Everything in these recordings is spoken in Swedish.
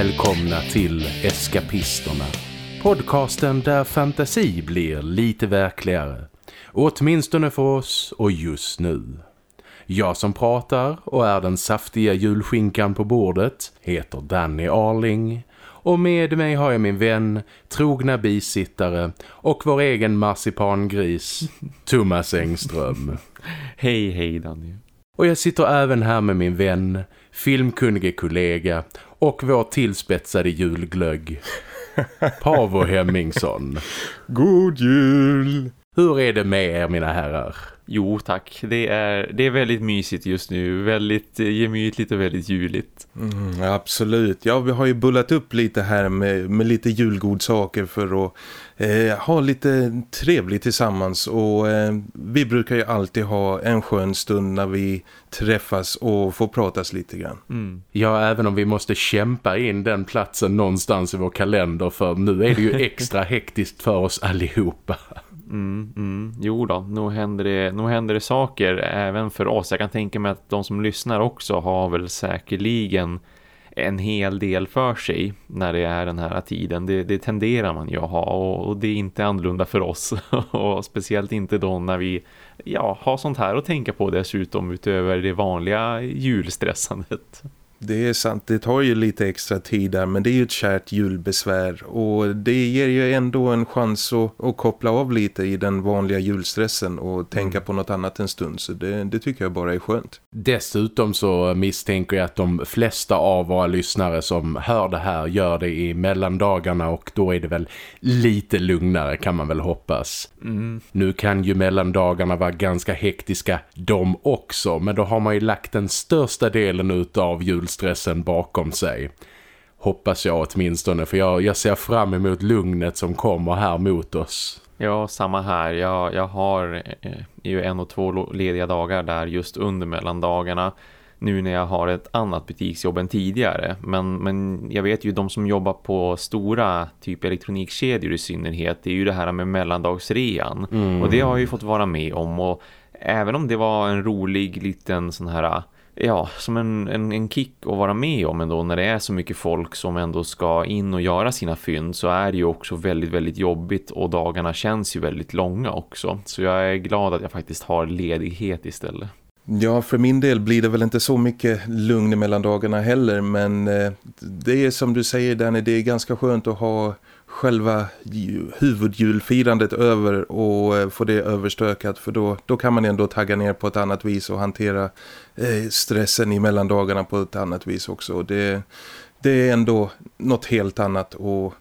Välkomna till Eskapisterna. Podcasten där fantasi blir lite verkligare. Åtminstone för oss och just nu. Jag som pratar och är den saftiga julskinkan på bordet heter Danny Arling. Och med mig har jag min vän, trogna bisittare och vår egen marsipangris, Thomas Engström. hej, hej Danny. Och jag sitter även här med min vän, filmkunnige kollega och vår tillspetsade julglögg, Pavo Hemmingsson. God jul! Hur är det med er mina herrar? Jo tack, det är, det är väldigt mysigt just nu, väldigt gemytligt och väldigt juligt. Mm, absolut, ja vi har ju bullat upp lite här med, med lite julgodsaker för att eh, ha lite trevligt tillsammans och eh, vi brukar ju alltid ha en skön stund när vi träffas och får pratas lite grann. Mm. Ja, även om vi måste kämpa in den platsen någonstans i vår kalender för nu är det ju extra hektiskt för oss allihopa. Mm, mm. Jo då, nog händer, det, nog händer det saker även för oss. Jag kan tänka mig att de som lyssnar också har väl säkerligen en hel del för sig när det är den här tiden. Det, det tenderar man ju att ha och, och, det är inte annorlunda för oss. och speciellt inte då när vi ja, har sånt här att tänka på dessutom utöver det vanliga julstressandet. Det är sant, det tar ju lite extra tid där men det är ju ett kärt julbesvär och det ger ju ändå en chans att, att koppla av lite i den vanliga julstressen och tänka mm. på något annat en stund så det, det, tycker jag bara är skönt. Dessutom så misstänker jag att de flesta av våra lyssnare som hör det här gör det i mellandagarna och då är det väl lite lugnare kan man väl hoppas. Mm. Nu kan ju mellandagarna vara ganska hektiska de också men då har man ju lagt den största delen ut av jul julstressen bakom sig. Hoppas jag åtminstone för jag, jag ser fram emot lugnet som kommer här mot oss. Ja, samma här. Jag, jag har eh, ju en och två lediga dagar där just under mellandagarna nu när jag har ett annat butiksjobb än tidigare. Men, men jag vet ju de som jobbar på stora typ elektronikkedjor i synnerhet, det är ju det här med mellandagsrean. Mm. Och det har jag ju fått vara med om och även om det var en rolig liten sån här ja, som en, en, en kick att vara med om ändå när det är så mycket folk som ändå ska in och göra sina fynd så är det ju också väldigt, väldigt jobbigt och dagarna känns ju väldigt långa också. Så jag är glad att jag faktiskt har ledighet istället. Ja, för min del blir det väl inte så mycket lugn mellan dagarna heller men eh, det är som du säger Danny, det är ganska skönt att ha själva huvudjulfirandet över och eh, få det överstökat för då, då kan man ändå tagga ner på ett annat vis och hantera eh, stressen i mellandagarna på ett annat vis också. Det, det är ändå något helt annat och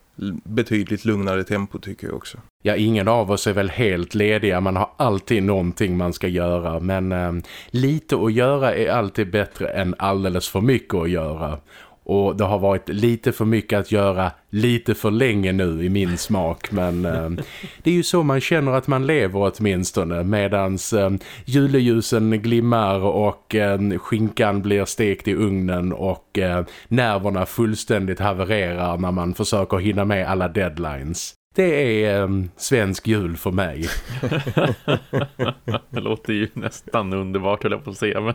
betydligt lugnare tempo tycker jag också. Ja, ingen av oss är väl helt lediga. Man har alltid någonting man ska göra. Men eh, lite att göra är alltid bättre än alldeles för mycket att göra. Och det har varit lite för mycket att göra lite för länge nu i min smak. Men eh, det är ju så man känner att man lever åtminstone. Medans eh, juleljusen glimmar och eh, skinkan blir stekt i ugnen. Och eh, nerverna fullständigt havererar när man försöker hinna med alla deadlines. Det är um, svensk jul för mig. det låter ju nästan underbart höll jag på att säga. Men,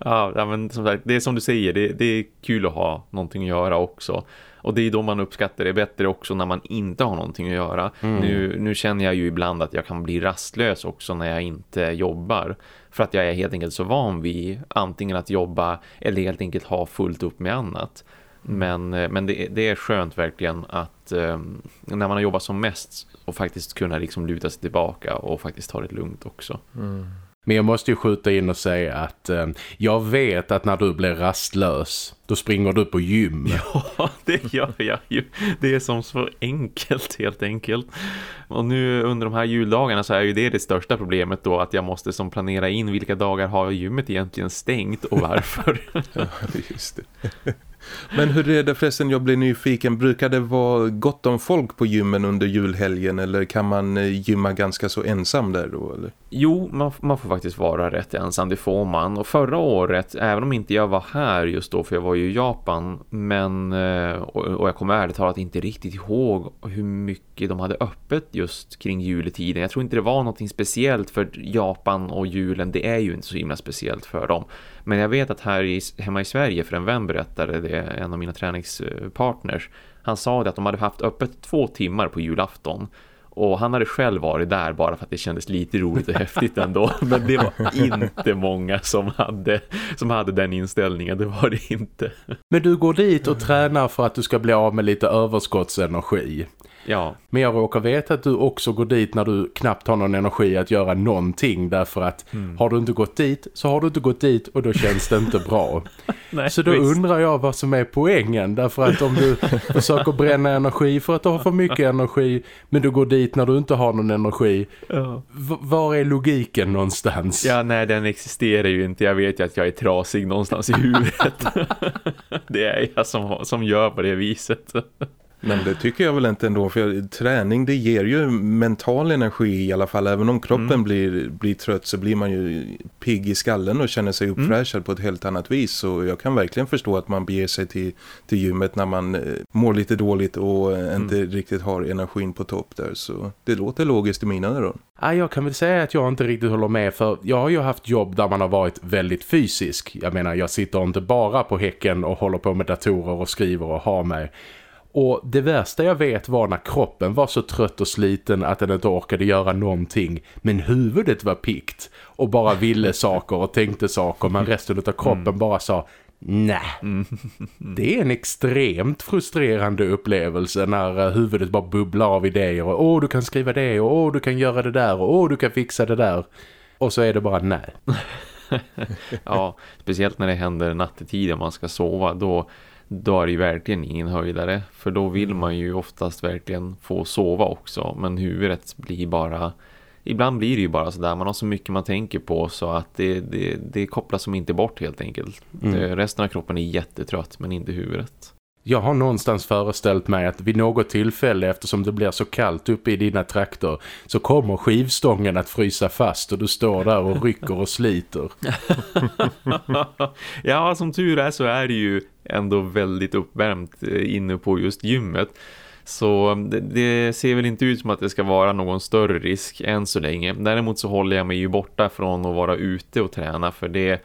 ja, men som sagt, det är som du säger, det, det, är kul att ha någonting att göra också. Och det är då man uppskattar det bättre också när man inte har någonting att göra. Mm. Nu, nu känner jag ju ibland att jag kan bli rastlös också när jag inte jobbar. För att jag är helt enkelt så van vid antingen att jobba eller helt enkelt ha fullt upp med annat. Men, eh, men det, det, är skönt verkligen att eh, när man har jobbat som mest och faktiskt kunna liksom luta sig tillbaka och faktiskt ta det lugnt också. Mm. Men jag måste ju skjuta in och säga att eh, jag vet att när du blir rastlös, då springer du på gym. Ja, det gör jag ju. Det är som så enkelt, helt enkelt. Och nu under de här juldagarna så är ju det det största problemet då att jag måste som planera in vilka dagar har gymmet egentligen stängt och varför. ja, just det. Men hur är det förresten, jag blir nyfiken. Brukar det vara gott om folk på gymmen under julhelgen eller kan man eh, gymma ganska så ensam där då? Eller? Jo, man, man får faktiskt vara rätt ensam, det får man. Och förra året, även om inte jag var här just då, för jag var ju i Japan, men, eh, och, och jag kommer ärligt talat inte riktigt ihåg hur mycket de hade öppet just kring juletiden. Jag tror inte det var någonting speciellt för Japan och julen, det är ju inte så himla speciellt för dem. Men jag vet att här i, hemma i Sverige, för en vän berättade det, en av mina träningspartners. Han sa det att de hade haft öppet två timmar på julafton. Och han hade själv varit där bara för att det kändes lite roligt och häftigt ändå. Men det var inte många som hade, som hade den inställningen, det var det inte. Men du går dit och tränar för att du ska bli av med lite överskottsenergi. Ja. Men jag råkar veta att du också går dit när du knappt har någon energi att göra någonting. Därför att mm. har du inte gått dit så har du inte gått dit och då känns det inte bra. Nej, så då visst. undrar jag vad som är poängen. Därför att om du försöker bränna energi för att du har för mycket energi men du går dit när du inte har någon energi. Ja. Var är logiken någonstans? Ja, nej den existerar ju inte. Jag vet ju att jag är trasig någonstans i huvudet. det är jag som, som gör på det viset. Men det tycker jag väl inte ändå för träning det ger ju mental energi i alla fall. Även om kroppen mm. blir, blir trött så blir man ju pigg i skallen och känner sig mm. uppfräschad mm. på ett helt annat vis. Så jag kan verkligen förstå att man beger sig till, till gymmet när man eh, mår lite dåligt och mm. inte riktigt har energin på topp där. Så det låter logiskt i mina öron. Ja, jag kan väl säga att jag inte riktigt håller med för jag har ju haft jobb där man har varit väldigt fysisk. Jag menar, jag sitter inte bara på häcken och håller på med datorer och skriver och har mig. Och det värsta jag vet var när kroppen var så trött och sliten att den inte orkade göra någonting. Men huvudet var pikt och bara ville saker och tänkte saker. Men resten av kroppen mm. bara sa nej. Mm. Det är en extremt frustrerande upplevelse när eh, huvudet bara bubblar av idéer. Och åh, du kan skriva det och åh, du kan göra det där och åh, du kan fixa det där. Och så är det bara nej. ja, speciellt när det händer nattetid och man ska sova. Då då är det ju verkligen ingen höjdare. För då vill mm. man ju oftast verkligen få sova också. Men huvudet blir bara... Ibland blir det ju bara sådär. Man har så mycket man tänker på så att det, det, det kopplas som inte bort helt enkelt. Mm. resten av kroppen är jättetrött men inte huvudet. Jag har någonstans föreställt mig att vid något tillfälle eftersom det blir så kallt uppe i dina trakter så kommer skivstången att frysa fast och du står där och rycker och sliter. ja, som tur är så är det ju ändå väldigt uppvärmt eh, inne på just gymmet. Så mm, det, det, ser väl inte ut som att det ska vara någon större risk än så länge. Däremot så håller jag mig ju borta från att vara ute och träna för det,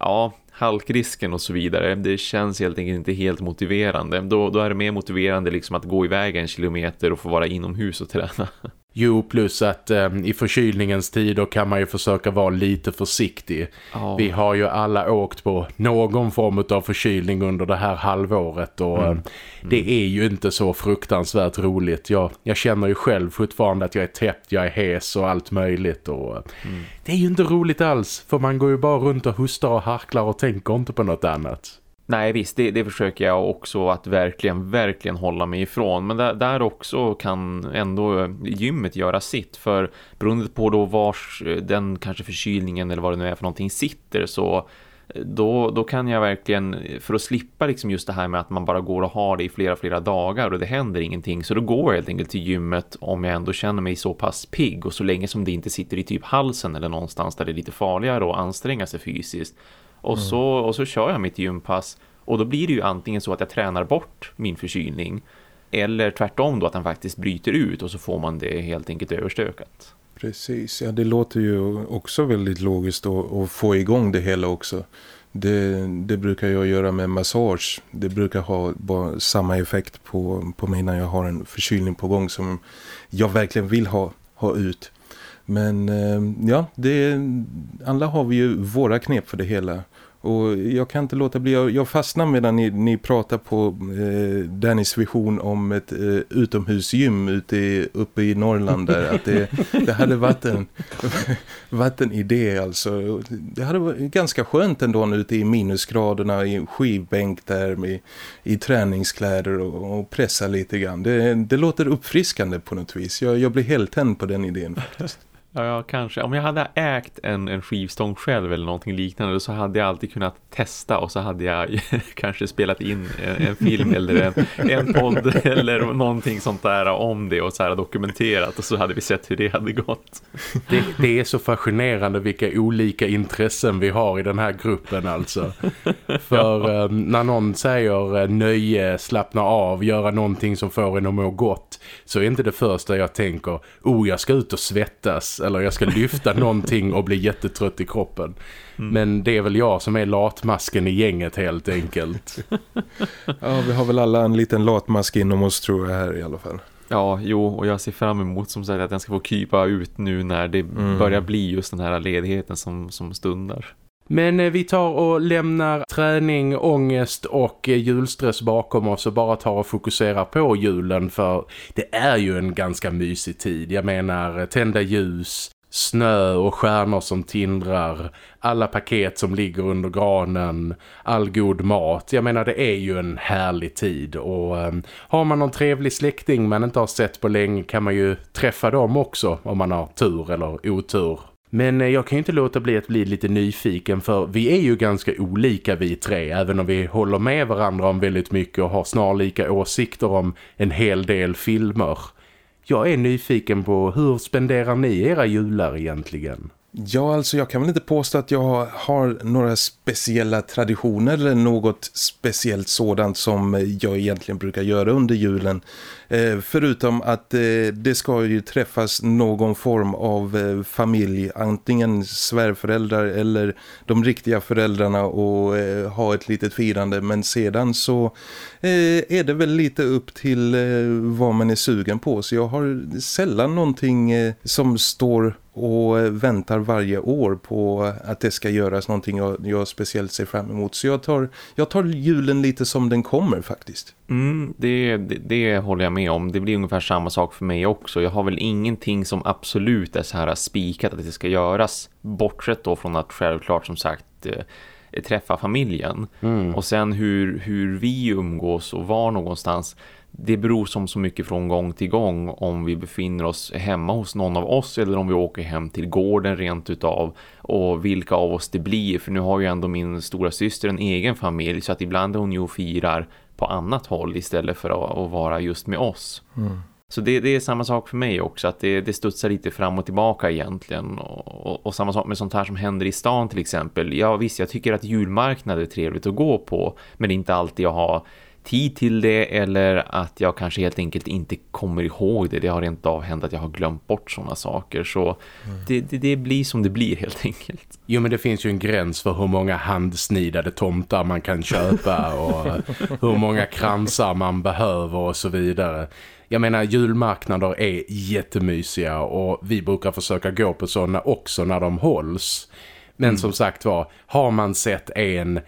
ja, halkrisken och så vidare. Det känns helt enkelt inte helt motiverande. Då, då är det mer motiverande liksom att gå iväg en kilometer och få vara inomhus och träna. Jo, plus att eh, i förkylningens tid då kan man ju försöka vara lite försiktig. Oh. Vi har ju alla åkt på någon form av förkylning under det här halvåret och mm. Mm. det är ju inte så fruktansvärt roligt. Jag, jag känner ju själv fortfarande att jag är täppt, jag är hes och allt möjligt och mm. det är ju inte roligt alls för man går ju bara runt och hustar och harklar och tänker inte på något annat. Nej visst, det, det försöker jag också att verkligen, verkligen hålla mig ifrån. Men där, där också kan ändå gymmet göra sitt. För beroende på då vars eh, den kanske förkylningen eller vad det nu är för någonting sitter så eh, då, då kan jag verkligen, eh, för att slippa liksom just det här med att man bara går och har det i flera, flera dagar och det händer ingenting. Så då går jag helt enkelt till gymmet om jag ändå känner mig så pass pigg och så länge som det inte sitter i typ halsen eller någonstans där det är lite farligare att anstränga sig fysiskt och, mm. så, och så kör jag mitt gympass. Och då blir det ju antingen så att jag tränar bort min förkylning. Eller tvärtom då att den faktiskt bryter ut och så får man det helt enkelt överstökat. Precis, ja det låter ju också väldigt logiskt att få igång det hela också. Det, det, brukar jag göra med massage. Det brukar ha bara samma effekt på, på mig när jag har en förkylning på gång som jag verkligen vill ha, ha ut. Men eh, ja, det, alla har vi ju våra knep för det hela. Och jag kan inte låta bli, jag fastnar medan ni, ni pratar på eh, Dannys vision om ett eh, utomhusgym ute uppe i Norrland där. Att det, det hade varit en, vattenidé idé alltså. Det hade varit ganska skönt ändå ute i minusgraderna i en skivbänk där med, i träningskläder och, och pressa lite grann. Det, det låter uppfriskande på något vis. Jag, jag blir helt tänd på den idén faktiskt. Ja, kanske. Om jag hade ägt en, en skivstång själv eller någonting liknande så hade jag alltid kunnat testa och så hade jag kanske spelat in en, en film eller en, en podd eller någonting sånt där om det och så här dokumenterat och så hade vi sett hur det hade gått. Det, det är så fascinerande vilka olika intressen vi har i den här gruppen alltså. För ja. eh, när någon säger eh, nöje, slappna av, göra någonting som får en att må gott så är inte det första jag tänker, oh jag ska ut och svettas eller jag ska lyfta någonting och bli jättetrött i kroppen. Mm. Men det är väl jag som är latmasken i gänget helt enkelt. ja, vi har väl alla en liten latmask inom oss tror jag här i alla fall. Ja, jo, och jag ser fram emot som sagt att den ska få krypa ut nu när det mm. börjar bli just den här ledigheten som, som stundar. Men eh, vi tar och lämnar träning, ångest och eh, julstress bakom oss och bara tar och fokuserar på julen för det är ju en ganska mysig tid. Jag menar eh, tända ljus, snö och stjärnor som tindrar, alla paket som ligger under granen, all god mat. Jag menar det är ju en härlig tid och ehm, har man någon trevlig släkting man inte har sett på länge kan man ju träffa dem också om man har tur eller otur. Men eh, jag kan ju inte låta bli att bli lite nyfiken för vi är ju ganska olika vi tre även om vi håller med varandra om väldigt mycket och har snarlika åsikter om en hel del filmer. Jag är nyfiken på hur spenderar ni era jular egentligen? Ja, alltså jag kan väl inte påstå att jag har några speciella traditioner eller något speciellt sådant som jag egentligen brukar göra under julen. Eh, förutom att eh, det ska ju träffas någon form av eh, familj, antingen svärföräldrar eller de riktiga föräldrarna och ha ett litet firande. Men sedan så är det väl lite upp till vad man är sugen på. Så jag har sällan någonting som står och väntar varje år på att det ska göras någonting jag, jag speciellt ser fram emot. Så jag tar, jag tar julen lite som den kommer faktiskt. Mm, det, det, det, håller jag med om. Det blir ungefär samma sak för mig också. Jag har väl ingenting som absolut är så här spikat att det ska göras. Bortsett då från att självklart som sagt eh, träffa familjen. Mm. Och sen hur, hur vi umgås och var någonstans det beror som så mycket från gång till gång om vi befinner oss hemma hos någon av oss eller om vi åker hem till gården rent utav och vilka av oss det blir för nu har ju ändå min stora syster en egen familj så att ibland är hon ju och firar på annat håll istället för att, vara just med oss. Mm. Så det, det, är samma sak för mig också, att det, det studsar lite fram och tillbaka egentligen. Och, och, och, samma sak med sånt här som händer i stan till exempel. Ja visst, jag tycker att julmarknader är trevligt att gå på, men det är inte alltid jag har tid till det eller att jag kanske helt enkelt inte kommer ihåg det. Det har rent av hänt att jag har glömt bort sådana saker. Så mm. det, det, det, blir som det blir helt enkelt. Jo men det finns ju en gräns för hur många handsnidade tomtar man kan köpa och hur många kransar man behöver och så vidare. Jag menar julmarknader är jättemysiga och vi brukar försöka gå på sådana också när de hålls. Men mm. som sagt var, har man sett en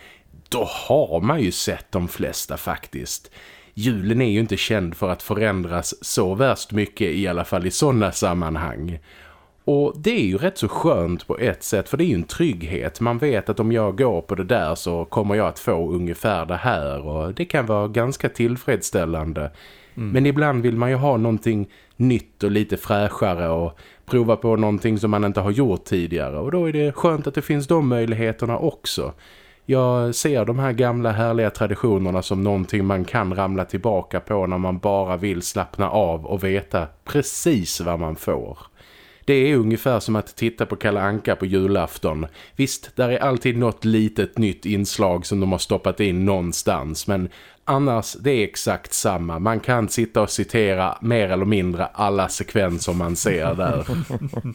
då har man ju sett de flesta faktiskt. Julen är ju inte känd för att förändras så värst mycket i alla fall i sådana sammanhang. Och det är ju rätt så skönt på ett sätt för det är ju en trygghet. Man vet att om jag går på det där så kommer jag att få ungefär det här och det kan vara ganska tillfredsställande. Mm. Men ibland vill man ju ha någonting nytt och lite fräschare och prova på någonting som man inte har gjort tidigare och då är det skönt att det finns de möjligheterna också. Jag ser de här gamla härliga traditionerna som någonting man kan ramla tillbaka på när man bara vill slappna av och veta precis vad man får. Det är ungefär som att titta på Kalle Anka på julafton. Visst, där är alltid något litet nytt inslag som de har stoppat in någonstans men annars det är exakt samma. Man kan sitta och citera mer eller mindre alla sekvenser man ser där.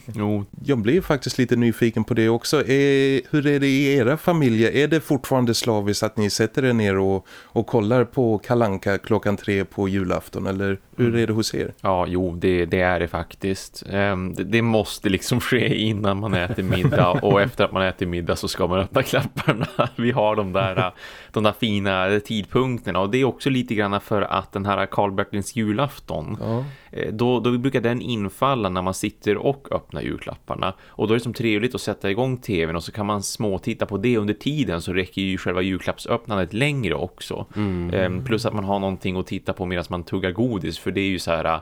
jo, jag blir faktiskt lite nyfiken på det också. Är, hur är det i era familjer? Är det fortfarande slaviskt att ni sätter er ner och, och kollar på Kalanka klockan tre på julafton? Eller hur är det hos er? Ja, jo, det, det är det faktiskt. Um, det, det, måste liksom ske innan man äter middag och efter att man äter middag så ska man öppna klapparna. Vi har de där, de där fina tidpunkterna och det är också lite grann för att den här Karl Bertlins julafton ja. Eh, då, då brukar den infalla när man sitter och öppnar julklapparna och då är det som trevligt att sätta igång tvn och så kan man småtitta på det under tiden så räcker ju själva julklappsöppnandet längre också mm. Ehm, plus att man har någonting att titta på medan man tuggar godis för det är ju så här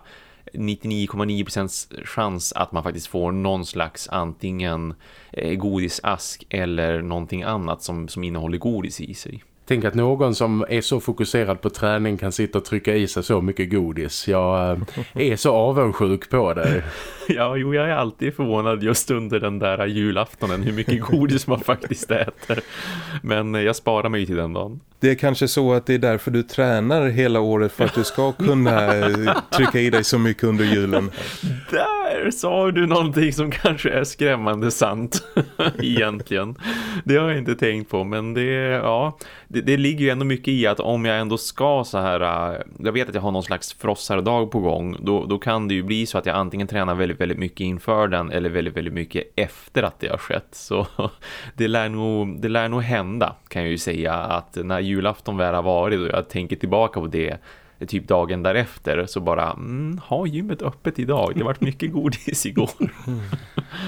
99,9% chans att man faktiskt får någon slags antingen eh, godisask eller någonting annat som, som innehåller godis i sig. Tänk att någon som är så fokuserad på träning kan sitta och trycka i sig så mycket godis. Jag äh, är så avundsjuk på det. ja, jo, jag är alltid förvånad just under den där julaftonen hur mycket godis man faktiskt äter. Men jag sparar mig till den dagen. Det är kanske så att det är därför du tränar hela året för att du ska kunna eh, trycka i dig så mycket under julen. Där där sa du någonting som kanske är skrämmande sant egentligen. Det har jag inte tänkt på men det, ja, det, det, ligger ju ändå mycket i att om jag ändå ska så här, äh, jag vet att jag har någon slags frossardag på gång, då, då kan det ju bli så att jag antingen tränar väldigt, väldigt mycket inför den eller väldigt, väldigt mycket efter att det har skett. Så det lär nog, det lär nog hända kan jag ju säga att när julafton väl har varit och jag tänker tillbaka på det Eh, typ dagen därefter så bara, mm, ha gymmet öppet idag. Det har varit mycket godis igår.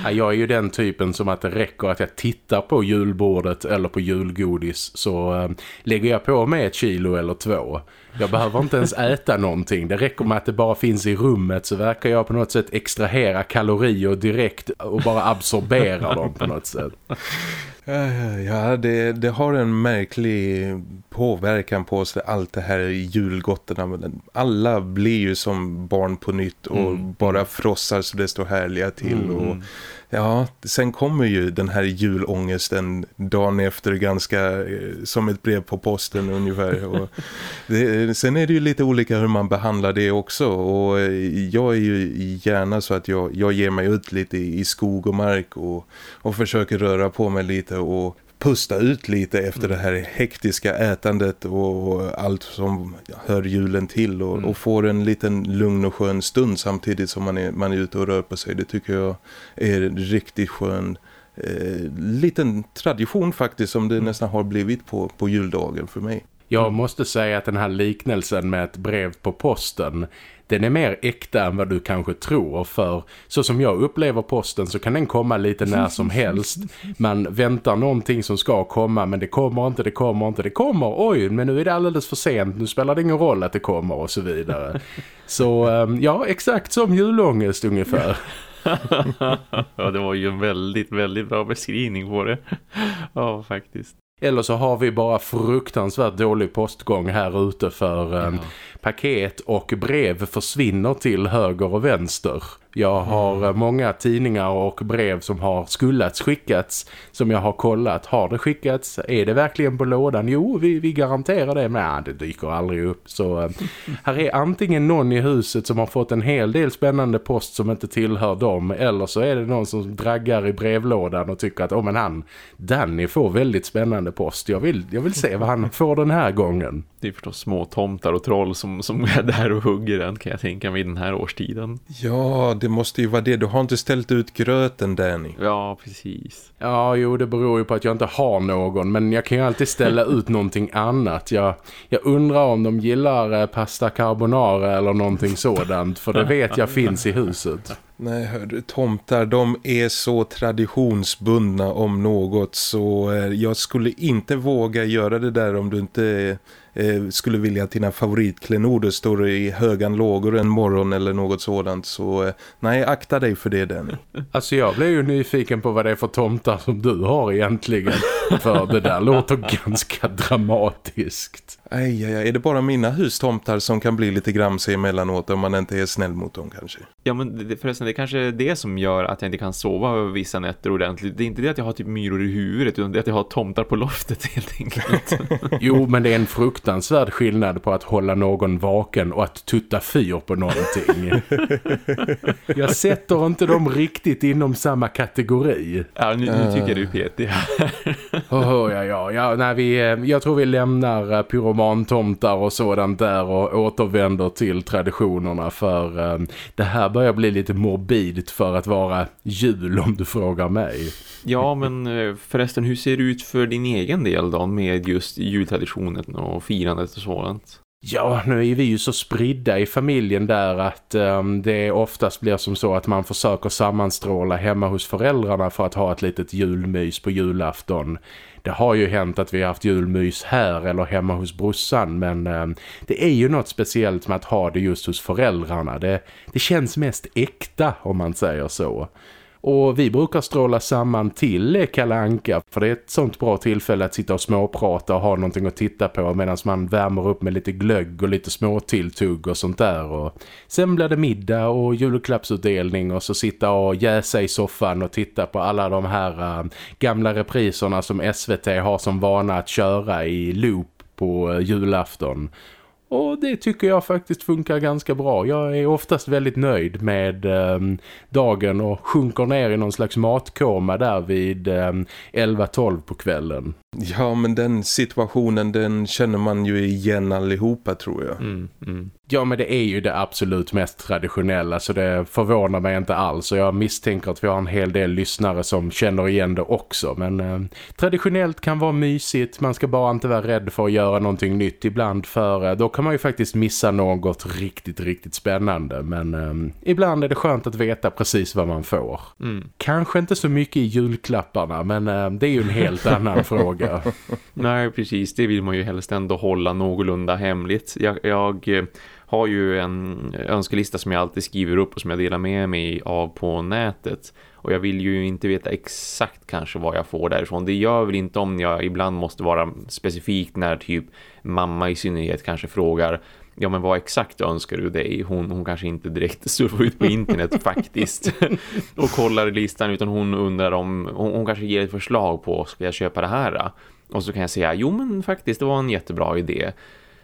Ja, jag är ju den typen som att det räcker att jag tittar på julbordet eller på julgodis så äh, lägger jag på mig ett kilo eller två. Jag behöver inte ens äta någonting. Det räcker med att det bara finns i rummet så verkar jag på något sätt extrahera kalorier direkt och bara absorbera dem på något sätt. Ja, det, det har en märklig påverkan på oss allt det här julgotterna. Alla blir ju som barn på nytt och mm. bara frossar så det står härliga till. Mm. Och Ja, sen kommer ju den här julångesten dagen efter ganska eh, som ett brev på posten ungefär. Och det, sen är det ju lite olika hur man behandlar det också och eh, jag är ju gärna så att jag, jag ger mig ut lite i skog och mark och, och försöker röra på mig lite och pusta ut lite efter det här hektiska ätandet och allt som hör julen till och, mm. och får en liten lugn och skön stund samtidigt som man är, man är ute och rör på sig. Det tycker jag är riktigt skön eh, liten tradition faktiskt som det mm. nästan har blivit på, på juldagen för mig. Jag måste säga att den här liknelsen med ett brev på posten den är mer äkta än vad du kanske tror för så som jag upplever posten så kan den komma lite när som helst. Man väntar någonting som ska komma men det kommer inte, det kommer inte, det kommer. Oj, men nu är det alldeles för sent. Nu spelar det ingen roll att det kommer och så vidare. Så ehm, ja, exakt som julångest ungefär. ja, det var ju en väldigt, väldigt bra beskrivning på det. Ja, faktiskt. Eller så har vi bara fruktansvärt dålig postgång här ute för ja paket och brev försvinner till höger och vänster. Jag har mm. många tidningar och brev som har skullats skickats som jag har kollat. Har det skickats? Är det verkligen på lådan? Jo, vi, vi garanterar det. Men det dyker aldrig upp. Så äh, här är antingen någon i huset som har fått en hel del spännande post som inte tillhör dem. Eller så är det någon som draggar i brevlådan och tycker att oh, men han, Danny får väldigt spännande post. Jag vill, jag vill se vad han får den här gången. Det är förstås små tomtar och troll som, som är där och hugger den kan jag tänka mig den här årstiden. Ja, det måste ju vara det. Du har inte ställt ut gröten, Danny. Ja, precis. Ja, jo, det beror ju på att jag inte har någon. Men jag kan ju alltid ställa ut någonting annat. Jag, jag undrar om de gillar eh, pasta carbonara eller någonting sådant. För det vet jag finns i huset. Nej, hör tomtar, de är så traditionsbundna om något så eh, jag skulle inte våga göra det där om du inte eh, skulle vilja att dina favoritklenoder står i högan lågor en morgon eller något sådant. Så eh, nej, akta dig för det Danny. Alltså jag blev ju nyfiken på vad det är för tomtar som du har egentligen. för det där låter ganska dramatiskt. Aj, aj, aj, är det bara mina hustomtar som kan bli lite gramsiga emellanåt om man inte är snäll mot dem kanske? Ja men det, förresten det är kanske är det som gör att jag inte kan sova vissa nätter ordentligt. Det är inte det att jag har typ myror i huvudet utan det är att jag har tomtar på loftet helt enkelt. jo men det är en fruktansvärd skillnad på att hålla någon vaken och att tutta fyr på någonting. jag sätter inte dem riktigt inom samma kategori. Ja nu, nu tycker du Peter. oh, ja, ja, ja. Nej, vi, eh, jag tror vi lämnar uh, pyroman romantomtar och sådant där och återvänder till traditionerna för um, det här börjar bli lite morbidt för att vara jul om du frågar mig. Ja, men eh, förresten hur ser det ut för din egen del då med just jultraditionen och firandet och sådant? Ja, nu är vi ju så spridda i familjen där att um, det oftast blir som så att man försöker sammanstråla hemma hos föräldrarna för att ha ett litet julmys på julafton. Det har ju hänt att vi har haft julmys här eller hemma hos brorsan men um, det är ju något speciellt med att ha det just hos föräldrarna. Det, det känns mest äkta om man säger så. Och vi brukar stråla samman till Kalanka för det är ett sånt bra tillfälle att sitta och småprata och ha någonting att titta på medan man värmer upp med lite glögg och lite små tilltugg och sånt där. Och sen blir det middag och julklappsutdelning och så sitta och jäsa i soffan och titta på alla de här äh, gamla repriserna som SVT har som vana att köra i loop på äh, julafton. Och det tycker jag faktiskt funkar ganska bra. Jag är oftast väldigt nöjd med eh, dagen och sjunker ner i någon slags matkoma där vid eh, 11-12 på kvällen. Ja, men den situationen den känner man ju igen allihopa tror jag. Mm, mm. Ja, men det är ju det absolut mest traditionella så det förvånar mig inte alls. Och jag misstänker att vi har en hel del lyssnare som känner igen det också. Men eh, traditionellt kan vara mysigt. Man ska bara inte vara rädd för att göra någonting nytt ibland. För eh, då kan man ju faktiskt missa något riktigt, riktigt spännande. Men eh, ibland är det skönt att veta precis vad man får. Mm. Kanske inte så mycket i julklapparna, men eh, det är ju en helt annan fråga. Nej, precis. Det vill man ju helst ändå hålla någorlunda hemligt. Jag, jag eh, har ju en önskelista som jag alltid skriver upp och som jag delar med mig av på nätet. Och jag vill ju inte veta exakt kanske vad jag får därifrån. Det gör väl inte om jag ibland måste vara specifikt när typ mamma i synnerhet kanske frågar Ja men vad exakt önskar du dig? Hon, hon kanske inte direkt surfar ut på internet faktiskt och kollar listan utan hon undrar om hon, hon, kanske ger ett förslag på ska jag köpa det här? Och så kan jag säga jo men faktiskt det var en jättebra idé.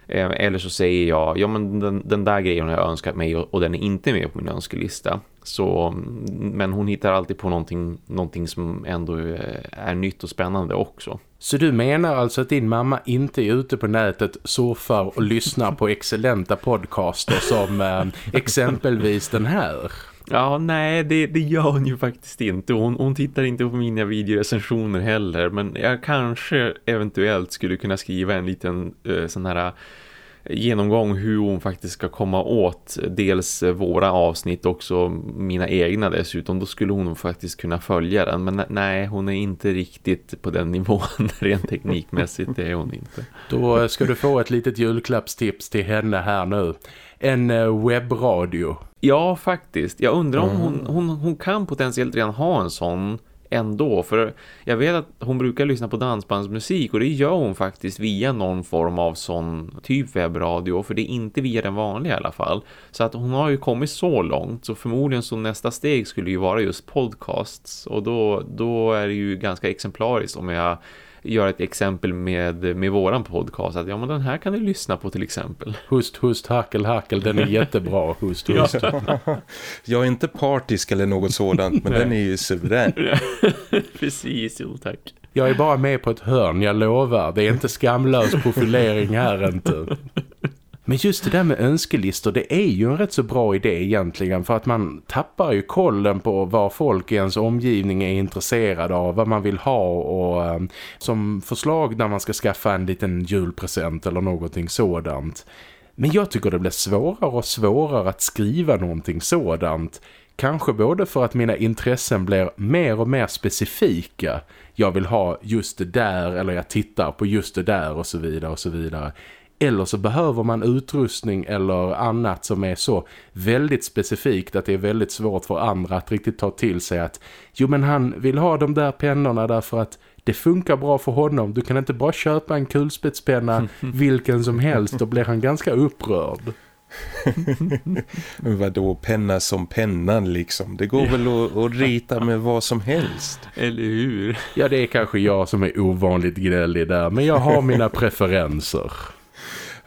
Ehm, eller så säger jag, ja men den, den där grejen har jag önskat mig och, och, den är inte med på min önskelista. Så, men hon hittar alltid på någonting, någonting som ändå eh, är nytt och spännande också. Så du menar alltså att din mamma inte är ute på nätet, surfar och lyssnar på excellenta podcaster som eh, exempelvis den här? Ja, nej, det, det gör hon ju faktiskt inte. Hon, hon tittar inte på mina videorecensioner heller. Men jag kanske eventuellt skulle kunna skriva en liten eh, sån här eh, genomgång hur hon faktiskt ska komma åt dels våra avsnitt också mina egna dessutom. Då skulle hon faktiskt kunna följa den. Men nej, hon är inte riktigt på den nivån rent teknikmässigt. Det är hon inte. Då ska du få ett litet julklappstips till henne här nu. En eh, webbradio. Ja, faktiskt. Jag undrar om hon, hon, hon kan potentiellt redan ha en sån ändå. För jag vet att hon brukar lyssna på dansbandsmusik och det gör hon faktiskt via någon form av sån typ webbradio. För det är inte via den vanliga i alla fall. Så att hon har ju kommit så långt. Så förmodligen så nästa steg skulle ju vara just podcasts. Och då, då är det ju ganska exemplariskt om jag göra ett exempel med, med våran podcast. Att ja, men den här kan du lyssna på till exempel. Hust, hust, hackel, hackel. Den är jättebra. Hust, hust. Jag är inte partisk eller något sådant, men den är ju suverän. Precis, jo tack. Jag är bara med på ett hörn, jag lovar. Det är inte skamlös profilering här inte. Men just det där med önskelistor, det är ju en rätt så bra idé egentligen för att man tappar ju kollen på vad folk i ens omgivning är intresserade av, vad man vill ha och ehm, som förslag när man ska skaffa en liten julpresent eller någonting sådant. Men jag tycker det blir svårare och svårare att skriva någonting sådant. Kanske både för att mina intressen blir mer och mer specifika. Jag vill ha just det där eller jag tittar på just det där och så vidare och så vidare. Eller så behöver man utrustning eller annat som är så väldigt specifikt att det är väldigt svårt för andra att riktigt ta till sig att jo men han vill ha de där pennorna därför att det funkar bra för honom. Du kan inte bara köpa en kulspetspenna vilken som helst, då blir han ganska upprörd. Men vadå, penna som pennan liksom? Det går väl att, att, rita med vad som helst. Eller hur? Ja, det är kanske jag som är ovanligt gnällig där, men jag har mina preferenser.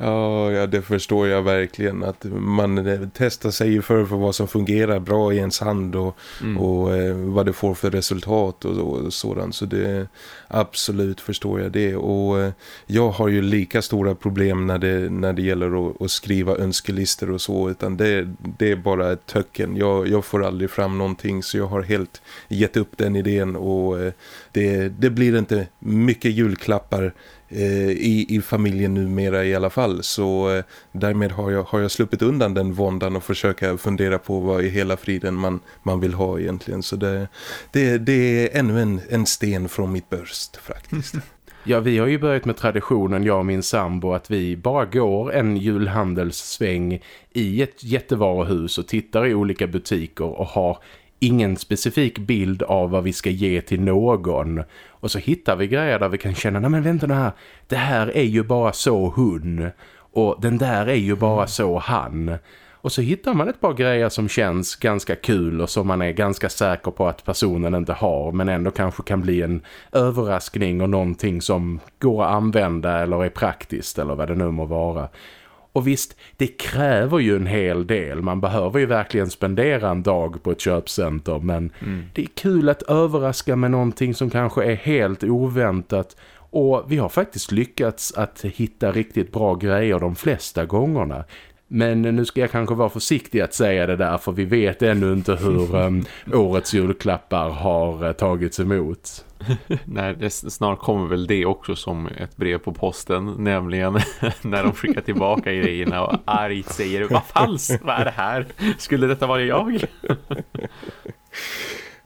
Ja, ja, det förstår jag verkligen. Att man eh, testar sig för, för vad som fungerar bra i ens hand och, mm. och eh, vad det får för resultat och, och sådant. Så det absolut förstår jag det. Och eh, jag har ju lika stora problem när det, när det gäller att, att skriva önskelistor och så. Utan det, det är bara ett töcken. Jag, jag får aldrig fram någonting så jag har helt gett upp den idén. Och eh, det, det blir inte mycket julklappar Eh, i, i familjen numera i alla fall. Så eh, därmed har jag, har jag sluppit undan den våndan och försöka fundera på vad i hela friden man, man vill ha egentligen. Så det, det, det är ännu en, en sten från mitt börst faktiskt. Ja, vi har ju börjat med traditionen, jag och min sambo, att vi bara går en julhandelssväng i ett jättevaruhus och tittar i olika butiker och har ingen specifik bild av vad vi ska ge till någon. Och så hittar vi grejer där vi kan känna, nej men vänta nu här, det här är ju bara så hon. Och den där är ju bara så han. Och så hittar man ett par grejer som känns ganska kul och som man är ganska säker på att personen inte har men ändå kanske kan bli en överraskning och någonting som går att använda eller är praktiskt eller vad det nu må vara. Och visst, det kräver ju en hel del. Man behöver ju verkligen spendera en dag på ett köpcenter. Men mm. det är kul att överraska med någonting som kanske är helt oväntat. Och vi har faktiskt lyckats att hitta riktigt bra grejer de flesta gångerna. Men nu ska jag kanske vara försiktig att säga det där för vi vet ännu inte hur um, årets julklappar har uh, tagits emot. Nej, det, snart kommer väl det också som ett brev på posten. Nämligen när de skickar tillbaka grejerna och argt säger Vad falskt, vad är det här? Skulle detta vara jag?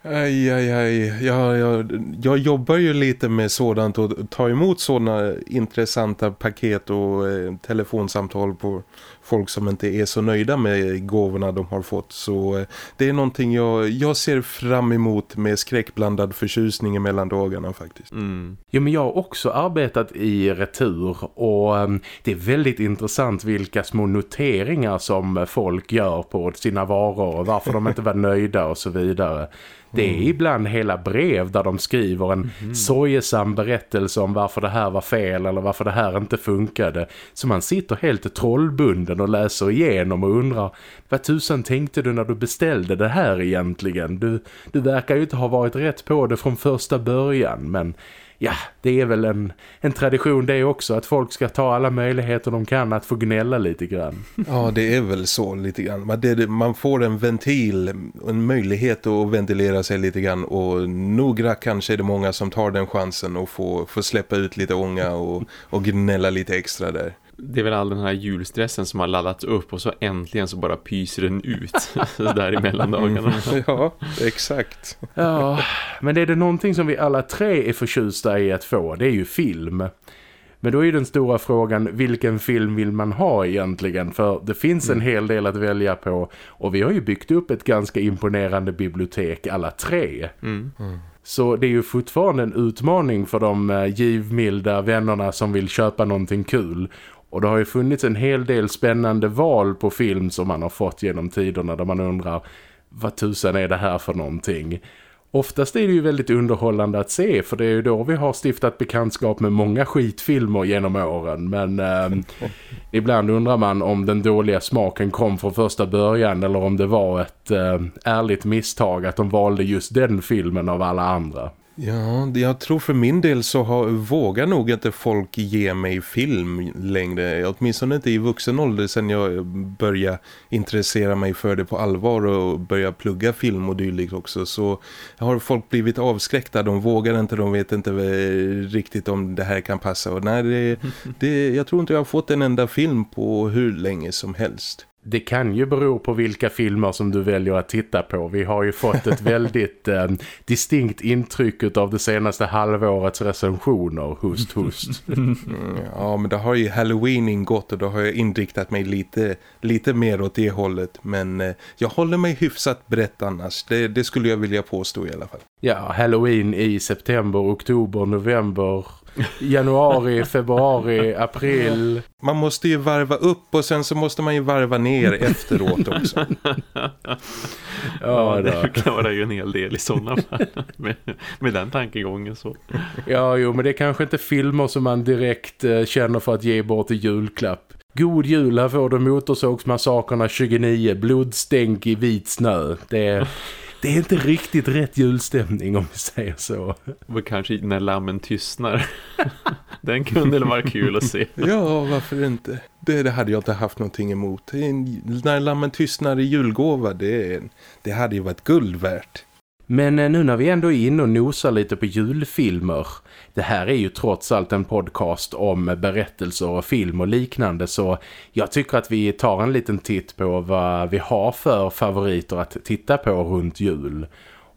Aj, aj, aj. Ja, jag, jag jobbar ju lite med sådant och tar emot sådana intressanta paket och eh, telefonsamtal på folk som inte är så nöjda med gåvorna de har fått. Så eh, det är någonting jag, jag ser fram emot med skräckblandad förtjusning mellan dagarna faktiskt. Mm. Ja, men jag har också arbetat i retur och um, det är väldigt intressant vilka små noteringar som folk gör på sina varor och varför de inte var nöjda och så vidare. Det är mm. ibland hela brev där de skriver en mm. sorgesam berättelse om varför det här var fel eller varför det här inte funkade. Så man sitter helt trollbunden och läser igenom och undrar vad tusan tänkte du när du beställde det här egentligen? Du, du verkar ju inte ha varit rätt på det från första början men ja, det är väl en, en tradition det också att folk ska ta alla möjligheter de kan att få gnälla lite grann. Ja, det är väl så lite grann. Man, det, man får en ventil, en möjlighet att ventilera sig lite grann och några kanske är det många som tar den chansen och får, får släppa ut lite ånga och, och gnälla lite extra där det är väl all den här julstressen som har laddats upp och så äntligen så bara pyser den ut där i mellandagarna. ja, exakt. ja, men är det någonting som vi alla tre är förtjusta i att få, det är ju film. Men då är den stora frågan, vilken film vill man ha egentligen? För det finns en mm. hel del att välja på och vi har ju byggt upp ett ganska imponerande bibliotek alla tre. Mm. Mm. Så det är ju fortfarande en utmaning för de eh, givmilda vännerna som vill köpa någonting kul. Och det har ju funnits en hel del spännande val på film som man har fått genom tiderna där man undrar vad tusan är det här för någonting? Oftast är det ju väldigt underhållande att se för det är ju då vi har stiftat bekantskap med många skitfilmer genom åren. Men eh, ibland undrar man om den dåliga smaken kom från första början eller om det var ett eh, ärligt misstag att de valde just den filmen av alla andra. Ja, jag tror för min del så har, vågar nog inte folk ge mig film längre. Åtminstone inte i vuxen ålder sedan jag började intressera mig för det på allvar och börja plugga film och dylikt också. Så har folk blivit avskräckta, de vågar inte, de vet inte eh, riktigt om det här kan passa. Och nej, det, det, jag tror inte jag har fått en enda film på hur länge som helst det kan ju bero på vilka filmer som du väljer att titta på. Vi har ju fått ett väldigt eh, distinkt intryck av det senaste halvårets recensioner, hust, hust. Mm, ja, men det har ju Halloween ingått och då har jag inriktat mig lite, lite mer åt det hållet. Men eh, jag håller mig hyfsat brett annars. Det, det skulle jag vilja påstå i alla fall. Ja, Halloween i september, oktober, november, januari, februari, april. Man måste ju varva upp och sen så måste man ju varva ner efteråt också. ja, det vara ju en hel del i sådana fall med, med den tankegången så. Ja, jo, men det är kanske inte filmer som man direkt eh, känner för att ge bort i julklapp. God jul, här får du Motorsågsmassakerna 29, blodstänk i vit snö. Det är det är inte riktigt rätt julstämning om vi säger så. Och kanske när lammen tystnar. Den kunde vara kul att se. Ja, varför inte? Det, det hade jag inte haft någonting emot. När lammen tystnar i julgåva, det, det hade ju varit guld värt. Men eh, nu när vi ändå är inne och nosar lite på julfilmer. Det här är ju trots allt en podcast om berättelser och film och liknande så jag tycker att vi tar en liten titt på vad vi har för favoriter att titta på runt jul.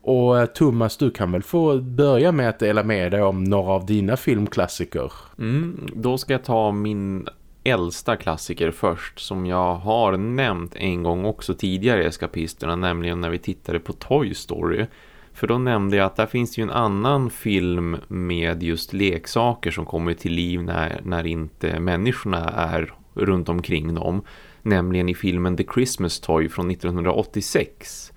Och eh, Thomas, du kan väl få börja med att dela med dig om några av dina filmklassiker. Mm, då ska jag ta min äldsta klassiker först som jag har nämnt en gång också tidigare i eskapisterna nämligen när vi tittade på Toy Story. För då nämnde jag att där finns ju en annan film med just leksaker som kommer till liv när, när inte människorna är runt omkring dem. Nämligen i filmen The Christmas Toy från 1986.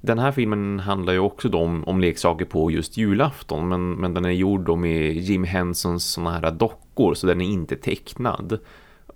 Den här filmen handlar ju också om, om leksaker på just julafton men, men den är gjord med Jim Hensons såna här dockor så den är inte tecknad.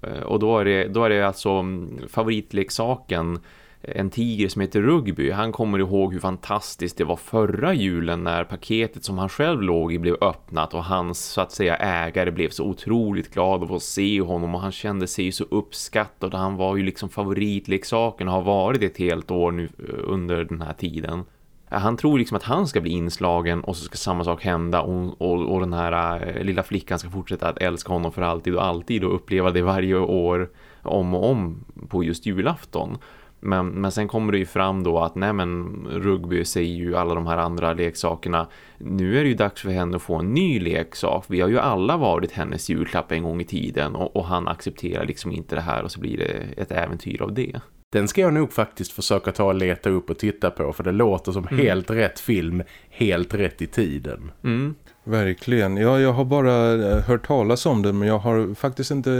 Eh, och då är det, då är det alltså mm, favoritleksaken eh, en tiger som heter Rugby. Han kommer ihåg hur fantastiskt det var förra julen när paketet som han själv låg i blev öppnat och hans så att säga ägare blev så otroligt glad att få se honom och han kände sig så uppskattad och han var ju liksom favoritleksaken och har varit ett helt år nu eh, under den här tiden. Han tror liksom att han ska bli inslagen och så ska samma sak hända och, och, och den här eh, lilla flickan ska fortsätta att älska honom för alltid och alltid och uppleva det varje år om och om på just julafton. Men, men sen kommer det ju fram då att nej men Rugby säger ju alla de här andra leksakerna nu är det ju dags för henne att få en ny leksak. Vi har ju alla varit hennes julklapp en gång i tiden och, och han accepterar liksom inte det här och så blir det ett äventyr av det. Den ska jag nog faktiskt försöka ta och leta upp och titta på för det låter som mm. helt rätt film, helt rätt i tiden. Mm. Verkligen. Ja, jag har bara eh, hört talas om den men jag har faktiskt inte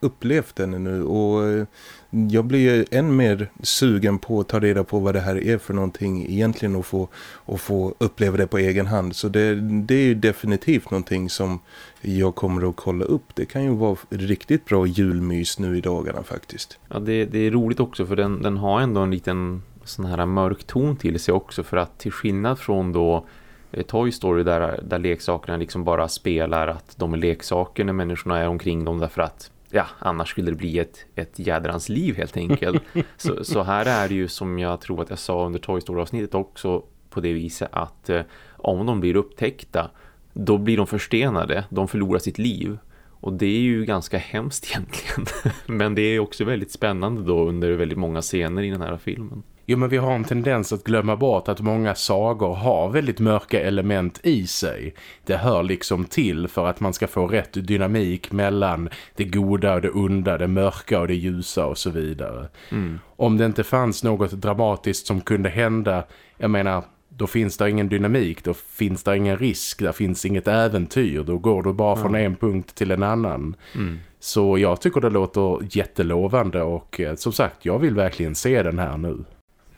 upplevt den ännu och eh, jag blir ju än mer sugen på att ta reda på vad det här är för någonting egentligen och få, och få uppleva det på egen hand. Så det, det är definitivt någonting som jag kommer att kolla upp. Det kan ju vara riktigt bra julmys nu i dagarna faktiskt. Ja, det, det är roligt också för den, den har ändå en liten sån här mörk ton till sig också för att till skillnad från då eh, Toy Story där, där leksakerna liksom bara spelar att de är leksaker när människorna är omkring dem därför att ja, annars skulle det bli ett, ett jädrans liv helt enkelt. så, så här är det ju som jag tror att jag sa under Toy Story-avsnittet också på det viset att eh, om de blir upptäckta då blir de förstenade, de förlorar sitt liv. Och det är ju ganska hemskt egentligen. Men det är också väldigt spännande då under väldigt många scener i den här filmen. Jo men vi har en tendens att glömma bort att många sagor har väldigt mörka element i sig. Det hör liksom till för att man ska få rätt dynamik mellan det goda och det onda, det mörka och det ljusa och så vidare. Mm. Om det inte fanns något dramatiskt som kunde hända, jag menar då finns det ingen dynamik, då finns det ingen risk, där finns inget äventyr, då går du bara från en punkt till en annan. Mm. Så jag tycker det låter jättelovande och eh, som sagt, jag vill verkligen se den här nu.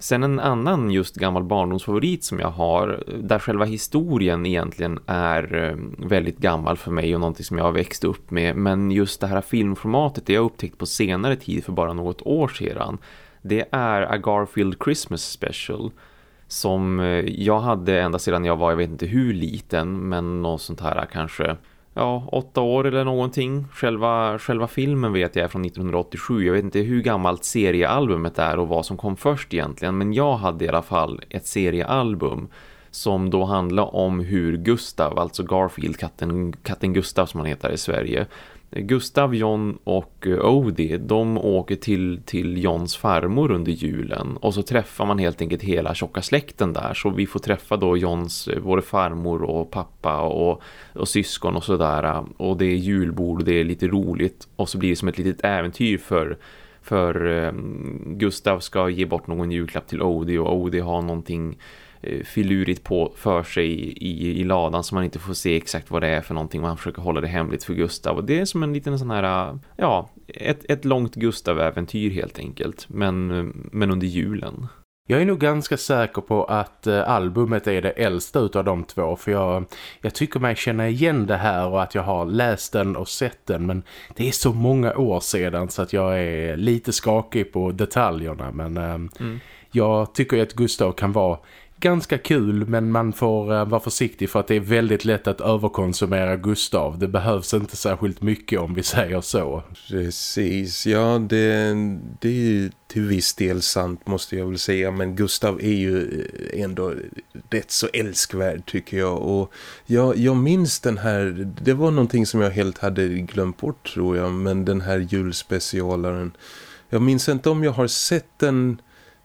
Sen en annan just gammal barndomsfavorit som jag har, där själva historien egentligen är ehm, väldigt gammal för mig och någonting som jag har växt upp med. Men just det här filmformatet det jag upptäckt på senare tid för bara något år sedan. Det är A Garfield Christmas Special som eh, jag hade ända sedan jag var, jag vet inte hur liten, men något sånt här kanske ja, åtta år eller någonting. Själva, själva filmen vet jag är från 1987. Jag vet inte hur gammalt seriealbumet är och vad som kom först egentligen. Men jag hade i alla fall ett seriealbum som då handlar om hur Gustav, alltså Garfield, katten, katten Gustav som han heter i Sverige, Gustav, John och eh, Odie de åker till, till Johns farmor under julen och så träffar man helt enkelt hela tjocka släkten där. Så vi får träffa då Johns eh, både farmor och pappa och, och syskon och sådär. Och det är julbord och det är lite roligt. Och så blir det som ett litet äventyr för för eh, Gustav ska ge bort någon julklapp till Odie och Odie har någonting filurigt på för sig i, i ladan så man inte får se exakt vad det är för någonting. Man försöker hålla det hemligt för Gustav. Och det är som en liten sån här, ja, ett, ett långt Gustav-äventyr helt enkelt. Men, men under julen. Jag är nog ganska säker på att eh, albumet är det äldsta utav de två för jag, jag tycker mig känna igen det här och att jag har läst den och sett den men det är så många år sedan så att jag är lite skakig på detaljerna men eh, mm. jag tycker att Gustav kan vara ganska kul men man får uh, vara försiktig för att det är väldigt lätt att överkonsumera Gustav. Det behövs inte särskilt mycket om vi säger så. Precis, ja det, det är ju till viss del sant måste jag väl säga. Men Gustav är ju eh, ändå rätt så älskvärd tycker jag. Och jag, jag minns den här, det var någonting som jag helt hade glömt bort tror jag. Men den här julspecialaren jag minns inte om jag har sett den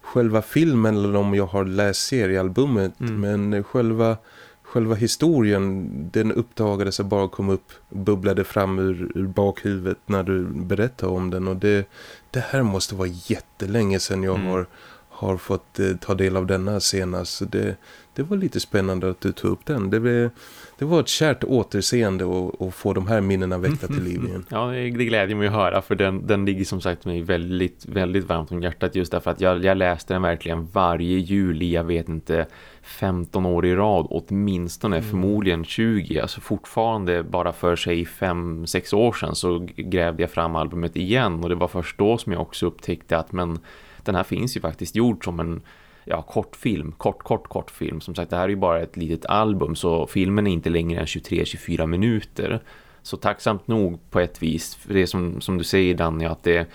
själva filmen eller om jag har läst seriealbumet mm. men själva, själva historien den uppdagades och bara kom upp bubblade fram ur, ur bakhuvudet när du berättade om den och det, det här måste vara jättelänge sedan jag mm. har, har fått eh, ta del av denna senast. Så det, det var lite spännande att du tog upp den. Det, blev, det var ett kärt återseende att få de här minnena väckta till liv igen. Ja, det glädjer mig att höra för den, den ligger som sagt mig väldigt, väldigt varmt om hjärtat just därför att jag, jag läste den verkligen varje jul i, jag vet inte, 15 år i rad åtminstone, mm. förmodligen 20. Alltså fortfarande bara för sig 5-6 år sedan så grävde jag fram albumet igen och det var först då som jag också upptäckte att men den här finns ju faktiskt gjord som en ja, kortfilm, kort, kort, kortfilm. Som sagt, det här är ju bara ett litet album så filmen är inte längre än 23-24 minuter. Så tacksamt nog på ett vis, för det är som, som du säger Danny, att det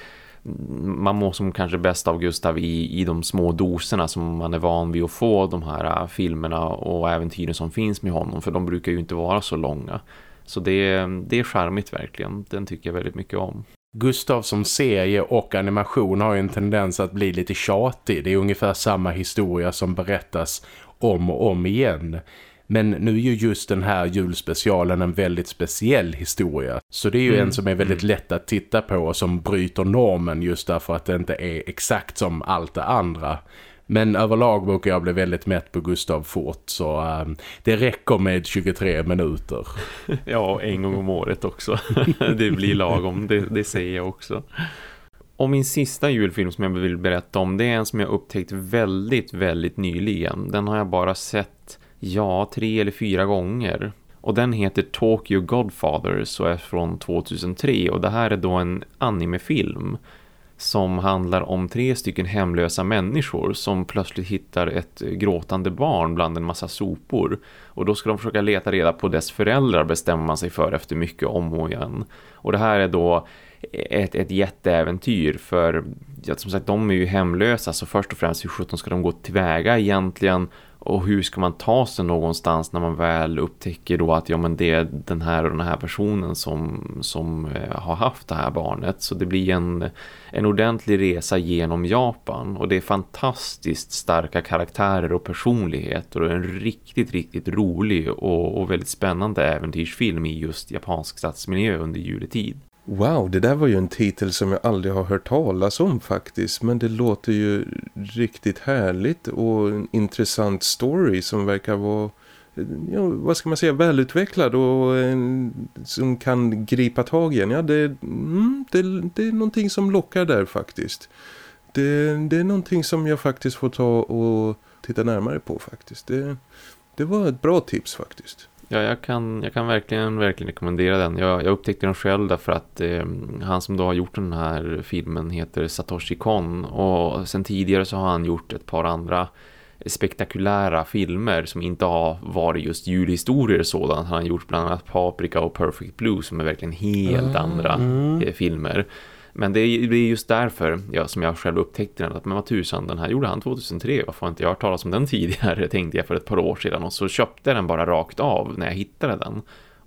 man mår som kanske bäst av Gustav i, i de små doserna som man är van vid att få de här äh, filmerna och äventyren som finns med honom för de brukar ju inte vara så långa. Så det, det är charmigt verkligen, den tycker jag väldigt mycket om. Gustav som serie och animation har ju en tendens att bli lite tjatig. Det är ungefär samma historia som berättas om och om igen. Men nu är ju just den här julspecialen en väldigt speciell historia. Så det är ju mm. en som är väldigt lätt att titta på och som bryter normen just därför att det inte är exakt som allt det andra. Men överlag brukar jag bli väldigt mätt på Gustav Fort så äh, det räcker med 23 minuter. ja, en gång om året också. det blir lagom, det, det säger jag också. Och min sista julfilm som jag vill berätta om det är en som jag upptäckt väldigt, väldigt nyligen. Den har jag bara sett, ja, tre eller fyra gånger. Och den heter Tokyo Godfathers och är från 2003 och det här är då en animefilm som handlar om tre stycken hemlösa människor som plötsligt hittar ett gråtande barn bland en massa sopor. Och då ska de försöka leta reda på dess föräldrar bestämmer man sig för efter mycket om och igen. Och det här är då ett, ett jätteäventyr för ja, som sagt de är ju hemlösa så först och främst hur sjutton ska de gå tillväga egentligen och hur ska man ta sig någonstans när man väl upptäcker då att ja, men det är den här och den här personen som, som eh, har haft det här barnet. Så det blir en, en ordentlig resa genom Japan och det är fantastiskt starka karaktärer och personligheter och en riktigt, riktigt rolig och, och väldigt spännande äventyrsfilm i just japansk stadsmiljö under juletid. Wow, det där var ju en titel som jag aldrig har hört talas om faktiskt. Men det låter ju riktigt härligt och en intressant story som verkar vara, eh, ja, vad ska man säga, välutvecklad och en, som kan gripa tag igen. Ja, det, mm, det, det är någonting som lockar där faktiskt. Det, det är någonting som jag faktiskt får ta och titta närmare på faktiskt. Det, det var ett bra tips faktiskt. Ja, jag kan, jag kan verkligen, verkligen rekommendera den. Jag, jag upptäckte den själv därför att eh, han som då har gjort den här filmen heter Satoshi Kon. Och sen tidigare så har han gjort ett par andra spektakulära filmer som inte har varit just julhistorier sådant. Han har gjort bland annat Paprika och Perfect Blue som är verkligen helt mm. andra eh, filmer. Men det är, det är just därför jag, som jag själv upptäckte den. Att men vad tusan, den här gjorde han 2003. Varför har inte jag hört talas om den tidigare? Tänkte jag för ett par år sedan. Och så köpte den bara rakt av när jag hittade den.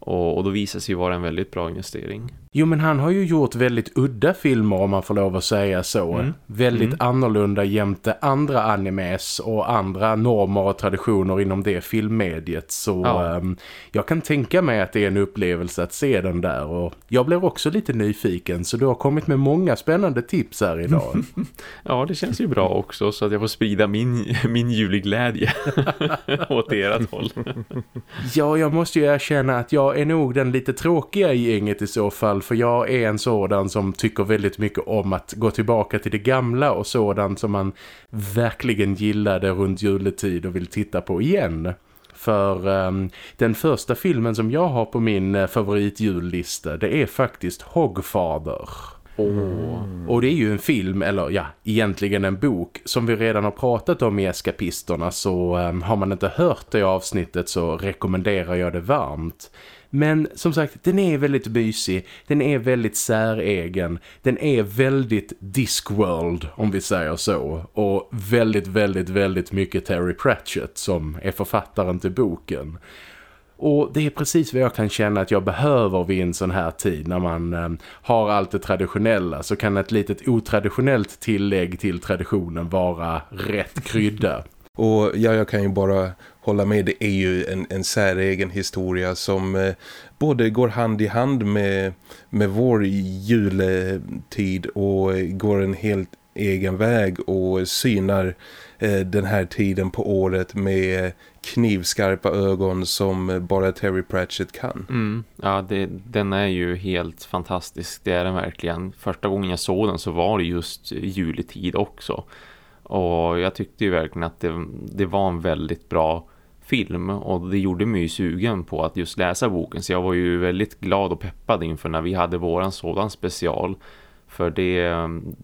Och, och då visar sig vara en väldigt bra investering. Jo men han har ju gjort väldigt udda filmer om man får lov att säga så. Mm. Väldigt mm. annorlunda jämte andra animes och andra normer och traditioner inom det filmmediet. Så ja. um, jag kan tänka mig att det är en upplevelse att se den där. Och jag blir också lite nyfiken så du har kommit med många spännande tips här idag. ja det känns ju bra också så att jag får sprida min, min juleglädje åt ert håll. ja jag måste ju erkänna att jag är nog den lite tråkiga i gänget i så fall för jag är en sådan som tycker väldigt mycket om att gå tillbaka till det gamla och sådant som man verkligen gillade runt juletid och vill titta på igen. För um, den första filmen som jag har på min uh, favoritjullista det är faktiskt Hogfather. Oh. Och det är ju en film, eller ja, egentligen en bok som vi redan har pratat om i Eskapisterna så um, har man inte hört det avsnittet så rekommenderar jag det varmt. Men som sagt, den är väldigt mysig. Den är väldigt säregen. Den är väldigt Discworld, om vi säger så. Och väldigt, väldigt, väldigt mycket Terry Pratchett som är författaren till boken. Och det är precis vad jag kan känna att jag behöver vid en sån här tid när man eh, har allt det traditionella så kan ett litet otraditionellt tillägg till traditionen vara rätt krydda. Och ja, jag kan ju bara hålla med. Det är ju en, en säregen historia som eh, både går hand i hand med, med vår juletid och eh, går en helt egen väg och synar eh, den här tiden på året med knivskarpa ögon som bara Terry Pratchett kan. Mm. Ja, det, den är ju helt fantastisk, det är den verkligen. Första gången jag såg den så var det just juletid också. Och jag tyckte ju verkligen att det, det var en väldigt bra film och det gjorde mig ju sugen på att just läsa boken. Så jag var ju väldigt glad och peppad inför när vi hade våran sådan special. För det,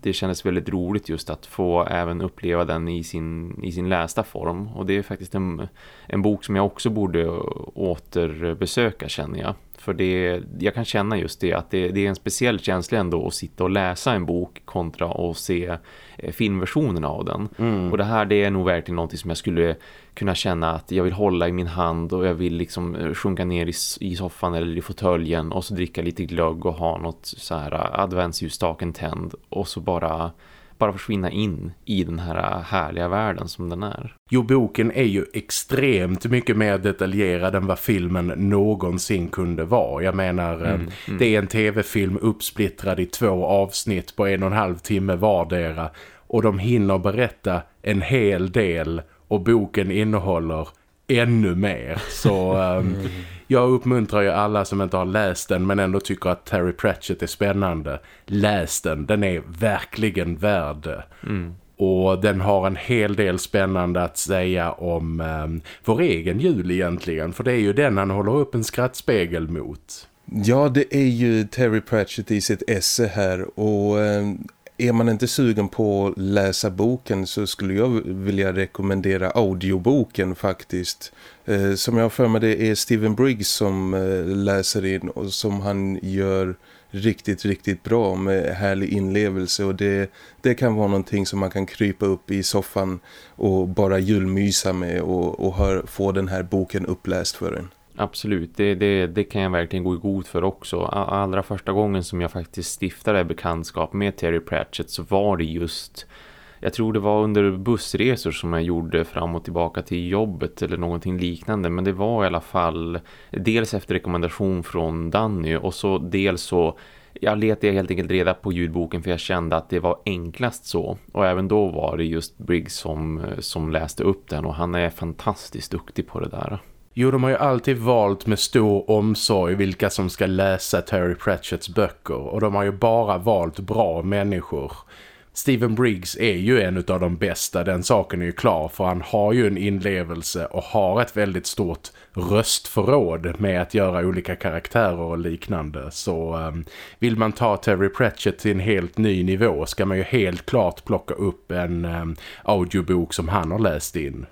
det kändes väldigt roligt just att få även uppleva den i sin, i sin lästa form. Och det är faktiskt en, en bok som jag också borde återbesöka känner jag för det, jag kan känna just det att det, det, är en speciell känsla ändå att sitta och läsa en bok kontra att se eh, filmversionen av den. Mm. Och det här det är nog verkligen något som jag skulle kunna känna att jag vill hålla i min hand och jag vill liksom eh, sjunka ner i, i soffan eller i fåtöljen och så dricka lite glögg och ha något så här eh, adventsljusstaken tänd och så bara bara försvinna in i den här härliga världen som den är. Jo, boken är ju extremt mycket mer detaljerad än vad filmen någonsin kunde vara. Jag menar, mm, mm. det är en tv-film uppsplittrad i två avsnitt på en och en halv timme vardera och de hinner berätta en hel del och boken innehåller ännu mer. Så um, jag uppmuntrar ju alla som inte har läst den men ändå tycker att Terry Pratchett är spännande. Läs den, den är verkligen värd. Mm. Och den har en hel del spännande att säga om um, vår egen jul egentligen. För det är ju den han håller upp en skrattspegel mot. Ja, det är ju Terry Pratchett i sitt esse här och um, är man inte sugen på att läsa boken så skulle jag vilja rekommendera audioboken faktiskt. Eh, som jag har för mig det är Steven Briggs som eh, läser in och som han gör riktigt, riktigt bra med härlig inlevelse och det, det kan vara någonting som man kan krypa upp i soffan och bara julmysa med och, och hör, få den här boken uppläst för en. Absolut, det, det, det kan jag verkligen gå i god för också. Allra första gången som jag faktiskt stiftade bekantskap med Terry Pratchett så var det just... Jag tror det var under bussresor som jag gjorde fram och tillbaka till jobbet eller någonting liknande. Men det var i alla fall dels efter rekommendation från Danny och så dels så... Jag letade helt enkelt reda på ljudboken för jag kände att det var enklast så. Och även då var det just Briggs som, som läste upp den och han är fantastiskt duktig på det där. Jo, de har ju alltid valt med stor omsorg vilka som ska läsa Terry Pratchetts böcker och de har ju bara valt bra människor. Stephen Briggs är ju en av de bästa, den saken är ju klar för han har ju en inlevelse och har ett väldigt stort röstförråd med att göra olika karaktärer och liknande. Så um, vill man ta Terry Pratchett till en helt ny nivå ska man ju helt klart plocka upp en um, audiobok som han har läst in.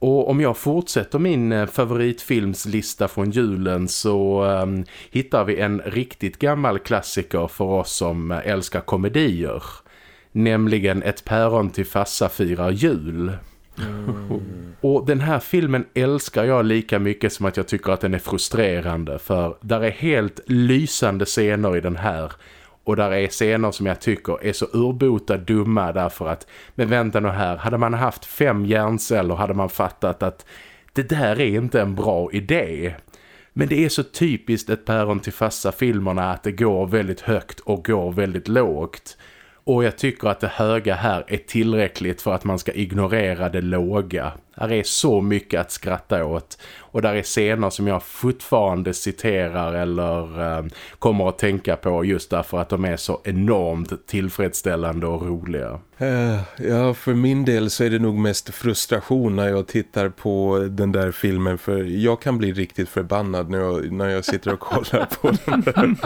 Och om jag fortsätter min eh, favoritfilmslista från julen så um, hittar vi en riktigt gammal klassiker för oss som eh, älskar komedier. Nämligen Ett päron till fassa firar jul. Mm. Och den här filmen älskar jag lika mycket som att jag tycker att den är frustrerande för där är helt lysande scener i den här och där är scener som jag tycker är så urbota dumma därför att, men vänta nu här, hade man haft fem hjärnceller hade man fattat att det där är inte en bra idé. Men det är så typiskt ett päron till fassa filmerna att det går väldigt högt och går väldigt lågt. Och jag tycker att det höga här är tillräckligt för att man ska ignorera det låga. Här är så mycket att skratta åt. Och där är scener som jag fortfarande citerar eller eh, kommer att tänka på just därför att de är så enormt tillfredsställande och roliga. Uh, ja, för min del så är det nog mest frustration när jag tittar på den där filmen. För jag kan bli riktigt förbannad när jag, när jag sitter och kollar på den där.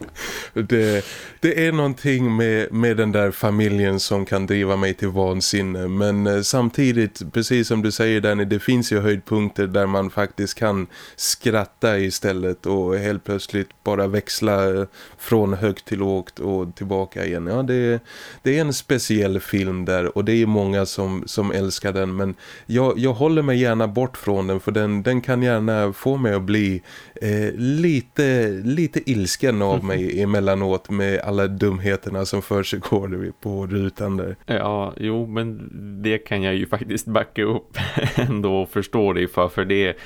det, det är någonting med, med den där familjen som kan driva mig till vansinne. Men eh, samtidigt, precis som du säger Danny, det finns ju höjdpunkter där man faktiskt kan skratta istället och helt plötsligt bara växla eh, från högt till lågt och tillbaka igen. Ja, det, det är en speciell film där och det är många som, som älskar den men jag, jag håller mig gärna bort från den för den, den kan gärna få mig att bli eh, lite, lite ilsken av mig emellanåt med alla dumheterna som för sig går på rutan där. Ja, jo men det kan jag ju faktiskt backa upp ändå och förstå dig för för det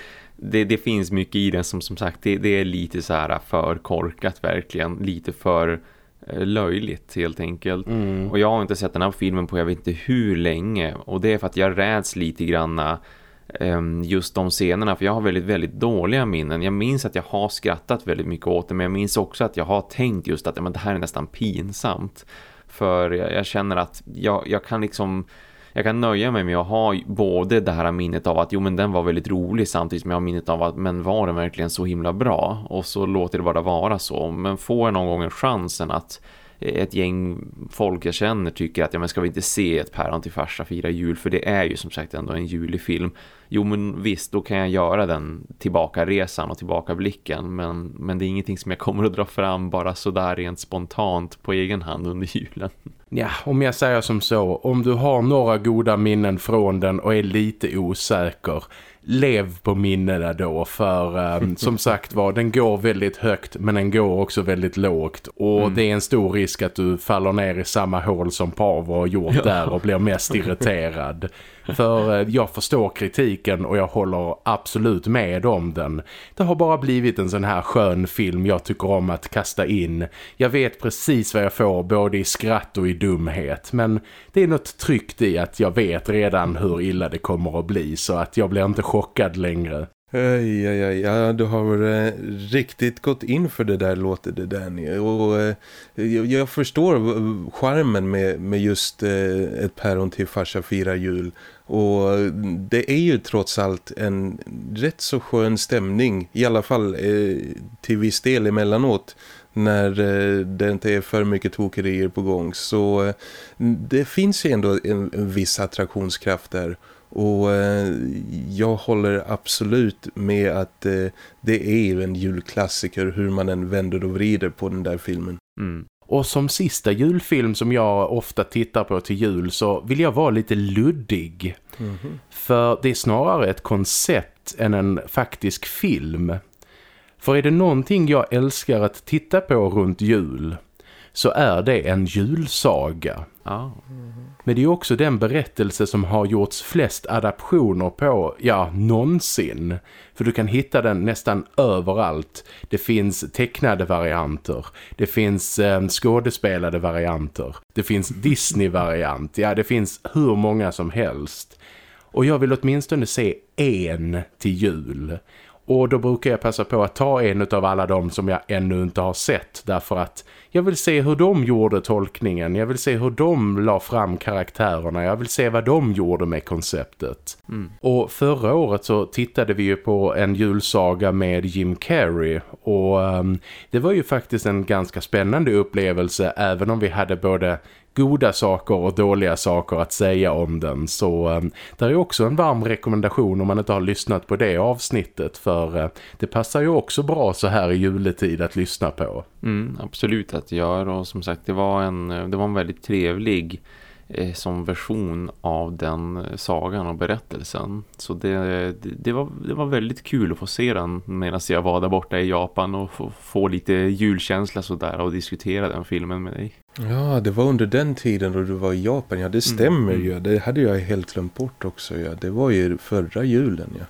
det, det finns mycket i den som som sagt det, det är lite så här för korkat verkligen lite för eh, löjligt helt enkelt. Mm. Och jag har inte sett den här filmen på jag vet inte hur länge. Och det är för att jag räds lite granna Ehm, just de scenerna för jag har väldigt, väldigt dåliga minnen. Jag minns att jag har skrattat väldigt mycket åt det men jag minns också att jag har tänkt just att men det här är nästan pinsamt. För jag, jag känner att jag, jag kan liksom jag kan nöja mig med att ha både det här minnet av att jo men den var väldigt rolig samtidigt som jag har minnet av att men var den verkligen så himla bra och så låter det bara vara så men får jag någon gång en chansen att ett gäng folk jag känner tycker att ja, men ska vi inte se ett päron till farsa fira jul för det är ju som sagt ändå en julig film. Jo men visst, då kan jag göra den tillbaka resan och tillbaka blicken men, men det är ingenting som jag kommer att dra fram bara sådär rent spontant på egen hand under julen. Ja, om jag säger som så, om du har några goda minnen från den och är lite osäker, lev på minnena då för um, som sagt var, den går väldigt högt men den går också väldigt lågt och mm. det är en stor risk att du faller ner i samma hål som Pavo har gjort ja. där och blir mest irriterad. För uh, jag förstår kritiken och jag håller absolut med om den. Det har bara blivit en sån här skön film jag tycker om att kasta in. Jag vet precis vad jag får både i skratt och i dumhet men det är något tryggt i att jag vet redan hur illa det kommer att bli så att jag blir inte chockad längre. Aj, aj, aj. Ja, du har eh, riktigt gått in för det där låter det Danny. Och eh, jag, jag, förstår eh, charmen med, med just eh, ett päron till farsa fira jul. Och eh, det är ju trots allt en rätt så skön stämning, i alla fall eh, till viss del emellanåt när eh, det inte är för mycket tokerier på gång. Så eh, det finns ju ändå en, en viss attraktionskraft där. Och eh, jag håller absolut med att eh, det är en julklassiker hur man än vänder och vrider på den där filmen. Mm. Och som sista julfilm som jag ofta tittar på till jul så vill jag vara lite luddig. Mm -hmm. För det är snarare ett koncept än en faktisk film. För är det någonting jag älskar att titta på runt jul så är det en julsaga. Ah. Men det är också den berättelse som har gjorts flest adaptioner på, ja, någonsin. För du kan hitta den nästan överallt. Det finns tecknade varianter. Det finns eh, skådespelade varianter. Det finns Disney-variant. Ja, det finns hur många som helst. Och jag vill åtminstone se en till jul. Och då brukar jag passa på att ta en av alla dem som jag ännu inte har sett. Därför att jag vill se hur de gjorde tolkningen. Jag vill se hur de la fram karaktärerna. Jag vill se vad de gjorde med konceptet. Mm. Och förra året så tittade vi ju på en julsaga med Jim Carrey. Och um, det var ju faktiskt en ganska spännande upplevelse även om vi hade både goda saker och dåliga saker att säga om den. Så eh, det är också en varm rekommendation om man inte har lyssnat på det avsnittet. För eh, det passar ju också bra så här i juletid att lyssna på. Mm, absolut att göra och som sagt det var en, det var en väldigt trevlig eh, som version av den eh, sagan och berättelsen. Så det, det, det, var, det var väldigt kul att få se den medan jag var där borta i Japan och få, få lite julkänsla sådär och diskutera den filmen med dig. Ja, det var under den tiden då du var i Japan. Ja, det mm, stämmer mm. ju. Det hade jag helt glömt bort också. Ja. Det var ju förra julen. Ja.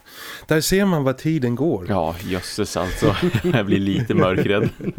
Där ser man vad tiden går. Ja, jösses alltså. jag blir lite mörkrädd.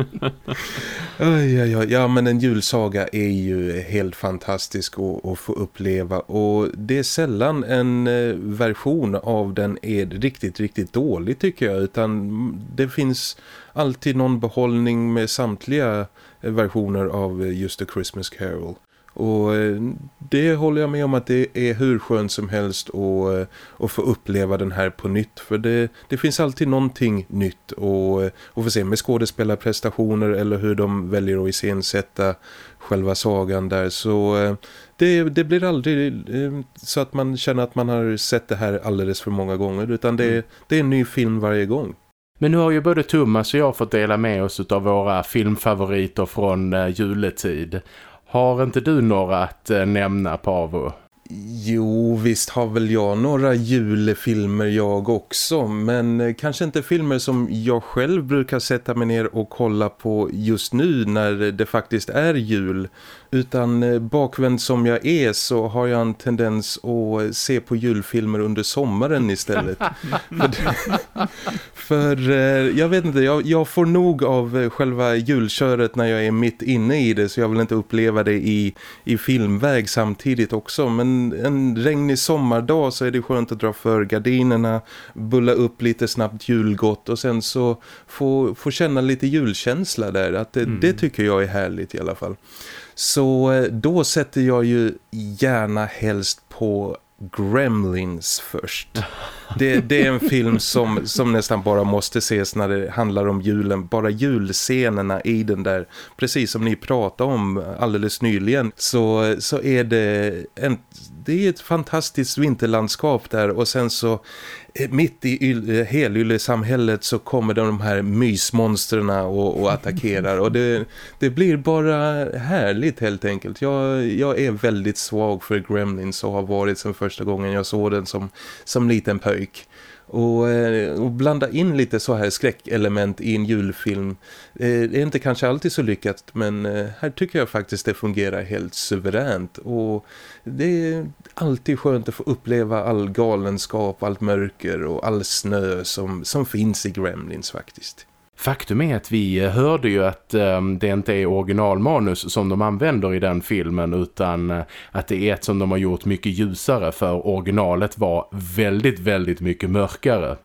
oj, oj, oj. Ja, men en julsaga är ju helt fantastisk att, att få uppleva. Och det är sällan en eh, version av den är riktigt, riktigt dålig tycker jag. Utan det finns alltid någon behållning med samtliga versioner av just A Christmas Carol. Och eh, det håller jag med om att det är hur skönt som helst att, eh, att få uppleva den här på nytt. För det, det finns alltid någonting nytt och, och få se med skådespelarprestationer eller hur de väljer att iscensätta själva sagan där. Så eh, det, det blir aldrig så att man känner att man har sett det här alldeles för många gånger utan det, mm. det är en ny film varje gång. Men nu har ju både Thomas och jag fått dela med oss av våra filmfavoriter från eh, juletid. Har inte du några att eh, nämna, Pavo? Jo, visst har väl jag några julfilmer jag också. Men eh, kanske inte filmer som jag själv brukar sätta mig ner och kolla på just nu när det faktiskt är jul. Utan eh, bakvänd som jag är så har jag en tendens att se på julfilmer under sommaren istället. för, för eh, jag vet inte, jag, jag, får nog av själva julköret när jag är mitt inne i det så jag vill inte uppleva det i, i filmväg samtidigt också. Men en regnig sommardag så är det skönt att dra för gardinerna, bulla upp lite snabbt julgott och sen så få, få känna lite julkänsla där. Att det, mm. det tycker jag är härligt i alla fall. Så eh, då sätter jag ju gärna helst på Gremlins först. Det, det, är en film som, som nästan bara måste ses när det handlar om julen. Bara julscenerna i den där, precis som ni pratade om alldeles nyligen, så, så är det en, det är ett fantastiskt vinterlandskap där och sen så eh, mitt i eh, helylle-samhället så kommer de här mysmonstren och, och attackerar och det, det blir bara härligt helt enkelt. Jag, jag är väldigt svag för Gremlins och har varit sedan första gången jag såg den som, som liten pöjk. Och, eh, och, blanda in lite så här skräckelement i en julfilm eh, det är inte kanske alltid så lyckat men eh, här tycker jag faktiskt det fungerar helt suveränt och det är alltid skönt att få uppleva all galenskap, allt mörker och all snö som, som finns i Gremlins faktiskt. Faktum är att vi hörde ju att um, det inte är originalmanus som de använder i den filmen utan uh, att det är ett som de har gjort mycket ljusare för originalet var väldigt, väldigt mycket mörkare.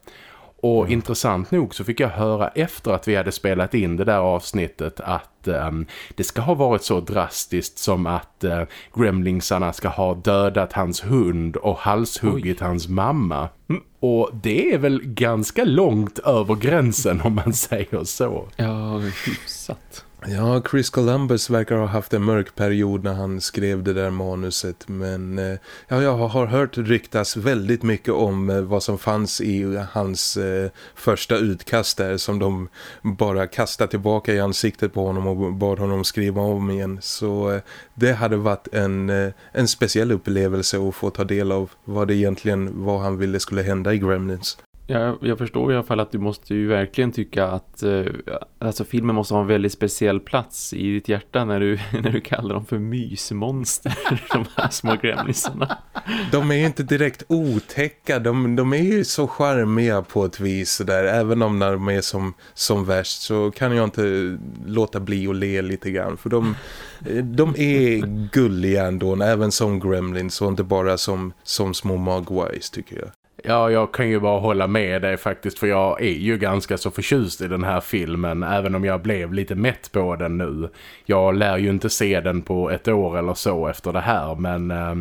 Och mm. intressant nog så fick jag höra efter att vi hade spelat in det där avsnittet att um, det ska ha varit så drastiskt som att uh, gremlingsarna ska ha dödat hans hund och halshuggit Oj. hans mamma. Mm. Och det är väl ganska långt över gränsen om man säger så. Ja, hyfsat. Ja, Chris Columbus verkar ha haft en mörk period när han skrev det där manuset. Men eh, ja, jag har hört ryktas väldigt mycket om eh, vad som fanns i hans eh, första utkast där. Som de bara kastade tillbaka i ansiktet på honom och bad honom skriva om igen. Så eh, det hade varit en, eh, en speciell upplevelse att få ta del av vad det egentligen var han ville skulle hända i Gremlins. Jag, jag förstår i alla fall att du måste ju verkligen tycka att eh, alltså filmen måste ha en väldigt speciell plats i ditt hjärta när du, när du kallar dem för mysmonster, de här små gremlisarna. De är ju inte direkt otäcka, de, de är ju så charmiga på ett vis där. Även om när de är som, som värst så kan jag inte låta bli att le lite grann. För de, eh, de är gulliga ändå, även som gremlins och inte bara som, som små magwise tycker jag. Ja, jag kan ju bara hålla med dig faktiskt för jag är ju ganska så förtjust i den här filmen även om jag blev lite mätt på den nu. Jag lär ju inte se den på ett år eller så efter det här men eh,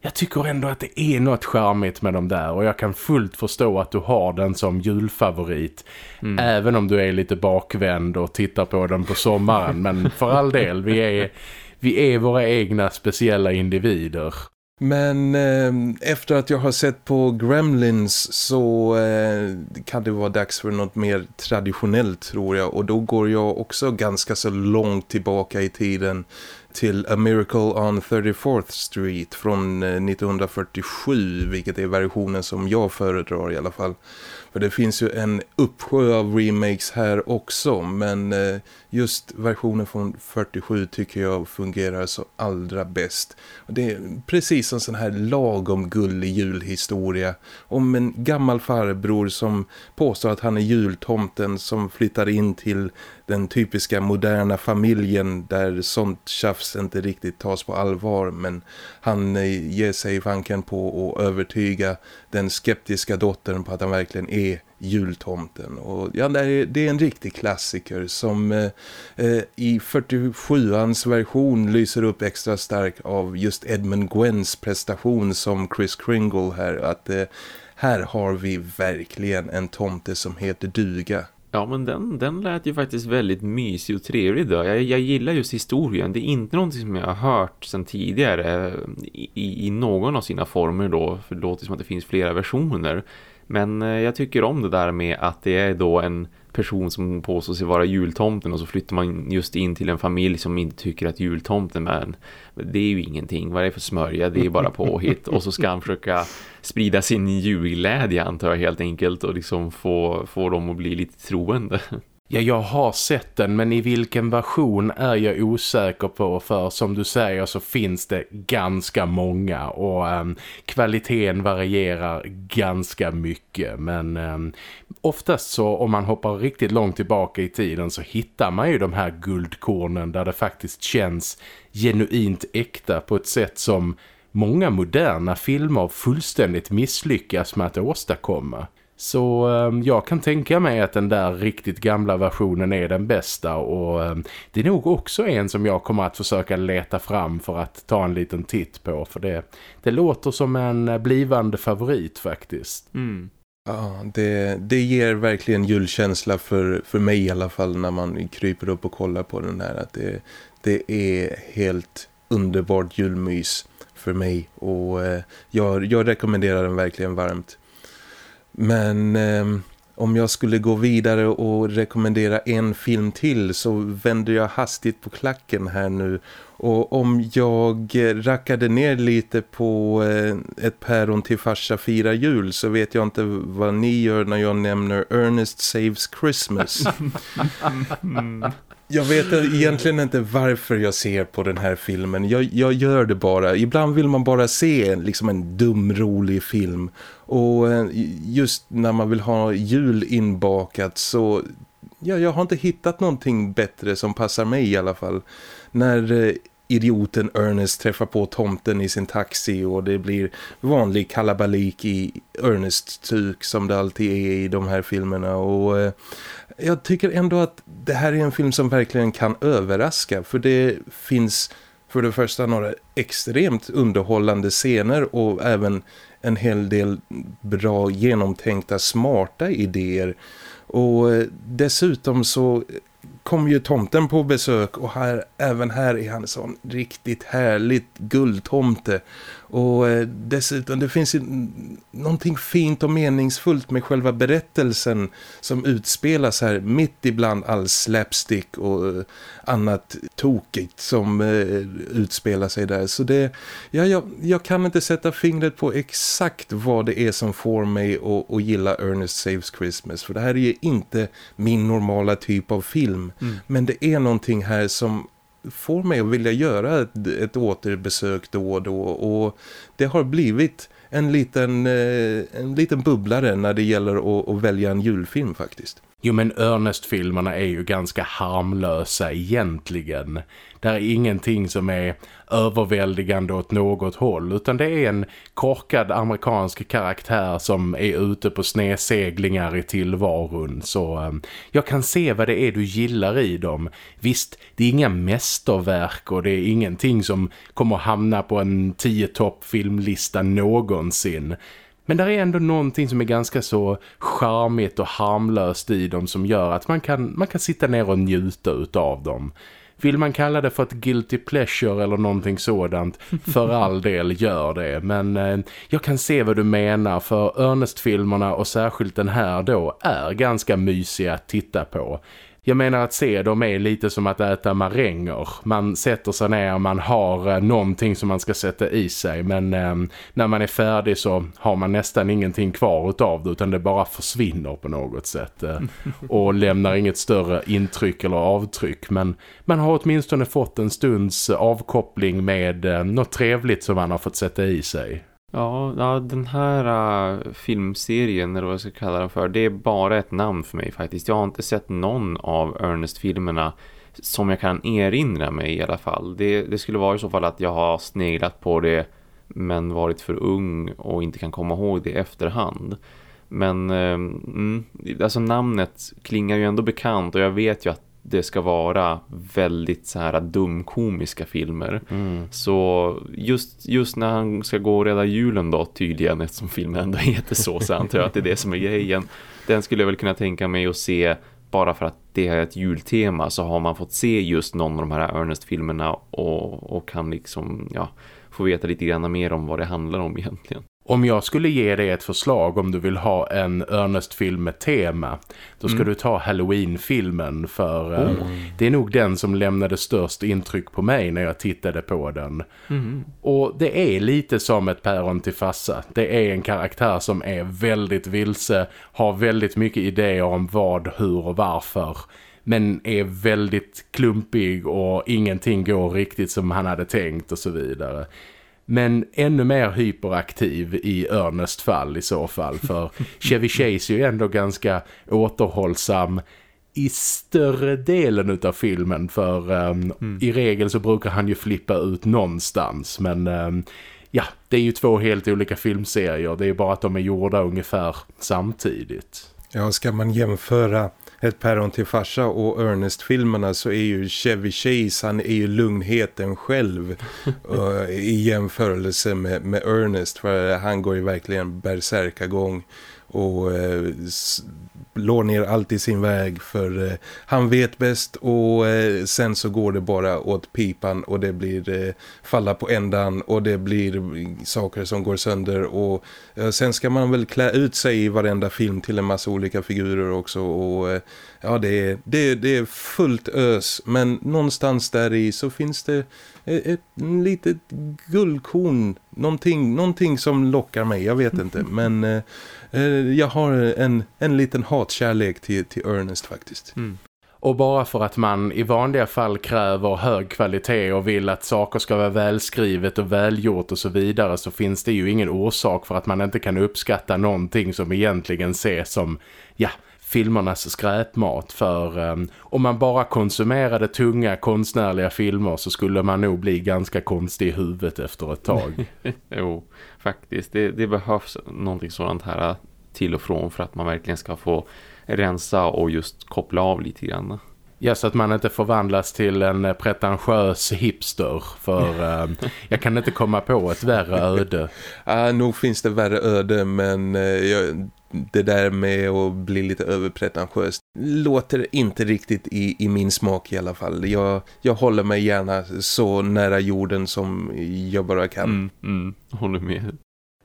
jag tycker ändå att det är något charmigt med dem där och jag kan fullt förstå att du har den som julfavorit mm. även om du är lite bakvänd och tittar på den på sommaren men för all del, vi är, vi är våra egna speciella individer. Men eh, efter att jag har sett på Gremlins så eh, kan det vara dags för något mer traditionellt tror jag. Och då går jag också ganska så långt tillbaka i tiden till A Miracle on 34th Street från eh, 1947 vilket är versionen som jag föredrar i alla fall. För det finns ju en uppsjö av remakes här också men eh, just versionen från 47 tycker jag fungerar så allra bäst. Det är precis en sån här lagom gullig julhistoria om en gammal farbror som påstår att han är jultomten som flyttar in till den typiska moderna familjen där sånt tjafs inte riktigt tas på allvar men han eh, ger sig vanken på att övertyga den skeptiska dottern på att han verkligen är jultomten. Och ja, det är, det är en riktig klassiker som eh, eh i 47ans version lyser upp extra stark av just Edmund Gwens prestation som Chris Kringle här. Att eh, här har vi verkligen en tomte som heter duga. Ja, men den, den lät ju faktiskt väldigt mysig och trevlig då. Jag, jag gillar just historien. Det är inte någonting som jag har hört sedan tidigare eh, i, i någon av sina former då. För det låter som att det finns flera versioner. Men eh, jag tycker om det där med att det är då en person som påstår sig vara jultomten och så flyttar man just in till en familj som inte tycker att jultomten är det är ju ingenting, vad är det för smörja? Det är bara påhitt och så ska han försöka sprida sin julglädje antar jag helt enkelt och liksom få, få dem att bli lite troende. Ja, jag har sett den men i vilken version är jag osäker på för som du säger så finns det ganska många och um, kvaliteten varierar ganska mycket men um, oftast så om man hoppar riktigt långt tillbaka i tiden så hittar man ju de här guldkornen där det faktiskt känns genuint äkta på ett sätt som många moderna filmer fullständigt misslyckas med att åstadkomma. Så eh, jag kan tänka mig att den där riktigt gamla versionen är den bästa och eh, det är nog också en som jag kommer att försöka leta fram för att ta en liten titt på för det, det låter som en blivande favorit faktiskt. Mm. Ja, det, det ger verkligen julkänsla för, för mig i alla fall när man kryper upp och kollar på den här. Att det, det är helt underbart julmys för mig och eh, jag, jag rekommenderar den verkligen varmt. Men eh, om jag skulle gå vidare och rekommendera en film till så vänder jag hastigt på klacken här nu. Och om jag rackade ner lite på eh, ett päron till farsa fira jul så vet jag inte vad ni gör när jag nämner Ernest Saves Christmas. Jag vet egentligen inte varför jag ser på den här filmen. Jag, jag gör det bara. Ibland vill man bara se liksom en dum, rolig film. Och eh, just när man vill ha jul inbakat så... Ja, jag har inte hittat någonting bättre som passar mig i alla fall. När eh, idioten Ernest träffar på tomten i sin taxi och det blir vanlig kalabalik i Ernest-tuk som det alltid är i de här filmerna och eh, jag tycker ändå att det här är en film som verkligen kan överraska för det finns för det första några extremt underhållande scener och även en hel del bra genomtänkta smarta idéer. Och eh, dessutom så kom ju tomten på besök och här, även här är han en sån riktigt härligt guldtomte och eh, dessutom, det finns ju någonting fint och meningsfullt med själva berättelsen som utspelas här mitt ibland all slapstick och eh, annat tokigt som eh, utspelar sig där. Så det, ja, jag, jag kan inte sätta fingret på exakt vad det är som får mig att, att gilla Ernest Saves Christmas. För det här är ju inte min normala typ av film. Mm. Men det är någonting här som får mig att vilja göra ett, ett återbesök då och då och det har blivit en liten, eh, en liten bubblare när det gäller att, att välja en julfilm faktiskt. Jo men Ernest-filmerna är ju ganska harmlösa egentligen. Det är ingenting som är överväldigande åt något håll utan det är en korkad amerikansk karaktär som är ute på sneseglingar i tillvaron. Så um, jag kan se vad det är du gillar i dem. Visst, det är inga mästerverk och det är ingenting som kommer hamna på en 10-topp filmlista någonsin. Men det är ändå någonting som är ganska så charmigt och harmlöst i dem som gör att man kan, man kan sitta ner och njuta utav dem. Vill man kalla det för ett guilty pleasure eller någonting sådant, för all del gör det. Men eh, jag kan se vad du menar för Ernest-filmerna och särskilt den här då är ganska mysiga att titta på. Jag menar att se dem är lite som att äta maränger. Man sätter sig ner, man har eh, någonting som man ska sätta i sig. Men eh, när man är färdig så har man nästan ingenting kvar utav det utan det bara försvinner på något sätt. Eh, och lämnar inget större intryck eller avtryck. Men man har åtminstone fått en stunds avkoppling med eh, något trevligt som man har fått sätta i sig. Ja, ja, den här uh, filmserien, eller vad jag ska kalla den för, det är bara ett namn för mig faktiskt. Jag har inte sett någon av Ernest-filmerna som jag kan erinra mig i alla fall. Det, det skulle vara i så fall att jag har sneglat på det men varit för ung och inte kan komma ihåg det i efterhand. Men eh, mm, alltså namnet klingar ju ändå bekant och jag vet ju att det ska vara väldigt så här dumkomiska filmer. Mm. Så just, just när han ska gå och rädda julen då tydligen eftersom filmen ändå heter så så antar jag att det är det som är grejen. Den skulle jag väl kunna tänka mig att se bara för att det är ett jultema så har man fått se just någon av de här Ernest-filmerna och, och kan liksom ja, få veta lite grann mer om vad det handlar om egentligen. Om jag skulle ge dig ett förslag om du vill ha en Ernest-film med tema då ska mm. du ta Halloween-filmen för mm. det är nog den som lämnade störst intryck på mig när jag tittade på den. Mm. Och det är lite som ett päron till fassa. Det är en karaktär som är väldigt vilse, har väldigt mycket idéer om vad, hur och varför men är väldigt klumpig och ingenting går riktigt som han hade tänkt och så vidare. Men ännu mer hyperaktiv i Ernest fall i så fall. För Chevy Chase är ju ändå ganska återhållsam i större delen av filmen. För um, mm. i regel så brukar han ju flippa ut någonstans. Men um, ja, det är ju två helt olika filmserier. Det är bara att de är gjorda ungefär samtidigt. Ja, ska man jämföra ett päron till farsa och Ernest-filmerna så är ju Chevy Chase, han är ju lugnheten själv uh, i jämförelse med, med Ernest. För han går ju verkligen gång och uh, ner allt i sin väg för eh, han vet bäst och eh, sen så går det bara åt pipan och det blir eh, falla på ändan och det blir mm, saker som går sönder och eh, sen ska man väl klä ut sig i varenda film till en massa olika figurer också och eh, ja det är, det, det är fullt ös. Men någonstans där i så finns det ett, ett litet guldkorn någonting, någonting som lockar mig, jag vet inte. Men Eh, jag har en, en liten hatkärlek till, till Ernest faktiskt. Mm. Och bara för att man i vanliga fall kräver hög kvalitet och vill att saker ska vara välskrivet och välgjort och så vidare så finns det ju ingen orsak för att man inte kan uppskatta någonting som egentligen ses som, ja, filmernas skräpmat för um, om man bara konsumerade tunga konstnärliga filmer så skulle man nog bli ganska konstig i huvudet efter ett tag. jo, faktiskt. Det, det, behövs någonting sådant här till och från för att man verkligen ska få rensa och just koppla av lite grann. Ja, så att man inte förvandlas till en pretentiös hipster för um, jag kan inte komma på ett värre öde. Ja, nog finns det värre öde men uh, jag, det där med att bli lite överpretentiöst låter inte riktigt i, i min smak i alla fall. Jag, jag håller mig gärna så nära jorden som jag bara kan. Mm, mm, håller med.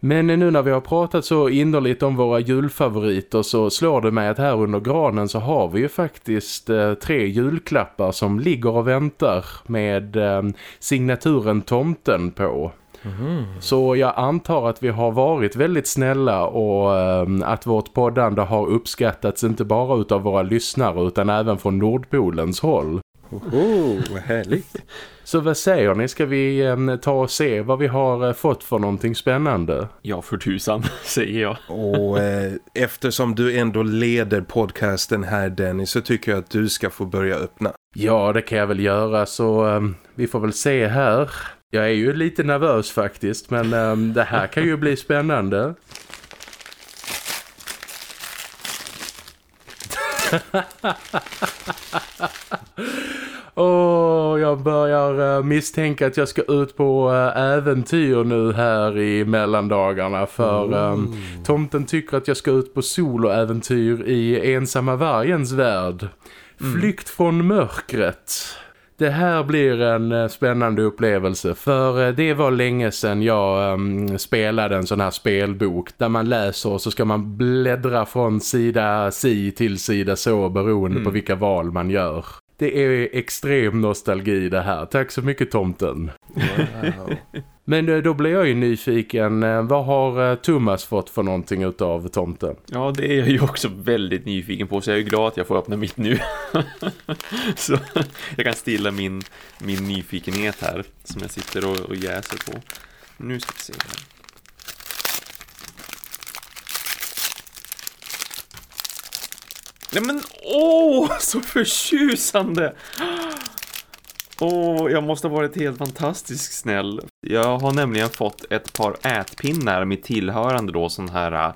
Men nu när vi har pratat så innerligt om våra julfavoriter så slår det mig att här under granen så har vi ju faktiskt eh, tre julklappar som ligger och väntar med eh, signaturen tomten på. Mm. Så jag antar att vi har varit väldigt snälla och äh, att vårt poddande har uppskattats inte bara utav våra lyssnare utan även från Nordpolens håll. Oho, vad härligt. Så vad säger ni? Ska vi äh, ta och se vad vi har äh, fått för någonting spännande? Ja, för tusan, säger jag. och eh, eftersom du ändå leder podcasten här Dennis så tycker jag att du ska få börja öppna. Ja, det kan jag väl göra så vi får väl se här. Jag är ju lite nervös faktiskt, men um, det här kan ju bli spännande. Och jag börjar uh, misstänka att jag ska ut på uh, äventyr nu här i mellandagarna för um, tomten tycker att jag ska ut på soloäventyr i ensamma vargens värld. Mm. Flykt från mörkret. Det här blir en eh, spännande upplevelse för eh, det var länge sedan jag um, spelade en sån här spelbok där man läser och så ska man bläddra från sida si till sida så beroende mm. på vilka val man gör. Det är extrem nostalgi det här. Tack så mycket tomten. Wow. Men eh, då blir jag ju nyfiken. Eh, vad har eh, Thomas fått för någonting utav tomten? Ja, det är jag ju också väldigt nyfiken på. Så jag är glad att jag får öppna mitt nu. så jag kan stilla min, min nyfikenhet här. Som jag sitter och, och jäser på. Nu ska vi se här. Nej men, åh, så förtjusande! Åh, oh, jag måste ha varit helt fantastiskt snäll. Jag har nämligen fått ett par ätpinnar med tillhörande då sån här, äh,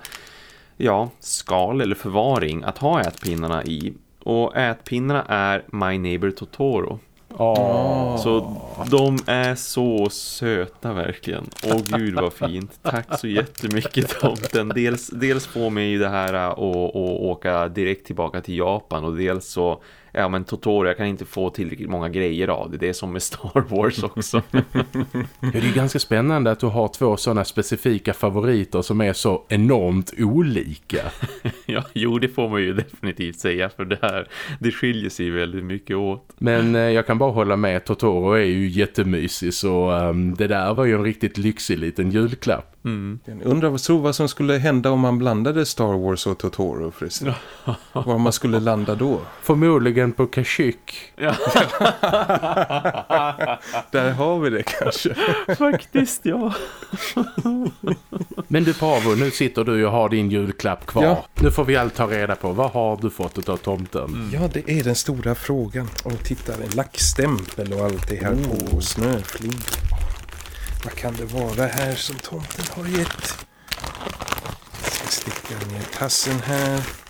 ja, skal eller förvaring att ha ätpinnarna i. Och ätpinnarna är My Neighbor Totoro. Oh. Så De är så söta verkligen. Åh gud vad fint. Tack så jättemycket tomten. Dels, dels får mig det här att åka direkt tillbaka till Japan och dels så ja men Totoro, jag kan inte få tillräckligt många grejer av det. Det är som med Star Wars också. ja, det är ganska spännande att du har två sådana specifika favoriter som är så enormt olika. ja, jo det får man ju definitivt säga för det här, det skiljer sig väldigt mycket åt. Men eh, jag kan bara hålla med, Totoro är ju jättemysig så um, det där var ju en riktigt lyxig liten julklapp. Mm. Jag undrar vad som skulle hända om man blandade Star Wars och Totoro förresten. Var man skulle landa då? Förmodligen på Kashyyyk. Ja. Där har vi det kanske. Faktiskt, ja. Men du Pavo, nu sitter du och har din julklapp kvar. Ja. Nu får vi allt ta reda på. Vad har du fått av tomten? Mm. Ja, det är den stora frågan. Och titta, en lackstämpel och allt det här mm. på. Snöfling. Vad kan det vara här som tomten har gett? Jag ska sticka ner tassen här.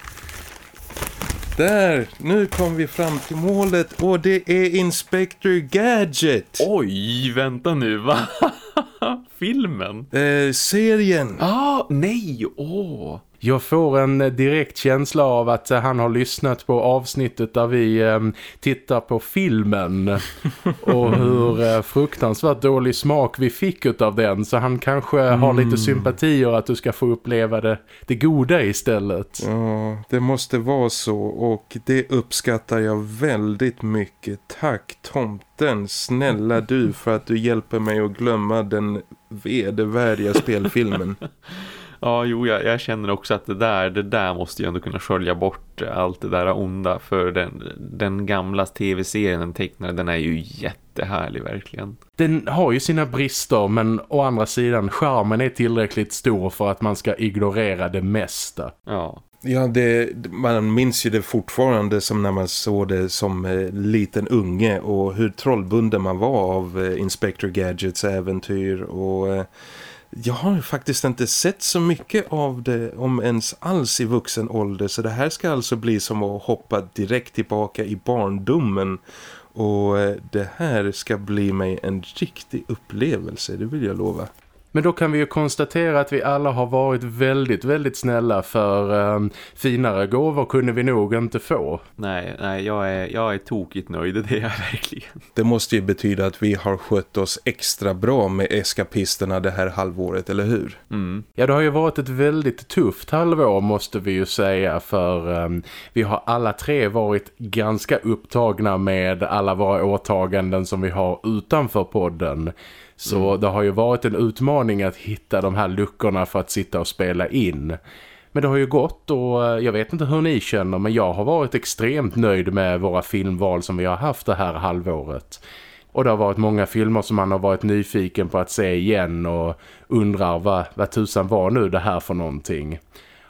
Där, nu kom vi fram till målet och det är Inspector Gadget. Oj, vänta nu, va? Filmen? Eh, serien. Ah, nej, åh. Jag får en direkt känsla av att han har lyssnat på avsnittet där vi eh, tittar på filmen och hur eh, fruktansvärt dålig smak vi fick av den så han kanske mm. har lite sympatier att du ska få uppleva det, det goda istället. Ja, det måste vara så och det uppskattar jag väldigt mycket. Tack tomten, snälla du för att du hjälper mig att glömma den vedervärdiga spelfilmen. Ja, jo, jag, jag, känner också att det där, det där måste ju ändå kunna skölja bort allt det där onda. För den, den gamla tv-serien, den tecknade, den är ju jättehärlig verkligen. Den har ju sina brister, men å andra sidan, charmen är tillräckligt stor för att man ska ignorera det mesta. Ja. Ja, det, man minns ju det fortfarande som när man såg det som eh, liten unge och hur trollbunden man var av eh, Inspector Gadgets äventyr och... Eh, jag har faktiskt inte sett så mycket av det om ens alls i vuxen ålder så det här ska alltså bli som att hoppa direkt tillbaka i barndomen och eh, det här ska bli mig en riktig upplevelse, det vill jag lova. Men då kan vi ju konstatera att vi alla har varit väldigt, väldigt snälla för um, finare gåvor kunde vi nog inte få. Nej, nej jag, är, jag är tokigt nöjd, det är jag verkligen. Det måste ju betyda att vi har skött oss extra bra med eskapisterna det här halvåret, eller hur? Mm. Ja, det har ju varit ett väldigt tufft halvår måste vi ju säga för um, vi har alla tre varit ganska upptagna med alla våra åtaganden som vi har utanför podden. Så mm. det har ju varit en utmaning att hitta de här luckorna för att sitta och spela in. Men det har ju gått och eh, jag vet inte hur ni känner men jag har varit extremt nöjd med våra filmval som vi har haft det här halvåret. Och det har varit många filmer som man har varit nyfiken på att se igen och undrar vad, vad tusan var nu det här för någonting.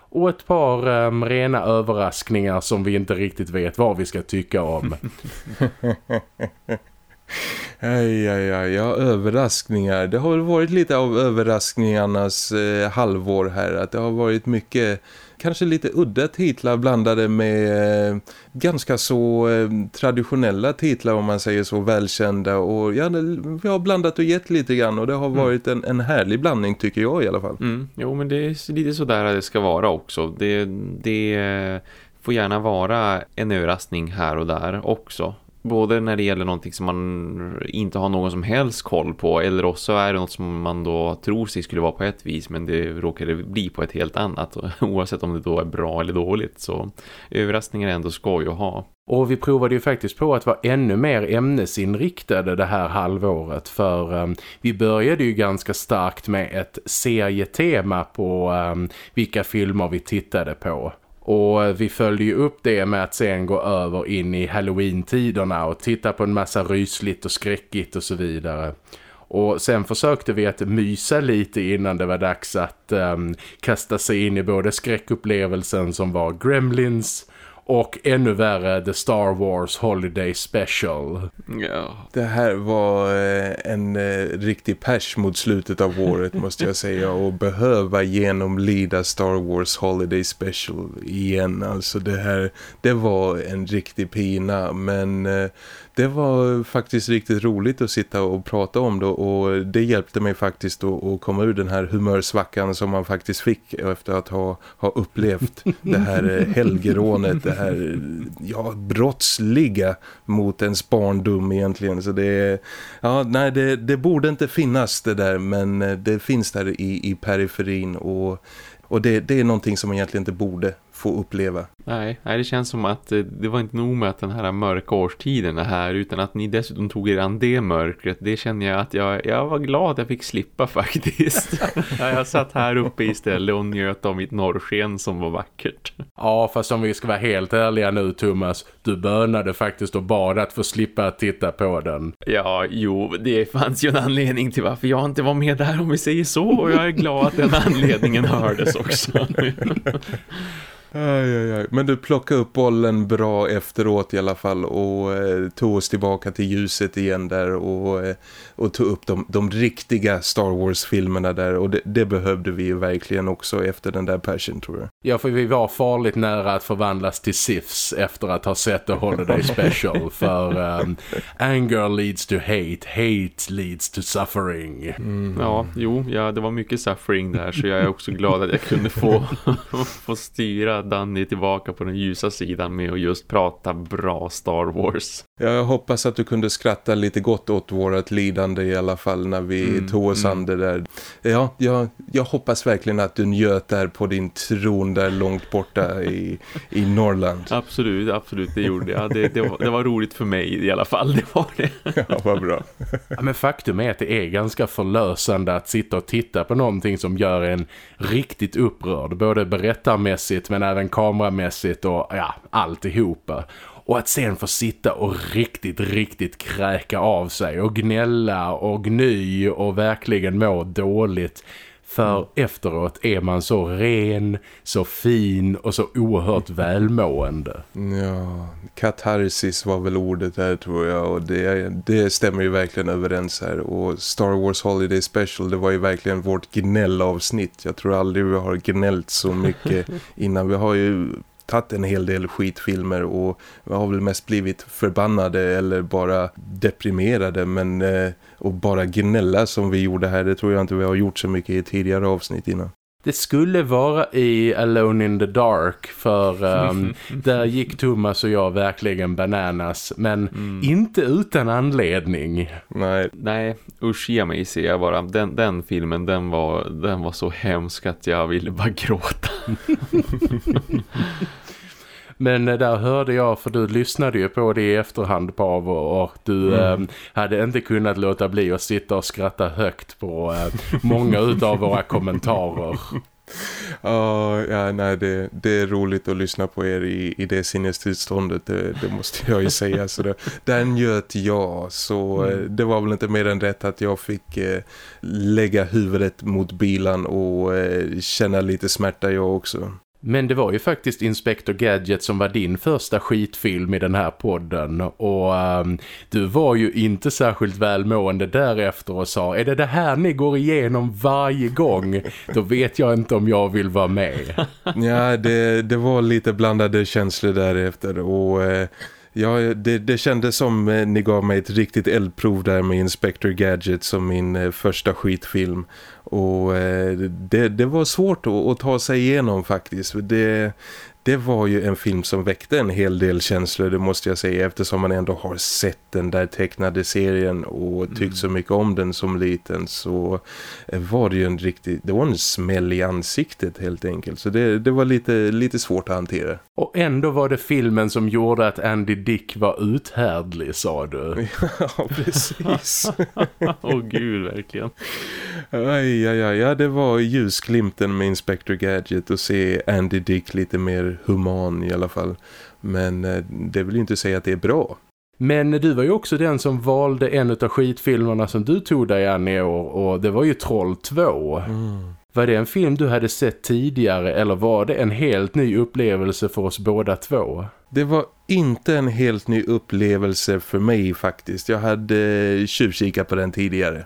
Och ett par um, rena överraskningar som vi inte riktigt vet vad vi ska tycka om. Aj, aj, aj, ja, överraskningar. Det har väl varit lite av överraskningarnas eh, halvår här. Att det har varit mycket, kanske lite udda titlar blandade med eh, ganska så eh, traditionella titlar om man säger så, välkända. Och ja, vi har blandat och gett lite grann och det har mm. varit en, en härlig blandning tycker jag i alla fall. Mm. Jo, men det är lite sådär det ska vara också. Det, det får gärna vara en överraskning här och där också. Både när det gäller någonting som man inte har någon som helst koll på eller också är det något som man då tror sig skulle vara på ett vis men det råkade bli på ett helt annat oavsett om det då är bra eller dåligt så överraskningar är ändå skoj att ha. Och vi provade ju faktiskt på att vara ännu mer ämnesinriktade det här halvåret för um, vi började ju ganska starkt med ett serietema på um, vilka filmer vi tittade på. Och vi följde ju upp det med att sen gå över in i Halloween-tiderna och titta på en massa rysligt och skräckigt och så vidare. Och sen försökte vi att mysa lite innan det var dags att um, kasta sig in i både skräckupplevelsen som var Gremlins och ännu värre The Star Wars Holiday Special. Ja. Det här var eh, en eh, riktig pers mot slutet av året måste jag säga och behöva genomlida Star Wars Holiday Special igen. Alltså det här, det var en riktig pina men eh, det var faktiskt riktigt roligt att sitta och prata om det och det hjälpte mig faktiskt att, komma ur den här humörsvackan som man faktiskt fick efter att ha, ha upplevt det här eh, helgerånet, det här ja, brottsliga mot ens barndom egentligen. Så det, ja, nej, det, det borde inte finnas det där men eh, det finns där i, i periferin och, och det, det är någonting som man egentligen inte borde få uppleva. Nej, nej, det känns som att eh, det var inte nog med att den här mörka årstiden är här utan att ni dessutom tog er an det mörkret. Det känner jag att jag, jag var glad att jag fick slippa faktiskt. jag satt här uppe istället och njöt av mitt norrsken som var vackert. Ja, fast om vi ska vara helt ärliga nu Thomas, du bönade faktiskt och bad att få slippa titta på den. Ja, jo, det fanns ju en anledning till varför jag inte var med där om vi säger så och jag är glad att den anledningen hördes också. Aj, aj, aj. Men du plockade upp bollen bra efteråt i alla fall och eh, tog oss tillbaka till ljuset igen där och, eh, och tog upp de, de riktiga Star Wars-filmerna där och det, det, behövde vi ju verkligen också efter den där passion tror jag. Ja, för vi var farligt nära att förvandlas till Siths efter att ha sett The Holiday Special för um, anger leads to hate, hate leads to suffering. Mm. Ja, jo, ja, det var mycket suffering där så jag är också glad att jag kunde få, få styra Danny tillbaka på den ljusa sidan med att just prata bra Star Wars. Ja, jag hoppas att du kunde skratta lite gott åt vårt lidande i alla fall när vi mm, tog oss mm. an det där. Ja, jag, jag hoppas verkligen att du njöt där på din tron där långt borta i, i Norrland. Absolut, absolut, det gjorde jag. Det, det, var, det var roligt för mig i alla fall, det var det. Ja, vad bra. Ja, men faktum är att det är ganska förlösande att sitta och titta på någonting som gör en riktigt upprörd. Både berättarmässigt men även kameramässigt och ja, alltihopa. Och att sen få sitta och riktigt, riktigt kräka av sig och gnälla och gny och verkligen må dåligt. För mm. efteråt är man så ren, så fin och så oerhört välmående. Ja, katarsis var väl ordet där tror jag och det, det stämmer ju verkligen överens här. Och Star Wars Holiday Special, det var ju verkligen vårt gnällavsnitt. Jag tror aldrig vi har gnällt så mycket innan. Vi har ju tagit en hel del skitfilmer och vi har väl mest blivit förbannade eller bara deprimerade men eh, och bara gnälla som vi gjorde här det tror jag inte vi har gjort så mycket i tidigare avsnitt innan. Det skulle vara i Alone in the Dark för um, där gick Thomas och jag verkligen bananas men mm. inte utan anledning. Nej, Nej usch ge mig ser jag bara. Den, den filmen den var, den var så hemsk att jag ville bara gråta. Men eh, där hörde jag, för du lyssnade ju på det i efterhand Pav och du mm. eh, hade inte kunnat låta bli att sitta och skratta högt på eh, många av våra kommentarer. Oh, ja, nej, det, det, är roligt att lyssna på er i, i det sinnestillståndet, det, det måste jag ju säga. Så det, den njöt jag, så mm. Eh, det var väl inte mer än rätt att jag fick eh, lägga huvudet mot bilen och eh, känna lite smärta jag också. Men det var ju faktiskt Inspector Gadget som var din första skitfilm i den här podden och um, du var ju inte särskilt välmående därefter och sa är det det här ni går igenom varje gång? Då vet jag inte om jag vill vara med. ja, det, det var lite blandade känslor därefter och... Eh, Ja, det, det kändes som eh, ni gav mig ett riktigt eldprov där med Inspector Gadget som min eh, första skitfilm. Och eh, det, det var svårt att, att, ta sig igenom faktiskt. Det, det var ju en film som väckte en hel del känslor, det måste jag säga, eftersom man ändå har sett den där tecknade serien och tyckt mm. så mycket om den som liten så var det ju en riktig, det var en smäll i ansiktet helt enkelt. Så det, det var lite, lite svårt att hantera. Och ändå var det filmen som gjorde att Andy Dick var uthärdlig, sa du. ja, precis. Åh oh, gud, verkligen. Aj, aj, aj, ja, det var ljusglimten med Inspector Gadget att se Andy Dick lite mer human i alla fall. Men eh, det vill ju inte säga att det är bra. Men du var ju också den som valde en av skitfilmerna som du tog dig an i år och det var ju Troll 2. Mm. Var det en film du hade sett tidigare eller var det en helt ny upplevelse för oss båda två? Det var inte en helt ny upplevelse för mig faktiskt. Jag hade tjuvkikat på den tidigare.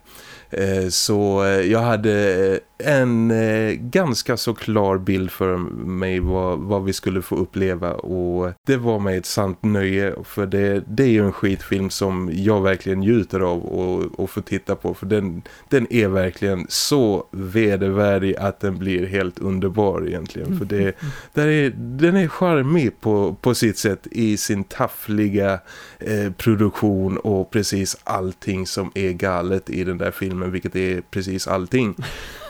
Eh, så eh, jag hade en eh, ganska så klar bild för mig vad, vad vi skulle få uppleva och det var mig ett sant nöje för det, det är ju en skitfilm som jag verkligen njuter av och, och får titta på för den, den är verkligen så vedervärdig att den blir helt underbar egentligen för det, där är, den är charmig på, på sitt sätt i sin taffliga eh, produktion och precis allting som är galet i den där filmen vilket är precis allting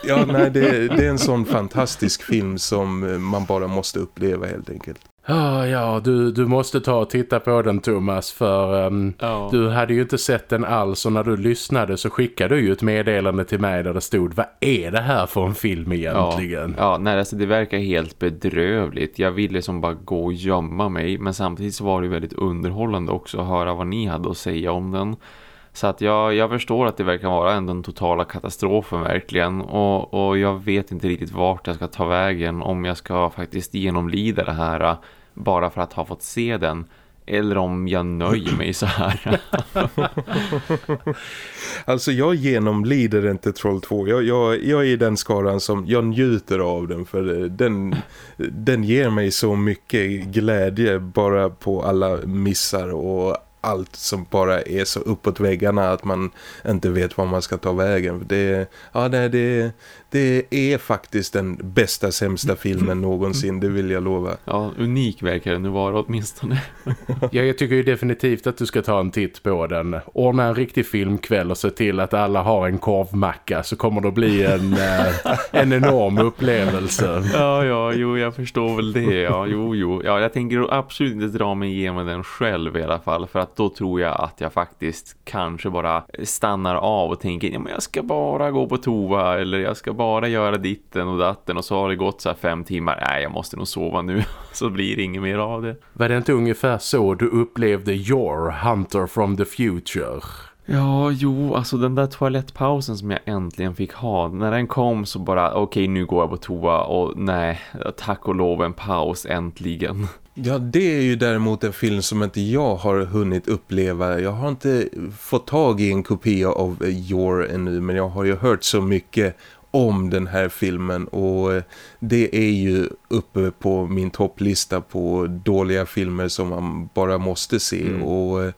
Ja, nej, det, det, är en sån fantastisk film som eh, man bara måste uppleva helt enkelt. Ah, ja, du, du måste ta och titta på den Thomas för um, oh. du hade ju inte sett den alls och när du lyssnade så skickade du ju ett meddelande till mig där det stod vad är det här för en film egentligen? Ja, ja nej, alltså det verkar helt bedrövligt. Jag ville som bara gå och gömma mig men samtidigt så var det väldigt underhållande också att höra vad ni hade att säga om den. Så att jag, jag förstår att det verkar vara ändå den totala katastrofen verkligen. Och, och jag vet inte riktigt vart jag ska ta vägen om jag ska faktiskt genomlida det här äh, bara för att ha fått se den. Eller om jag nöjer mig så här. alltså jag genomlider inte Troll 2. Jag, jag, jag är i den skaran som jag njuter av den. För äh, den, den ger mig så mycket glädje bara på alla missar och allt som bara är så uppåt väggarna att man inte vet var man ska ta vägen. Det, ja, det, det, det är faktiskt den bästa sämsta filmen någonsin, det vill jag lova. Ja, unik verkar den nu vara åtminstone. ja, jag tycker ju definitivt att du ska ta en titt på den. Ordna en riktig filmkväll och se till att alla har en korvmacka så kommer det att bli en, äh, en enorm upplevelse. Ja, ja, jo, jag förstår väl det. Ja, jo, jo. Ja, jag tänker absolut inte dra mig igenom den själv i alla fall för att då tror jag att jag faktiskt kanske bara stannar av och tänker ja, men jag ska bara gå på toa eller jag ska bara göra ditten och datten och så har det gått så här fem timmar. Nej, jag måste nog sova nu. så blir det inget mer av det. Var det inte ungefär så du upplevde Your Hunter from the Future? Ja, jo, alltså den där toalettpausen som jag äntligen fick ha, när den kom så bara, okej okay, nu går jag på toa och nej, tack och lov en paus äntligen. Ja, det är ju däremot en film som inte jag har hunnit uppleva. Jag har inte fått tag i en kopia av Your ännu, men jag har ju hört så mycket om den här filmen och det är ju uppe på min topplista på dåliga filmer som man bara måste se mm. och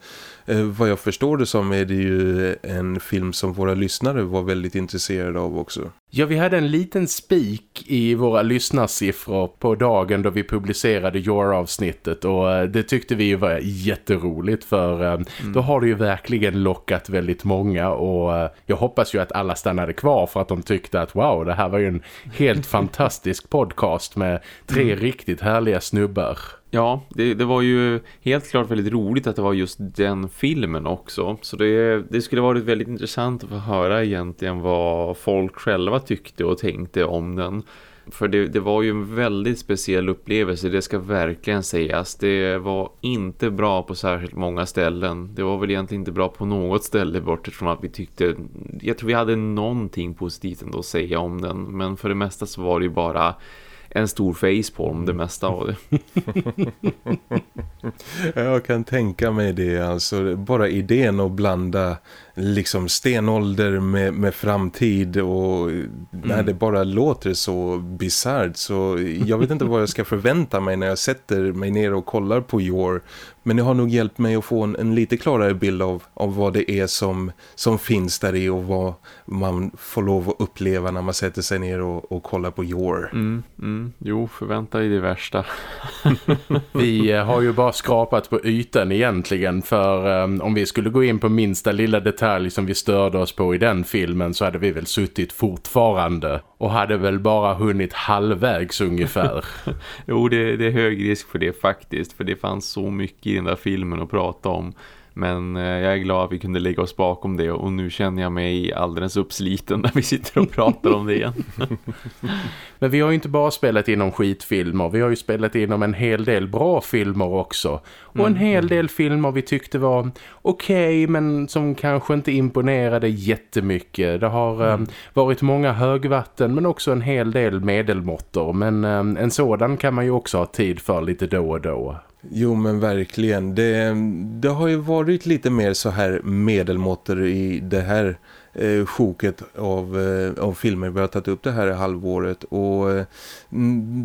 Eh, vad jag förstår det som är det ju en film som våra lyssnare var väldigt intresserade av också. Ja, vi hade en liten spik i våra lyssnarsiffror på dagen då vi publicerade Your-avsnittet och eh, det tyckte vi var jätteroligt för eh, mm. då har det ju verkligen lockat väldigt många och jag hoppas ju att alla stannade kvar för att de tyckte att wow, det här var ju en helt fantastisk podcast med tre mm. riktigt härliga snubbar. Ja, det, det, var ju helt klart väldigt roligt att det var just den filmen också. Så det, det skulle varit väldigt intressant att få höra egentligen vad folk själva tyckte och tänkte om den. För det, det, var ju en väldigt speciell upplevelse, det ska verkligen sägas. Det var inte bra på särskilt många ställen. Det var väl egentligen inte bra på något ställe bortifrån att vi tyckte... Jag tror vi hade någonting positivt ändå att säga om den. Men för det mesta så var det ju bara en stor facepalm det mesta av det. Jag kan tänka mig det alltså bara idén att blanda liksom stenålder med, med framtid och mm. när det bara låter så bizarrt så jag vet inte vad jag ska förvänta mig när jag sätter mig ner och kollar på Your men det har nog hjälpt mig att få en, en lite klarare bild av, av vad det är som, som finns där i och vad man får lov att uppleva när man sätter sig ner och, och kollar på Your. Mm, mm. Jo, förvänta dig det värsta. vi eh, har ju bara skrapat på ytan egentligen för um, om vi skulle gå in på minsta lilla detalj som liksom vi störde oss på i den filmen så hade vi väl suttit fortfarande och hade väl bara hunnit halvvägs ungefär. jo, det, det är hög risk för det faktiskt för det fanns så mycket i den där filmen att prata om. Men eh, jag är glad att vi kunde lägga oss bakom det och nu känner jag mig alldeles uppsliten när vi sitter och pratar om det igen. Men vi har ju inte bara spelat inom skitfilmer, vi har ju spelat inom en hel del bra filmer också. Och en mm. hel del filmer vi tyckte var okej okay, men som kanske inte imponerade jättemycket. Det har mm. um, varit många högvatten men också en hel del medelmåttor. Men um, en sådan kan man ju också ha tid för lite då och då. Jo men verkligen. Det, det har ju varit lite mer så här medelmåtter i det här eh, sjoket av, eh, av filmer vi har tagit upp det här halvåret och eh,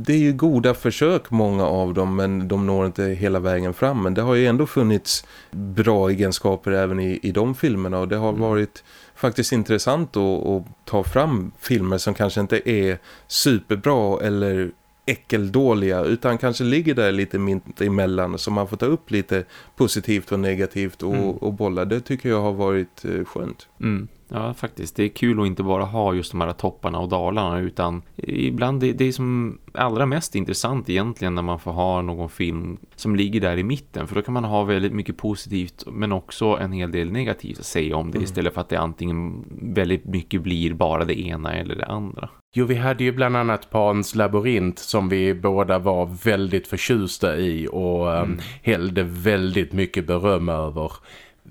det är ju goda försök många av dem men de når inte hela vägen fram men det har ju ändå funnits bra egenskaper även i, i de filmerna och det har mm. varit faktiskt intressant att, att ta fram filmer som kanske inte är superbra eller äckeldåliga utan kanske ligger där lite mitt emellan så man får ta upp lite positivt och negativt och, mm. och bolla. Det tycker jag har varit eh, skönt. Mm. Ja, faktiskt. Det är kul att inte bara ha just de här topparna och dalarna utan ibland det, det är som allra mest intressant egentligen när man får ha någon film som ligger där i mitten för då kan man ha väldigt mycket positivt men också en hel del negativt att säga om det mm. istället för att det antingen väldigt mycket blir bara det ena eller det andra. Jo, vi hade ju bland annat Pans labyrint som vi båda var väldigt förtjusta i och mm. um, hällde väldigt mycket beröm över.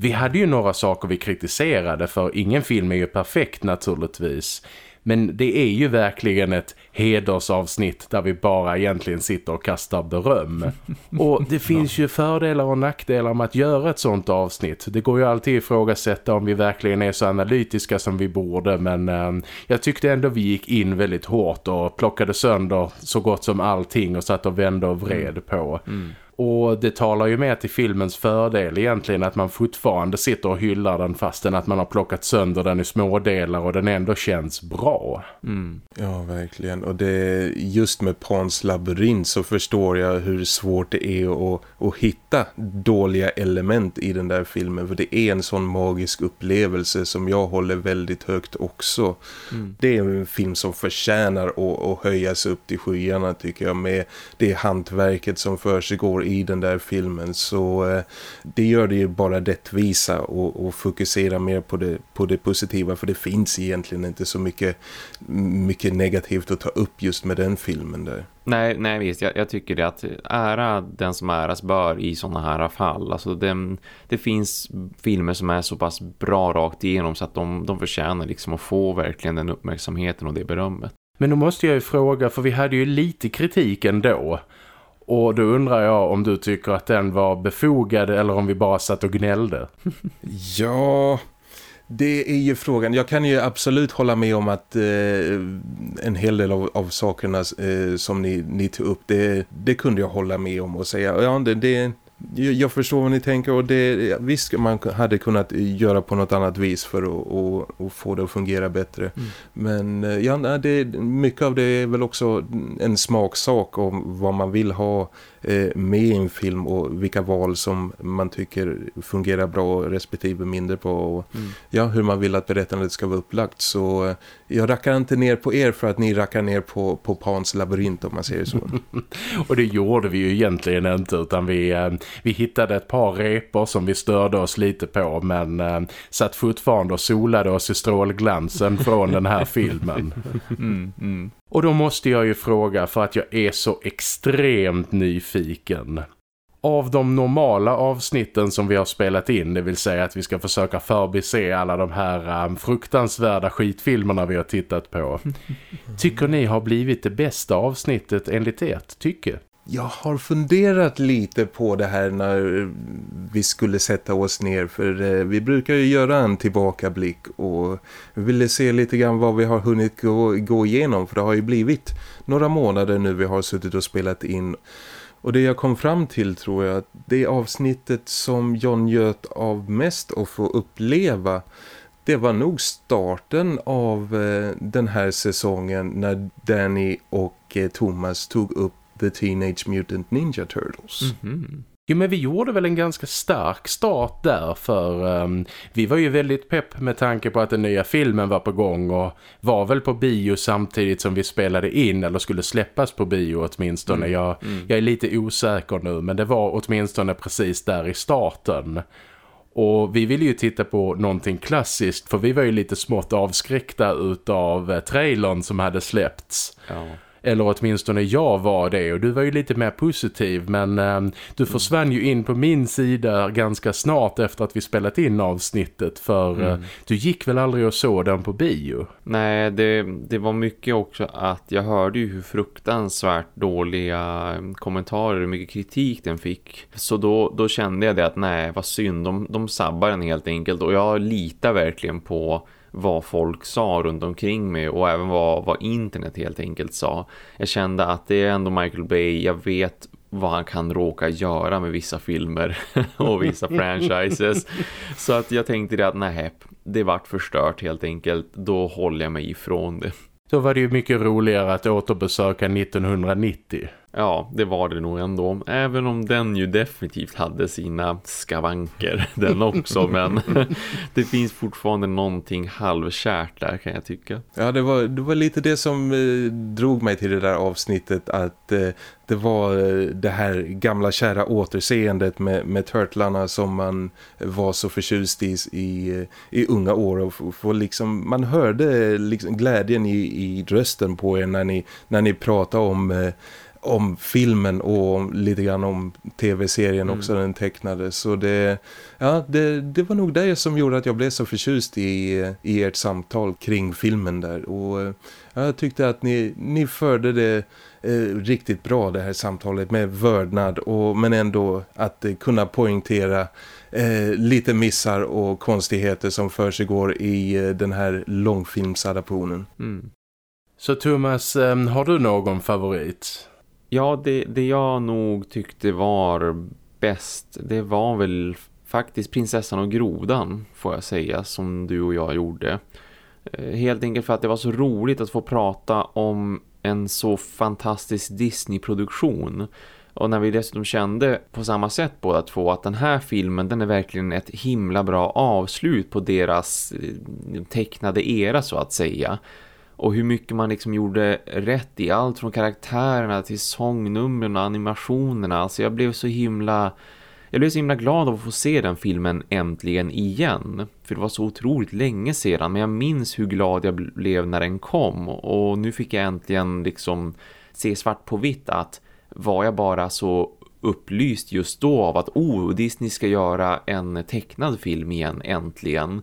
Vi hade ju några saker vi kritiserade för ingen film är ju perfekt naturligtvis. Men det är ju verkligen ett hedersavsnitt där vi bara egentligen sitter och kastar beröm. Och det finns ju fördelar och nackdelar med att göra ett sånt avsnitt. Det går ju alltid ifrågasätta om vi verkligen är så analytiska som vi borde. Men eh, jag tyckte ändå vi gick in väldigt hårt och plockade sönder så gott som allting och satt och vände och vred mm. på. Mm. Och det talar ju mer till filmens fördel egentligen att man fortfarande sitter och hyllar den fastän att man har plockat sönder den i små delar och den ändå känns bra. Mm. Ja, verkligen. Och det, just med Pans labyrint så förstår jag hur svårt det är att, att hitta dåliga element i den där filmen. För det är en sån magisk upplevelse som jag håller väldigt högt också. Mm. Det är en film som förtjänar att, att höjas upp till skyarna tycker jag med det hantverket som för sig går i den där filmen så eh, det gör det ju bara rättvisa och, och fokusera mer på det, på det positiva för det finns egentligen inte så mycket, mycket negativt att ta upp just med den filmen där. Nej, nej visst. Jag, jag, tycker det att ära den som äras bör i sådana här fall. Alltså det, det, finns filmer som är så pass bra rakt igenom så att de, de förtjänar liksom att få verkligen den uppmärksamheten och det berömmet. Men då måste jag ju fråga, för vi hade ju lite kritik ändå. Och då undrar jag om du tycker att den var befogad eller om vi bara satt och gnällde. ja, det är ju frågan. Jag kan ju absolut hålla med om att eh, en hel del av, av sakerna eh, som ni, ni tog upp, det, det kunde jag hålla med om och säga. Ja, det, det, jag förstår vad ni tänker och det, visst man hade kunnat göra på något annat vis för att och, och få det att fungera bättre. Mm. Men eh, ja, det, mycket av det är väl också en smaksak om vad man vill ha med i en film och vilka val som man tycker fungerar bra respektive mindre på och mm. ja, hur man vill att berättandet ska vara upplagt så eh, jag rackar inte ner på er för att ni rackar ner på, på Pans labyrint om man säger så. och det gjorde vi ju egentligen inte utan vi, eh, vi hittade ett par repor som vi störde oss lite på men eh, satt fortfarande och solade oss i strålglansen från den här filmen. Mm, mm. Och då måste jag ju fråga för att jag är så extremt nyfiken. Av de normala avsnitten som vi har spelat in, det vill säga att vi ska försöka förbise alla de här um, fruktansvärda skitfilmerna vi har tittat på. Tycker ni har blivit det bästa avsnittet enligt ert tycke? Jag har funderat lite på det här när vi skulle sätta oss ner för eh, vi brukar ju göra en tillbakablick och ville se lite grann vad vi har hunnit gå, gå igenom för det har ju blivit några månader nu vi har suttit och spelat in och det jag kom fram till tror jag att det avsnittet som John göt av mest att få uppleva det var nog starten av eh, den här säsongen när Danny och eh, Thomas tog upp The Teenage Mutant Ninja Turtles. Mm -hmm. Jo men vi gjorde väl en ganska stark start där för um, vi var ju väldigt pepp med tanke på att den nya filmen var på gång och var väl på bio samtidigt som vi spelade in eller skulle släppas på bio åtminstone. Mm. Jag, mm. jag är lite osäker nu men det var åtminstone precis där i starten. Och vi ville ju titta på någonting klassiskt för vi var ju lite smått avskräckta utav trailern som hade släppts. Ja. Eller åtminstone jag var det och du var ju lite mer positiv men eh, du försvann ju in på min sida ganska snart efter att vi spelat in avsnittet för eh, mm. du gick väl aldrig och såg den på bio? Nej, det, det var mycket också att jag hörde ju hur fruktansvärt dåliga eh, kommentarer och mycket kritik den fick. Så då, då kände jag det att nej, vad synd, de, de sabbar den helt enkelt och jag litar verkligen på vad folk sa runt omkring mig och även vad, vad internet helt enkelt sa. Jag kände att det är ändå Michael Bay, jag vet vad han kan råka göra med vissa filmer och vissa franchises. Så att jag tänkte det att nej, det vart förstört helt enkelt. Då håller jag mig ifrån det. Då var det ju mycket roligare att återbesöka 1990. Ja, det var det nog ändå. Även om den ju definitivt hade sina skavanker, den också. men det finns fortfarande någonting halvkärt där kan jag tycka. Ja, det var, det var lite det som eh, drog mig till det där avsnittet. Att eh, det var eh, det här gamla kära återseendet med, med turtlarna som man var så förtjust i i, i unga år. Och för liksom, man hörde eh, liksom glädjen i, i rösten på er när ni, när ni pratade om... Eh, om filmen och lite grann om tv-serien mm. också den tecknade så det, ja, det, det var nog det som gjorde att jag blev så förtjust i, i ert samtal kring filmen där och ja, jag tyckte att ni, ni förde det eh, riktigt bra det här samtalet med vördnad och, men ändå att eh, kunna poängtera eh, lite missar och konstigheter som för sig i eh, den här långfilmsadaptionen. Mm. Så Thomas, eh, har du någon favorit? Ja, det, det jag nog tyckte var bäst, det var väl faktiskt prinsessan och grodan får jag säga som du och jag gjorde. Eh, helt enkelt för att det var så roligt att få prata om en så fantastisk Disney-produktion. Och när vi dessutom kände på samma sätt båda två att den här filmen den är verkligen ett himla bra avslut på deras eh, tecknade era så att säga och hur mycket man liksom gjorde rätt i allt från karaktärerna till sångnumren och animationerna. Alltså jag blev så himla... Jag blev så himla glad av att få se den filmen äntligen igen. För det var så otroligt länge sedan. Men jag minns hur glad jag blev när den kom. Och nu fick jag äntligen liksom se svart på vitt att var jag bara så upplyst just då av att oh, Disney ska göra en tecknad film igen äntligen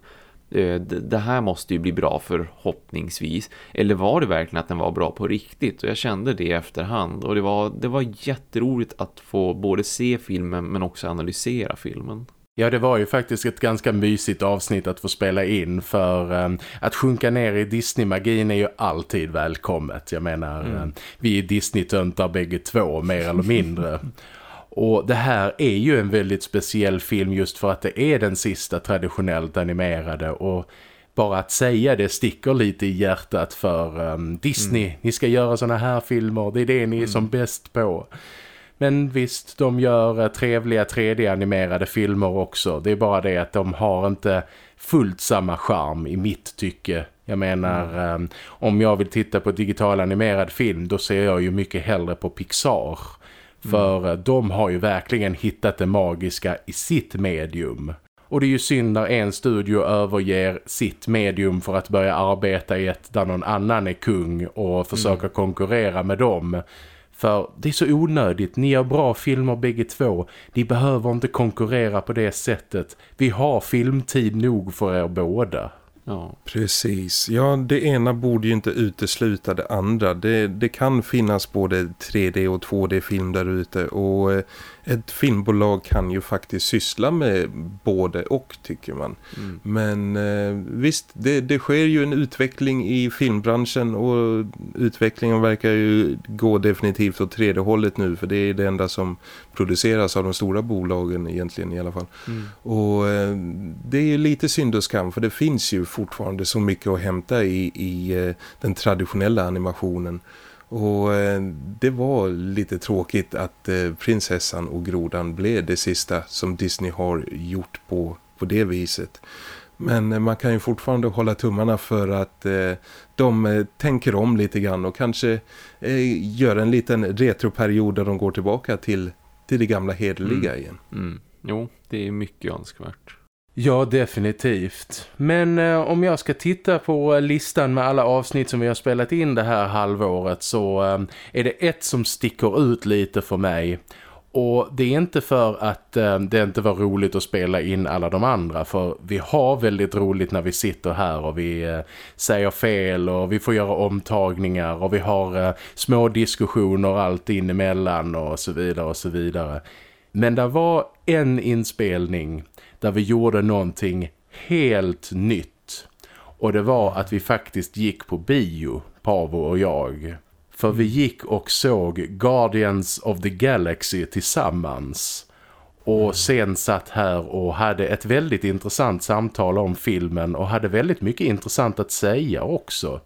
det här måste ju bli bra förhoppningsvis. Eller var det verkligen att den var bra på riktigt? Och jag kände det i efterhand. Och det var, det var jätteroligt att få både se filmen men också analysera filmen. Ja, det var ju faktiskt ett ganska mysigt avsnitt att få spela in för um, att sjunka ner i Disney-magin är ju alltid välkommet. Jag menar, mm. um, vi är Disney-töntar bägge två, mer eller mindre. Och det här är ju en väldigt speciell film just för att det är den sista traditionellt animerade och bara att säga det sticker lite i hjärtat för um, Disney. Mm. Ni ska göra såna här filmer, det är det ni är mm. som bäst på. Men visst, de gör uh, trevliga 3D-animerade filmer också. Det är bara det att de har inte fullt samma charm i mitt tycke. Jag menar, mm. um, om jag vill titta på digital animerad film då ser jag ju mycket hellre på Pixar. För mm. de har ju verkligen hittat det magiska i sitt medium. Och det är ju synd när en studio överger sitt medium för att börja arbeta i ett där någon annan är kung och försöka mm. konkurrera med dem. För det är så onödigt, ni har bra filmer bägge två. Ni behöver inte konkurrera på det sättet. Vi har filmtid nog för er båda. Ja. Precis. Ja, det ena borde ju inte utesluta det andra. Det, det kan finnas både 3D och 2D-film där ute och eh, ett filmbolag kan ju faktiskt syssla med både och tycker man. Mm. Men eh, visst, det, det sker ju en utveckling i filmbranschen och utvecklingen verkar ju gå definitivt åt tredje hållet nu för det är det enda som produceras av de stora bolagen egentligen i alla fall. Mm. Och eh, det är ju lite synd och skam för det finns ju fortfarande så mycket att hämta i, i eh, den traditionella animationen. Och eh, det var lite tråkigt att eh, prinsessan och grodan blev det sista som Disney har gjort på, på det viset. Men eh, man kan ju fortfarande hålla tummarna för att de tänker om lite grann och kanske gör en liten retroperiod där de går tillbaka till, till det gamla hederliga mm. igen. Mm. Jo, det är mycket önskvärt. Ja, definitivt. Men eh, om jag ska titta på listan med alla avsnitt som vi har spelat in det här halvåret så eh, är det ett som sticker ut lite för mig. Och det är inte för att eh, det inte var roligt att spela in alla de andra för vi har väldigt roligt när vi sitter här och vi eh, säger fel och vi får göra omtagningar och vi har eh, små diskussioner allt in emellan och så vidare och så vidare. Men det var en inspelning där vi gjorde någonting helt nytt. Och det var att vi faktiskt gick på bio, Pavo och jag. För vi gick och såg Guardians of the Galaxy tillsammans. Och sen satt här och hade ett väldigt intressant samtal om filmen och hade väldigt mycket intressant att säga också.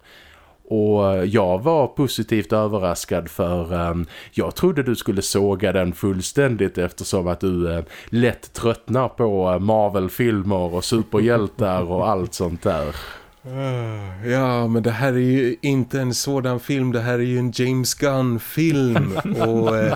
Och eh, jag var positivt överraskad för um, jag trodde du skulle såga den fullständigt eftersom att du uh, lätt tröttnar på Marvel-filmer och superhjältar och allt sånt där. Ja, men det här är ju inte en sådan film. Det här är ju en James Gunn-film. och eh,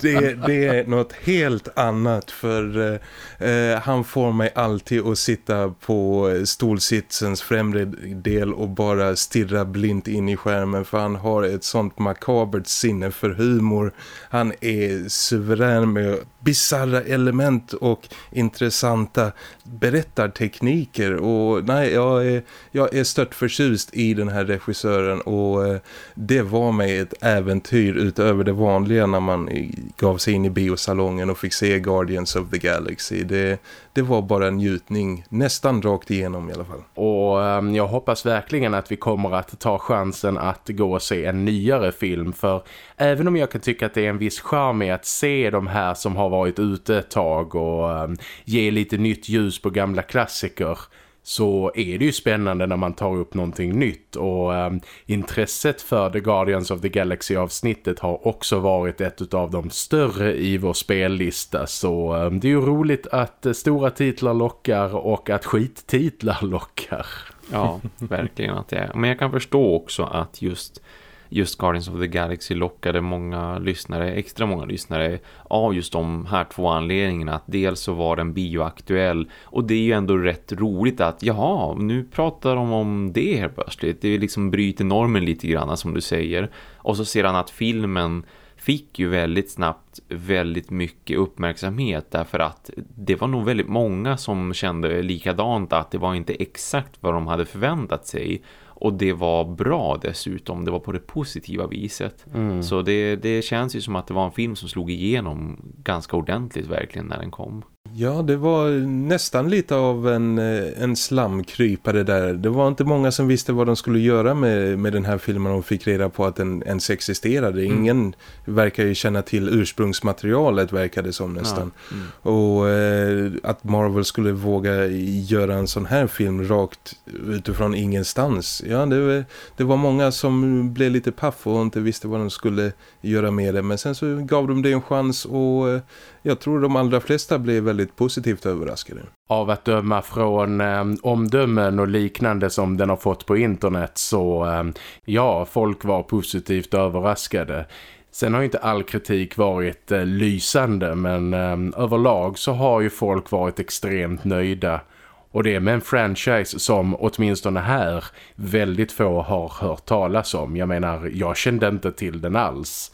det, det, är något helt annat. För eh, eh, han får mig alltid att sitta på stolsitsens främre del och bara stirra blint in i skärmen. För han har ett sånt makabert sinne för humor. Han är suverän med bizarra element och intressanta berättartekniker. Och nej, jag är, jag är stört förtjust i den här regissören och eh, det var mig ett äventyr utöver det vanliga när man gav sig in i biosalongen och fick se Guardians of the Galaxy. Det, det var bara en njutning nästan rakt igenom i alla fall. Och ehm, jag hoppas verkligen att vi kommer att ta chansen att gå och se en nyare film för även om jag kan tycka att det är en viss charm i att se de här som har varit ute ett tag och ehm, ge lite nytt ljus på gamla klassiker så är det ju spännande när man tar upp någonting nytt och eh, intresset för The Guardians of the Galaxy-avsnittet har också varit ett av de större i vår spellista så eh, det är ju roligt att eh, stora titlar lockar och att skittitlar lockar. Ja, verkligen att det är. Men jag kan förstå också att just just Guardians of the Galaxy lockade många lyssnare, extra många lyssnare av just de här två anledningarna. Att dels så var den bioaktuell och det är ju ändå rätt roligt att jaha, nu pratar de om det här plötsligt. Det liksom bryter normen lite grann som du säger. Och så ser han att filmen fick ju väldigt snabbt väldigt mycket uppmärksamhet därför att det var nog väldigt många som kände likadant att det var inte exakt vad de hade förväntat sig och det var bra dessutom, det var på det positiva viset. Mm. Så det, det känns ju som att det var en film som slog igenom ganska ordentligt verkligen när den kom. Ja, det var nästan lite av en, eh, en slamkrypare där. Det var inte många som visste vad de skulle göra med, med den här filmen och fick reda på att den ens existerade. Mm. Ingen verkar ju känna till ursprungsmaterialet verkade som nästan. Ja. Mm. Och eh, att Marvel skulle våga göra en sån här film rakt utifrån ingenstans. Ja, det, det var många som blev lite paff och inte visste vad de skulle göra med det. Men sen så gav de det en chans och eh, jag tror de allra flesta blev väldigt positivt överraskade. Av att döma från eh, omdömen och liknande som den har fått på internet så eh, ja, folk var positivt överraskade. Sen har ju inte all kritik varit eh, lysande men eh, överlag så har ju folk varit extremt nöjda. Och det är med en franchise som åtminstone här väldigt få har hört talas om. Jag menar, jag kände inte till den alls.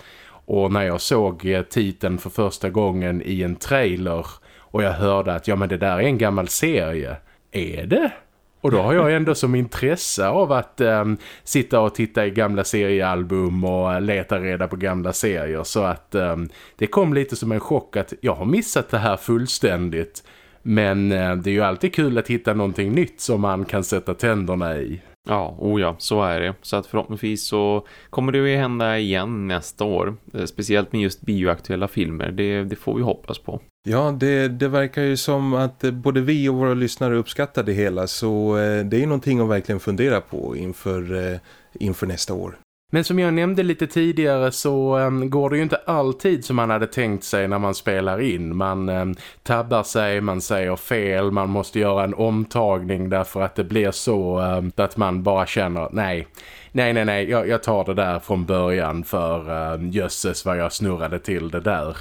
Och när jag såg eh, titeln för första gången i en trailer och jag hörde att ja men det där är en gammal serie. Är det? Och då har jag ändå som intresse av att um, sitta och titta i gamla seriealbum och eh, leta reda på gamla serier. Så att um, det kom lite som en chock att jag har missat det här fullständigt. Men uh, det är ju alltid kul att hitta någonting nytt som man kan sätta tänderna i. Ja, oh ja, så är det. Så att förhoppningsvis så kommer det ju hända igen nästa år. Eh, speciellt med just bioaktuella filmer. Det, det får vi hoppas på. Ja, det, det verkar ju som att eh, både vi och våra lyssnare uppskattar det hela. Så eh, det är någonting att verkligen fundera på inför, inför nästa år. Men som jag nämnde lite tidigare så um, går det ju inte alltid som man hade tänkt sig när man spelar in. Man um, tabbar sig, man säger fel, man måste göra en omtagning därför att det blir så um, att man bara känner nej, nej, nej, nej, jag, jag tar det där från början för um, jösses vad jag snurrade till det där.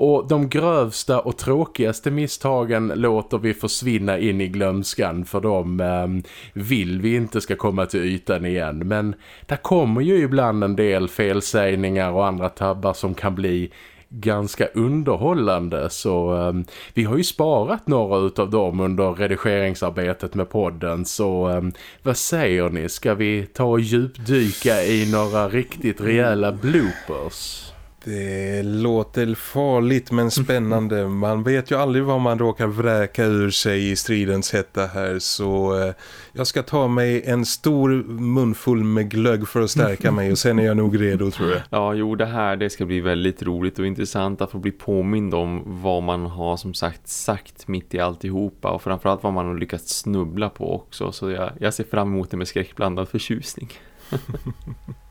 Och de grövsta och tråkigaste misstagen låter vi försvinna in i glömskan för de eh, vill vi inte ska komma till ytan igen. Men där kommer ju ibland en del felsägningar och andra tabbar som kan bli ganska underhållande så um, vi har ju sparat några utav dem under redigeringsarbetet med podden så um, vad säger ni? Ska vi ta och djupdyka i några riktigt rejäla bloopers? Det låter farligt men spännande. Man vet ju aldrig vad man råkar vräka ur sig i stridens hetta här. Så eh, jag ska ta mig en stor munfull med glögg för att stärka mig. Och sen är jag nog redo tror jag. Ja, jo det här det ska bli väldigt roligt och intressant att få bli påmind om vad man har som sagt sagt mitt i alltihopa. Och framförallt vad man har lyckats snubbla på också. Så jag, jag ser fram emot det med skräckblandad förtjusning.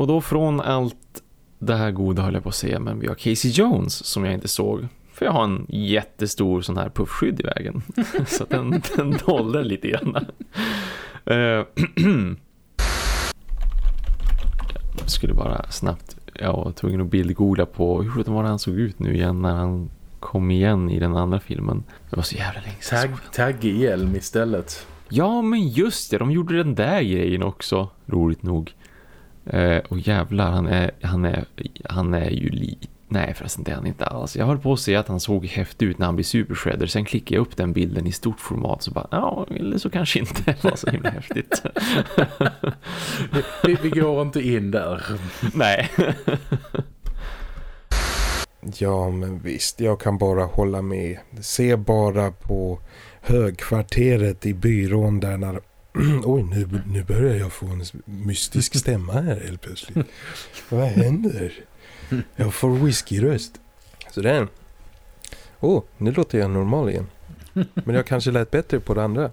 Och då från allt det här goda höll jag på att säga men vi har Casey Jones som jag inte såg. För jag har en jättestor sån här puffskydd i vägen. Så den, den dolde lite grann. Uh, jag skulle bara snabbt, jag var tvungen att bildgoogla på hur var det han såg ut nu igen när han kom igen i den andra filmen. Det var så jävla länge sedan. Tagg, taggig hjälm istället. Ja, men just det. De gjorde den där grejen också. Roligt nog. Eh, och jävlar, han är, han är, han är ju lite... Nej förresten det är han inte alls. Jag höll på att se att han såg häftig ut när han blir Super Shredder. Sen klickade jag upp den bilden i stort format så bara, ja, eller så kanske inte var så himla häftigt. vi, vi går inte in där. Nej. ja men visst, jag kan bara hålla med. Se bara på högkvarteret i byrån där när Oj, nu, nu börjar jag få en mystisk stämma här helt plötsligt. Vad händer? Jag får whiskyröst. Sådär. Åh, oh, nu låter jag normal igen. Men jag kanske lät bättre på det andra.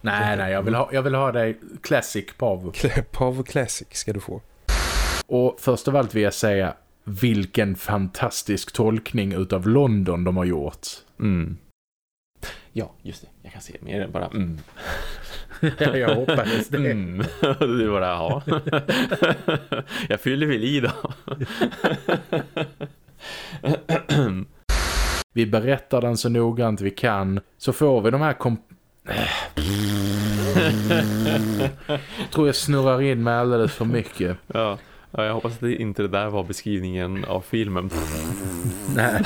Nej, nej, jag vill ha, jag vill ha dig Classic Pav. Pav Classic ska du få. Och först av allt vill jag säga vilken fantastisk tolkning utav London de har gjort. Mm. Ja, just det. Jag kan se mer än bara mm. jag hoppades det. Mm. Du bara, ja. jag fyller väl i då. vi berättar den så noggrant vi kan. Så får vi de här kom... jag tror jag snurrar in med alldeles för mycket. Ja. Ja, jag hoppas att det inte det där var beskrivningen av filmen. Nej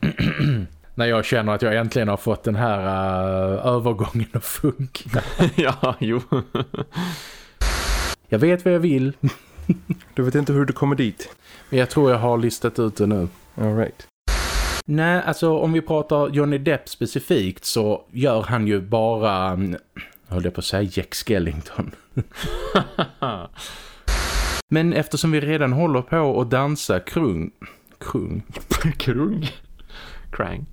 när jag känner att jag äntligen har fått den här uh, övergången att funka. ja, jo. jag vet vad jag vill. du vet inte hur du kommer dit. Men jag tror jag har listat ut det nu. All right. Nej, alltså om vi pratar Johnny Depp specifikt så gör han ju bara, mm, höll jag på att säga Jack Skellington. Men eftersom vi redan håller på att dansa krung, krung, krung, krang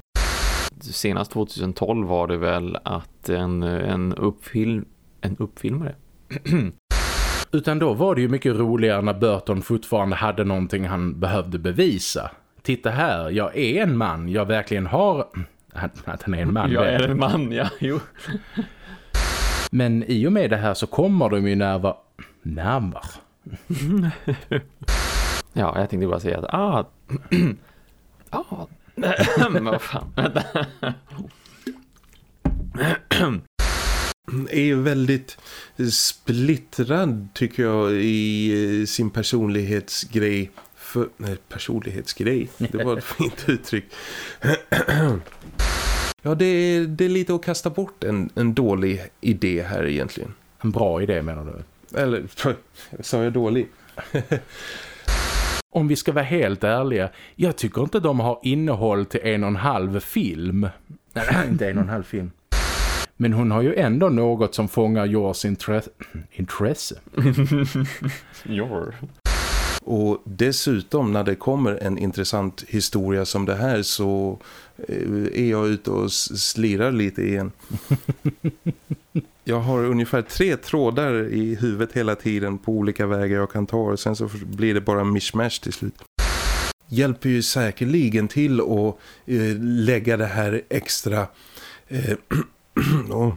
senast 2012 var det väl att en, en, uppfilm, en uppfilmare Utan då var det ju mycket roligare när Burton fortfarande hade någonting han behövde bevisa. Titta här, jag är en man. Jag verkligen har... Att han är en man. Jag är en man, ja. Jo. Men i och med det här så kommer de ju närmare... Närmare? ja, jag tänkte bara säga att... Ah, ah vad fan. är väldigt splittrad tycker jag i eh, sin personlighetsgrej. För, nej, personlighetsgrej. Det var ett fint uttryck. ja, det är, det är lite att kasta bort en, en dålig idé här egentligen. En bra idé menar du? Eller, sa jag dålig? Om vi ska vara helt ärliga, jag tycker inte de har innehåll till en och en halv film. Nej, inte en och en halv film. Men hon har ju ändå något som fångar Jors intre intresse. Your. Och dessutom när det kommer en intressant historia som det här så eh, är jag ute och slirar lite igen. jag har ungefär tre trådar i huvudet hela tiden på olika vägar jag kan ta och sen så blir det bara mishmash till slut. Hjälper ju säkerligen till att eh, lägga det här extra... Eh, oh,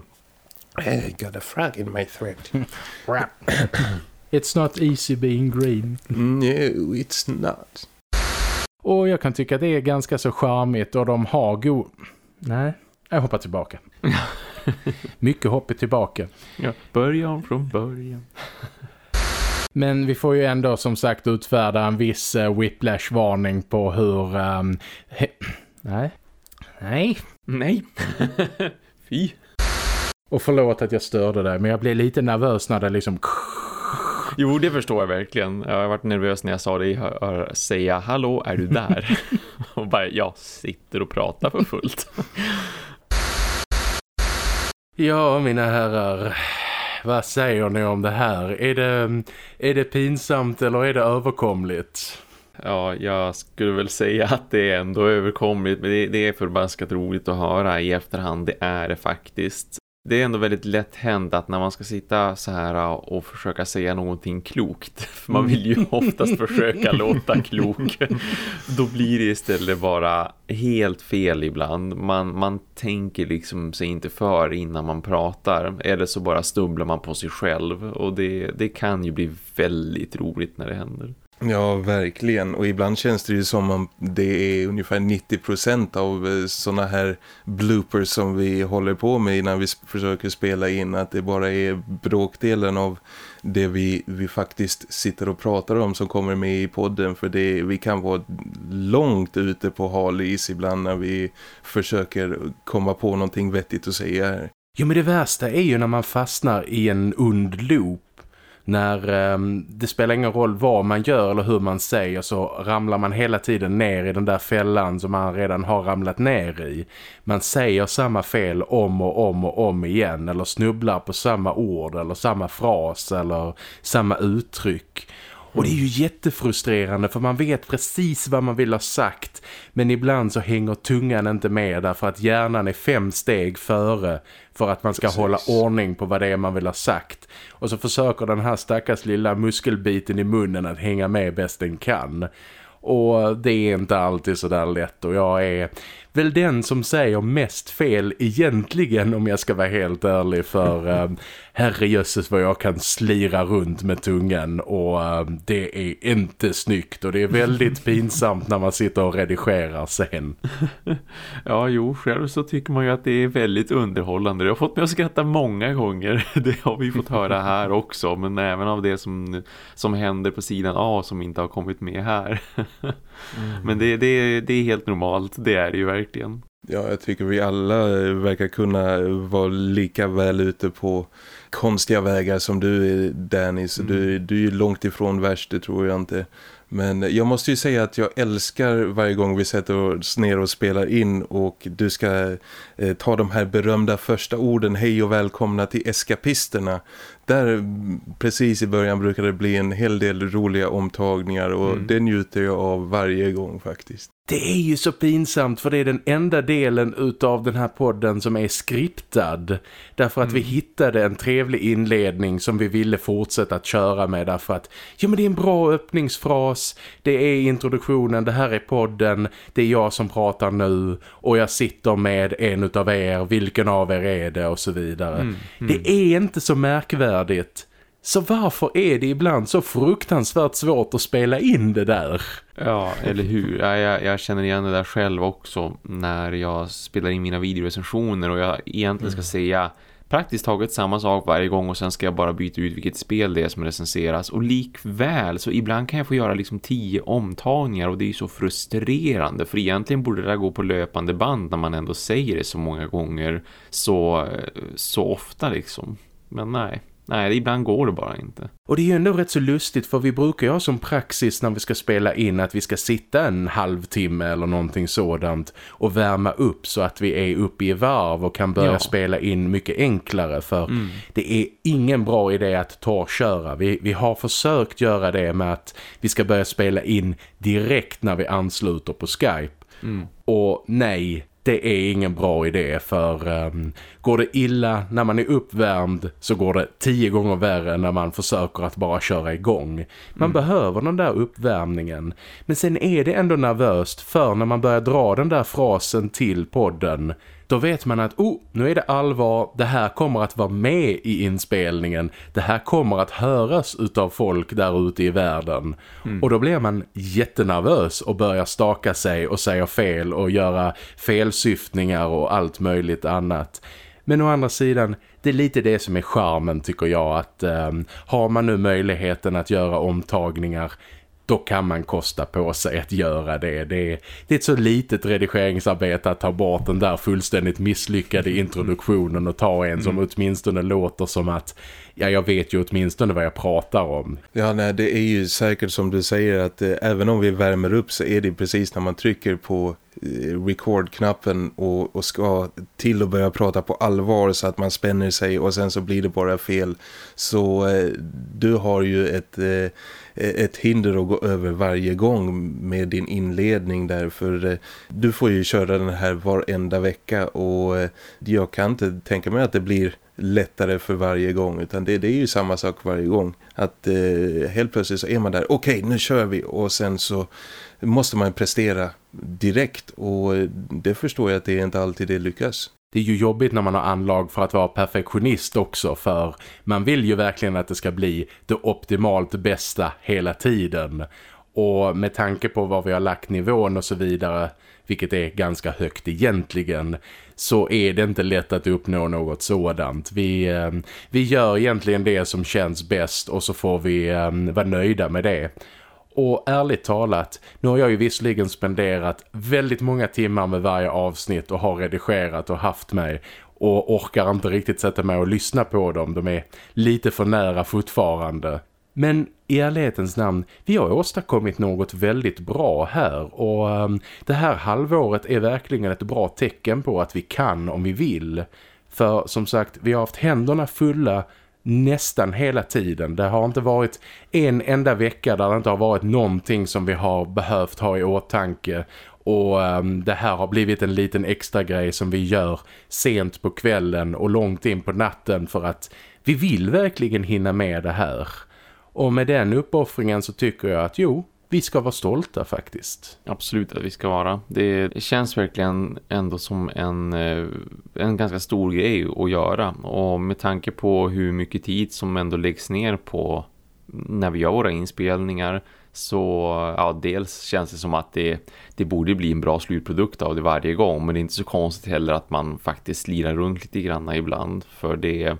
I got a frog in my throat. It's not easy being green. No, it's not. Och jag kan tycka att det är ganska så charmigt och de har god... Nej, jag hoppar tillbaka. Mycket hopp är tillbaka. Ja, början från början. Men vi får ju ändå som sagt utfärda en viss uh, whiplash-varning på hur... Um, Nej. Nej. Nej. Fy. Och förlåt att jag störde dig, men jag blev lite nervös när det liksom... Jo, det förstår jag verkligen. Jag har varit nervös när jag sa hör, säga Hallå, är du där? och bara, jag sitter och pratar för fullt ja, mina herrar. Vad säger ni om det här? Är det, är det pinsamt eller är det överkomligt? Ja, jag skulle väl säga att det är ändå överkomligt men det, det är förbaskat roligt att höra i efterhand, det är det faktiskt. Det är ändå väldigt lätt hänt att när man ska sitta så här och försöka säga någonting klokt, för man vill ju oftast försöka låta klok, då blir det istället bara helt fel ibland. Man, man tänker liksom sig inte för innan man pratar, eller så bara stubblar man på sig själv och det, det kan ju bli väldigt roligt när det händer. Ja, verkligen. Och ibland känns det ju som om det är ungefär 90% av sådana såna här bloopers som vi håller på med när vi försöker spela in. Att det bara är bråkdelen av det vi, vi faktiskt sitter och pratar om som kommer med i podden. För det, vi kan vara långt ute på halis ibland när vi försöker komma på någonting vettigt att säga här. Jo men det värsta är ju när man fastnar i en ond loop när eh, det spelar ingen roll vad man gör eller hur man säger så ramlar man hela tiden ner i den där fällan som man redan har ramlat ner i. Man säger samma fel om och om och om igen eller snubblar på samma ord eller samma fras eller samma uttryck. Och det är ju jättefrustrerande för man vet precis vad man vill ha sagt men ibland så hänger tungan inte med därför att hjärnan är fem steg före för att man ska precis. hålla ordning på vad det är man vill ha sagt. Och så försöker den här stackars lilla muskelbiten i munnen att hänga med bäst den kan. Och det är inte alltid så där lätt och jag är väl den som säger mest fel egentligen om jag ska vara helt ärlig för eh, herrejösses vad jag kan slira runt med tungan och eh, det är inte snyggt och det är väldigt pinsamt när man sitter och redigerar sen. Ja, jo, själv så tycker man ju att det är väldigt underhållande. Det har fått mig att skratta många gånger. Det har vi fått höra här också, men även av det som, som händer på sidan A som inte har kommit med här. Mm. Men det, det, det är helt normalt, det är det ju verkligen. Ja, jag tycker vi alla verkar kunna vara lika väl ute på konstiga vägar som du är, Danny. Så mm. du, du är långt ifrån värst, det tror jag inte. Men jag måste ju säga att jag älskar varje gång vi sätter oss ner och spelar in och du ska eh, ta de här berömda första orden Hej och välkomna till eskapisterna. Där precis i början brukar det bli en hel del roliga omtagningar och mm. det njuter jag av varje gång faktiskt. Det är ju så pinsamt för det är den enda delen utav den här podden som är skriptad. Därför att mm. vi hittade en trevlig inledning som vi ville fortsätta att köra med därför att ja men det är en bra öppningsfras, det är introduktionen, det här är podden, det är jag som pratar nu och jag sitter med en utav er, vilken av er är det och så vidare. Mm. Mm. Det är inte så märkvärdigt. Så varför är det ibland så fruktansvärt svårt att spela in det där? Ja, eller hur? Ja, jag, jag, känner igen det där själv också när jag spelar in mina videorecensioner och jag egentligen ska mm. säga praktiskt taget samma sak varje gång och sen ska jag bara byta ut vilket spel det är som recenseras och likväl så ibland kan jag få göra liksom tio omtagningar och det är så frustrerande för egentligen borde det gå på löpande band när man ändå säger det så många gånger så, så ofta liksom. Men nej, Nej, ibland går det bara inte. Och det är ju ändå rätt så lustigt för vi brukar ju ha som praxis när vi ska spela in att vi ska sitta en halvtimme eller någonting sådant och värma upp så att vi är uppe i varv och kan börja ja. spela in mycket enklare för mm. det är ingen bra idé att ta och köra. Vi, vi har försökt göra det med att vi ska börja spela in direkt när vi ansluter på Skype. Mm. Och nej, det är ingen bra idé för um, går det illa när man är uppvärmd så går det tio gånger värre när man försöker att bara köra igång. Man mm. behöver den där uppvärmningen. Men sen är det ändå nervöst för när man börjar dra den där frasen till podden då vet man att oh, nu är det allvar, det här kommer att vara med i inspelningen, det här kommer att höras utav folk där ute i världen. Mm. Och då blir man jättenervös och börjar staka sig och säga fel och göra felsyftningar och allt möjligt annat. Men å andra sidan, det är lite det som är charmen tycker jag att eh, har man nu möjligheten att göra omtagningar då kan man kosta på sig att göra det. Det är, det är ett så litet redigeringsarbete att ta bort den där fullständigt misslyckade introduktionen och ta en som mm. åtminstone låter som att ja, jag vet ju åtminstone vad jag pratar om. Ja, nej, det är ju säkert som du säger att eh, även om vi värmer upp så är det precis när man trycker på eh, record-knappen och, och ska till och börja prata på allvar så att man spänner sig och sen så blir det bara fel. Så eh, du har ju ett... Eh, ett hinder att gå över varje gång med din inledning därför eh, du får ju köra den här varenda vecka och eh, jag kan inte tänka mig att det blir lättare för varje gång. Utan det, det är ju samma sak varje gång. Att eh, helt plötsligt så är man där. Okej okay, nu kör vi. Och sen så måste man prestera direkt. Och det förstår jag att det är inte alltid det lyckas det är ju jobbigt när man har anlag för att vara perfektionist också för man vill ju verkligen att det ska bli det optimalt bästa hela tiden. Och med tanke på vad vi har lagt nivån och så vidare, vilket är ganska högt egentligen, så är det inte lätt att uppnå något sådant. Vi, eh, vi gör egentligen det som känns bäst och så får vi eh, vara nöjda med det. Och ärligt talat, nu har jag ju visserligen spenderat väldigt många timmar med varje avsnitt och har redigerat och haft mig och orkar inte riktigt sätta mig och lyssna på dem. De är lite för nära fortfarande. Men i ärlighetens namn, vi har åstadkommit något väldigt bra här och um, det här halvåret är verkligen ett bra tecken på att vi kan om vi vill. För som sagt, vi har haft händerna fulla nästan hela tiden. Det har inte varit en enda vecka där det inte har varit någonting som vi har behövt ha i åtanke och um, det här har blivit en liten extra grej som vi gör sent på kvällen och långt in på natten för att vi vill verkligen hinna med det här. Och med den uppoffringen så tycker jag att jo, vi ska vara stolta faktiskt. Absolut att vi ska vara. Det känns verkligen ändå som en, eh, en ganska stor grej att göra. Och med tanke på hur mycket tid som ändå läggs ner på när vi gör våra inspelningar så ja, dels känns det som att det, det borde bli en bra slutprodukt av det varje gång. Men det är inte så konstigt heller att man faktiskt lirar runt lite grann ibland. För det,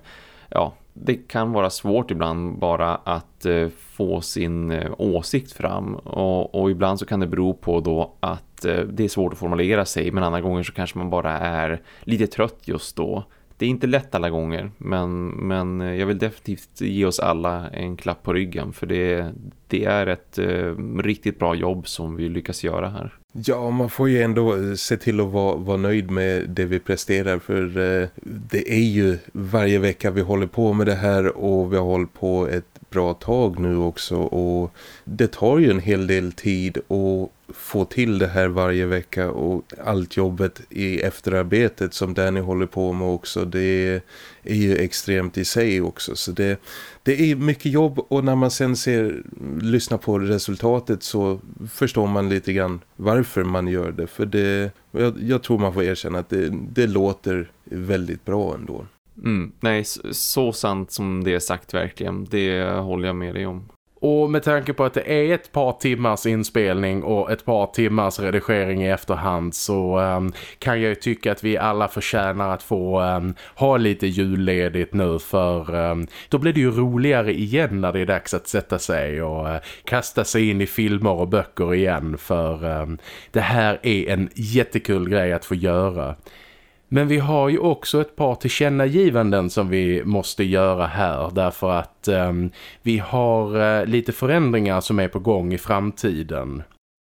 ja, det kan vara svårt ibland bara att eh, få sin eh, åsikt fram och, och, ibland så kan det bero på då att eh, det är svårt att formulera sig men andra gånger så kanske man bara är lite trött just då. Det är inte lätt alla gånger men, men jag vill definitivt ge oss alla en klapp på ryggen för det, det är ett eh, riktigt bra jobb som vi lyckas göra här. Ja, man får ju ändå eh, se till att vara, vara nöjd med det vi presterar för eh, det är ju varje vecka vi håller på med det här och vi har hållit på ett bra tag nu också och det tar ju en hel del tid och få till det här varje vecka och allt jobbet i efterarbetet som Danny håller på med också det är ju extremt i sig också så det, det är mycket jobb och när man sen ser lyssnar på resultatet så förstår man lite grann varför man gör det för det, jag, jag tror man får erkänna att det, det låter väldigt bra ändå. Mm, nej, så sant som det är sagt verkligen. Det håller jag med dig om. Och med tanke på att det är ett par timmars inspelning och ett par timmars redigering i efterhand så um, kan jag ju tycka att vi alla förtjänar att få um, ha lite julledigt nu för um, då blir det ju roligare igen när det är dags att sätta sig och uh, kasta sig in i filmer och böcker igen för det här är en jättekul grej att få göra. Men vi har ju också ett par tillkännagivanden som vi måste göra här därför att eh, vi har eh, lite förändringar som är på gång i framtiden.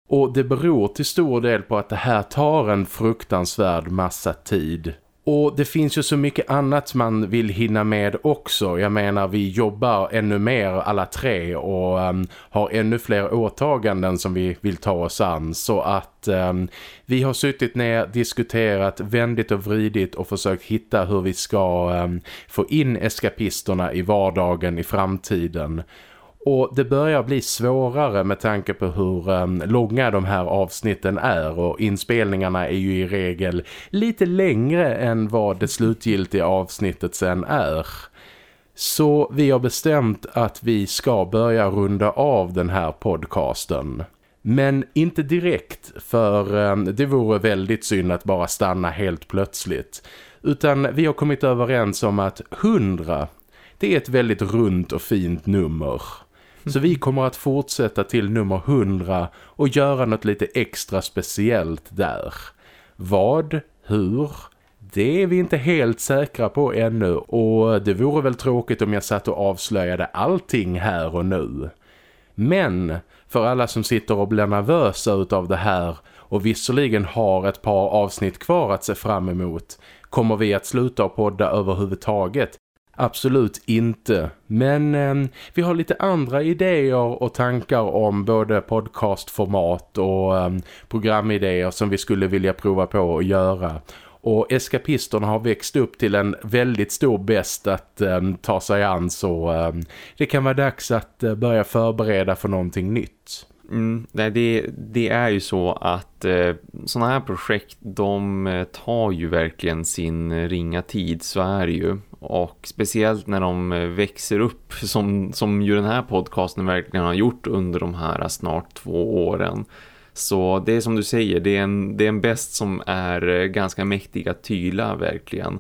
Och det beror till stor del på att det här tar en fruktansvärd massa tid. Och det finns ju så mycket annat man vill hinna med också. Jag menar vi jobbar ännu mer alla tre och um, har ännu fler åtaganden som vi vill ta oss an. Så att um, vi har suttit ner, diskuterat, vändit och vridit och försökt hitta hur vi ska um, få in eskapisterna i vardagen i framtiden. Och det börjar bli svårare med tanke på hur um, långa de här avsnitten är och inspelningarna är ju i regel lite längre än vad det slutgiltiga avsnittet sen är. Så vi har bestämt att vi ska börja runda av den här podcasten. Men inte direkt för um, det vore väldigt synd att bara stanna helt plötsligt. Utan vi har kommit överens om att 100, det är ett väldigt runt och fint nummer. Så vi kommer att fortsätta till nummer 100 och göra något lite extra speciellt där. Vad, hur, det är vi inte helt säkra på ännu och det vore väl tråkigt om jag satt och avslöjade allting här och nu. Men för alla som sitter och blir nervösa utav det här och visserligen har ett par avsnitt kvar att se fram emot kommer vi att sluta podda överhuvudtaget Absolut inte. Men eh, vi har lite andra idéer och tankar om både podcastformat och eh, programidéer som vi skulle vilja prova på att göra. Och eskapisterna har växt upp till en väldigt stor bäst att eh, ta sig an så ehm, det kan vara dags att eh, börja förbereda för någonting nytt. Mm, det, det är ju så att eh, sådana här projekt de eh, tar ju verkligen sin ringa tid, så är det ju. Och speciellt när de eh, växer upp som, som ju den här podcasten verkligen har gjort under de här snart två åren. Så det är som du säger, det är en, det är en bäst som är eh, ganska mäktig att tyla verkligen.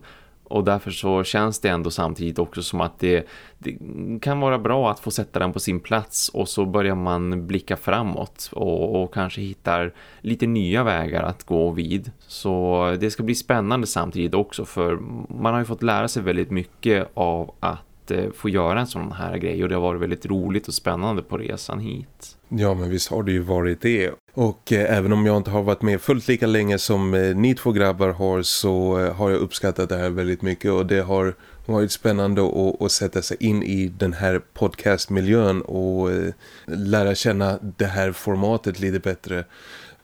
Och därför så känns det ändå samtidigt också som att det, det, kan vara bra att få sätta den på sin plats och så börjar man blicka framåt och, och, kanske hittar lite nya vägar att gå vid. Så det ska bli spännande samtidigt också för man har ju fått lära sig väldigt mycket av att eh, få göra en sån här grej och det har varit väldigt roligt och spännande på resan hit. Ja men visst har det ju varit det. Och eh, även om jag inte har varit med fullt lika länge som eh, ni två grabbar har så eh, har jag uppskattat det här väldigt mycket. Och det har varit spännande att, att sätta sig in i den här podcastmiljön och eh, lära känna det här formatet lite bättre.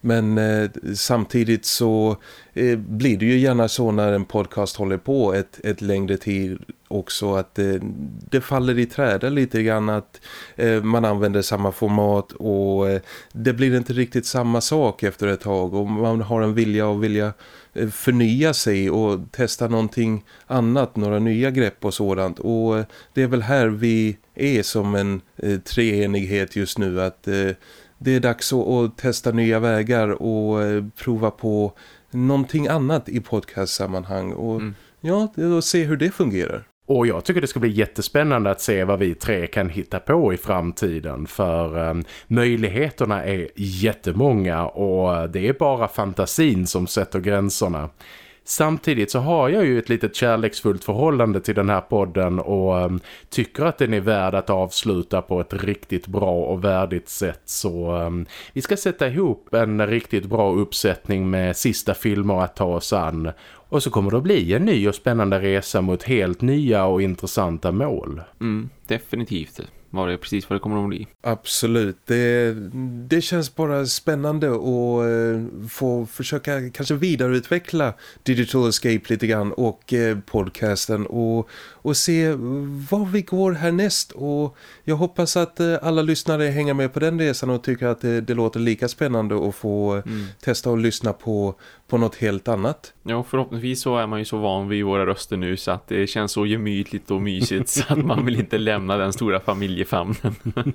Men eh, samtidigt så eh, blir det ju gärna så när en podcast håller på ett, ett längre tid också att eh, det faller i träda lite grann att eh, man använder samma format och eh, det blir inte riktigt samma sak efter ett tag och man har en vilja att vilja eh, förnya sig och testa någonting annat, några nya grepp och sådant och det är väl här vi är som en treenighet just nu att det är dags att testa nya vägar och prova på någonting annat i podcastsammanhang och mm. ja, och se hur det fungerar. Och jag tycker det ska bli jättespännande att se vad vi tre kan hitta på i framtiden för eh, möjligheterna är jättemånga och det är bara fantasin som sätter gränserna. Samtidigt så har jag ju ett litet kärleksfullt förhållande till den här podden och um, tycker att den är värd att avsluta på ett riktigt bra och värdigt sätt. Så um, vi ska sätta ihop en riktigt bra uppsättning med sista filmer att ta oss an. Och så kommer det att bli en ny och spännande resa mot helt nya och intressanta mål. Mm, definitivt var det precis vad det kommer att bli. Absolut, det, det känns bara spännande att uh, få försöka kanske vidareutveckla Digital Escape lite grann och uh, podcasten och, och se var vi går härnäst och jag hoppas att uh, alla lyssnare hänger med på den resan och tycker att det, det låter lika spännande att få mm. testa och lyssna på, på något helt annat. Ja, förhoppningsvis så är man ju så van vid våra röster nu så att det känns så gemytligt och mysigt så att man vill inte lämna den stora familjefamnen.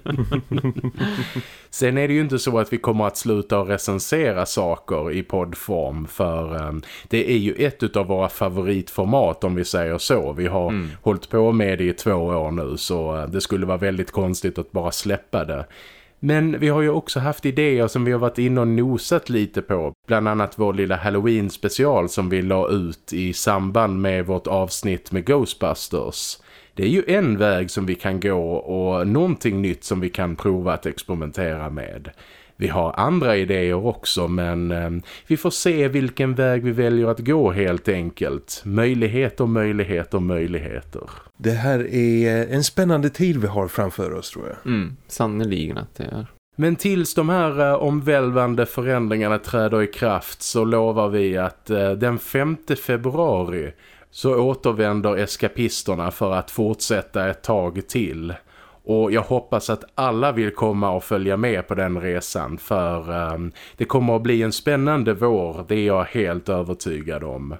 Sen är det ju inte så att vi kommer att sluta att recensera saker i poddform för um, det är ju ett av våra favoritformat om vi säger så. Vi har mm. hållit på med det i två år nu så uh, det skulle vara väldigt konstigt att bara släppa det. Men vi har ju också haft idéer som vi har varit inne och nosat lite på. Bland annat vår lilla Halloween special som vi la ut i samband med vårt avsnitt med Ghostbusters. Det är ju en väg som vi kan gå och någonting nytt som vi kan prova att experimentera med. Vi har andra idéer också men eh, vi får se vilken väg vi väljer att gå helt enkelt. Möjligheter, möjligheter, möjligheter. Det här är en spännande tid vi har framför oss tror jag. Mm, sannoliken att det är. Men tills de här eh, omvälvande förändringarna träder i kraft så lovar vi att eh, den 5 februari så återvänder eskapisterna för att fortsätta ett tag till. Och jag hoppas att alla vill komma och följa med på den resan för um, det kommer att bli en spännande vår, det är jag helt övertygad om.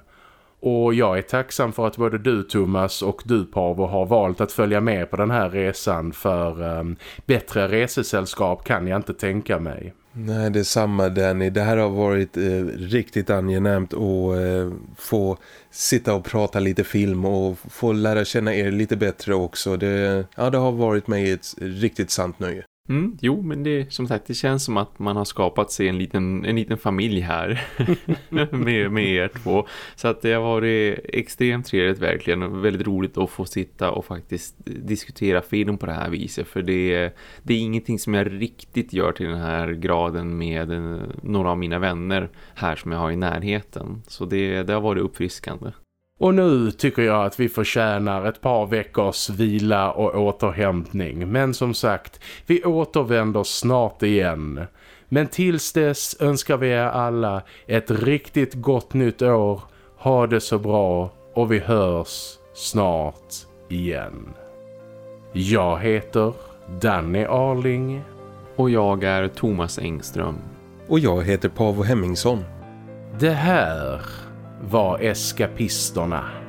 Och jag är tacksam för att både du Thomas och du Pavo har valt att följa med på den här resan för um, bättre resesällskap kan jag inte tänka mig. Nej, det är samma Danny. Det här har varit eh, riktigt angenämt att eh, få sitta och prata lite film och få lära känna er lite bättre också. Det, ja, det har varit mig ett riktigt sant nöje. Mm, jo, men det som sagt, det känns som att man har skapat sig en liten, en liten familj här med, med er två. Så att det har varit extremt trevligt verkligen och väldigt roligt att få sitta och faktiskt diskutera film på det här viset. För det, det är ingenting som jag riktigt gör till den här graden med eh, några av mina vänner här som jag har i närheten. Så det, det har varit uppfriskande. Och nu tycker jag att vi förtjänar ett par veckors vila och återhämtning. Men som sagt, vi återvänder snart igen. Men tills dess önskar vi er alla ett riktigt gott nytt år. Ha det så bra och vi hörs snart igen. Jag heter Danny Arling. Och jag är Thomas Engström. Och jag heter Pavo Hemmingsson. Det här var eskapisterna.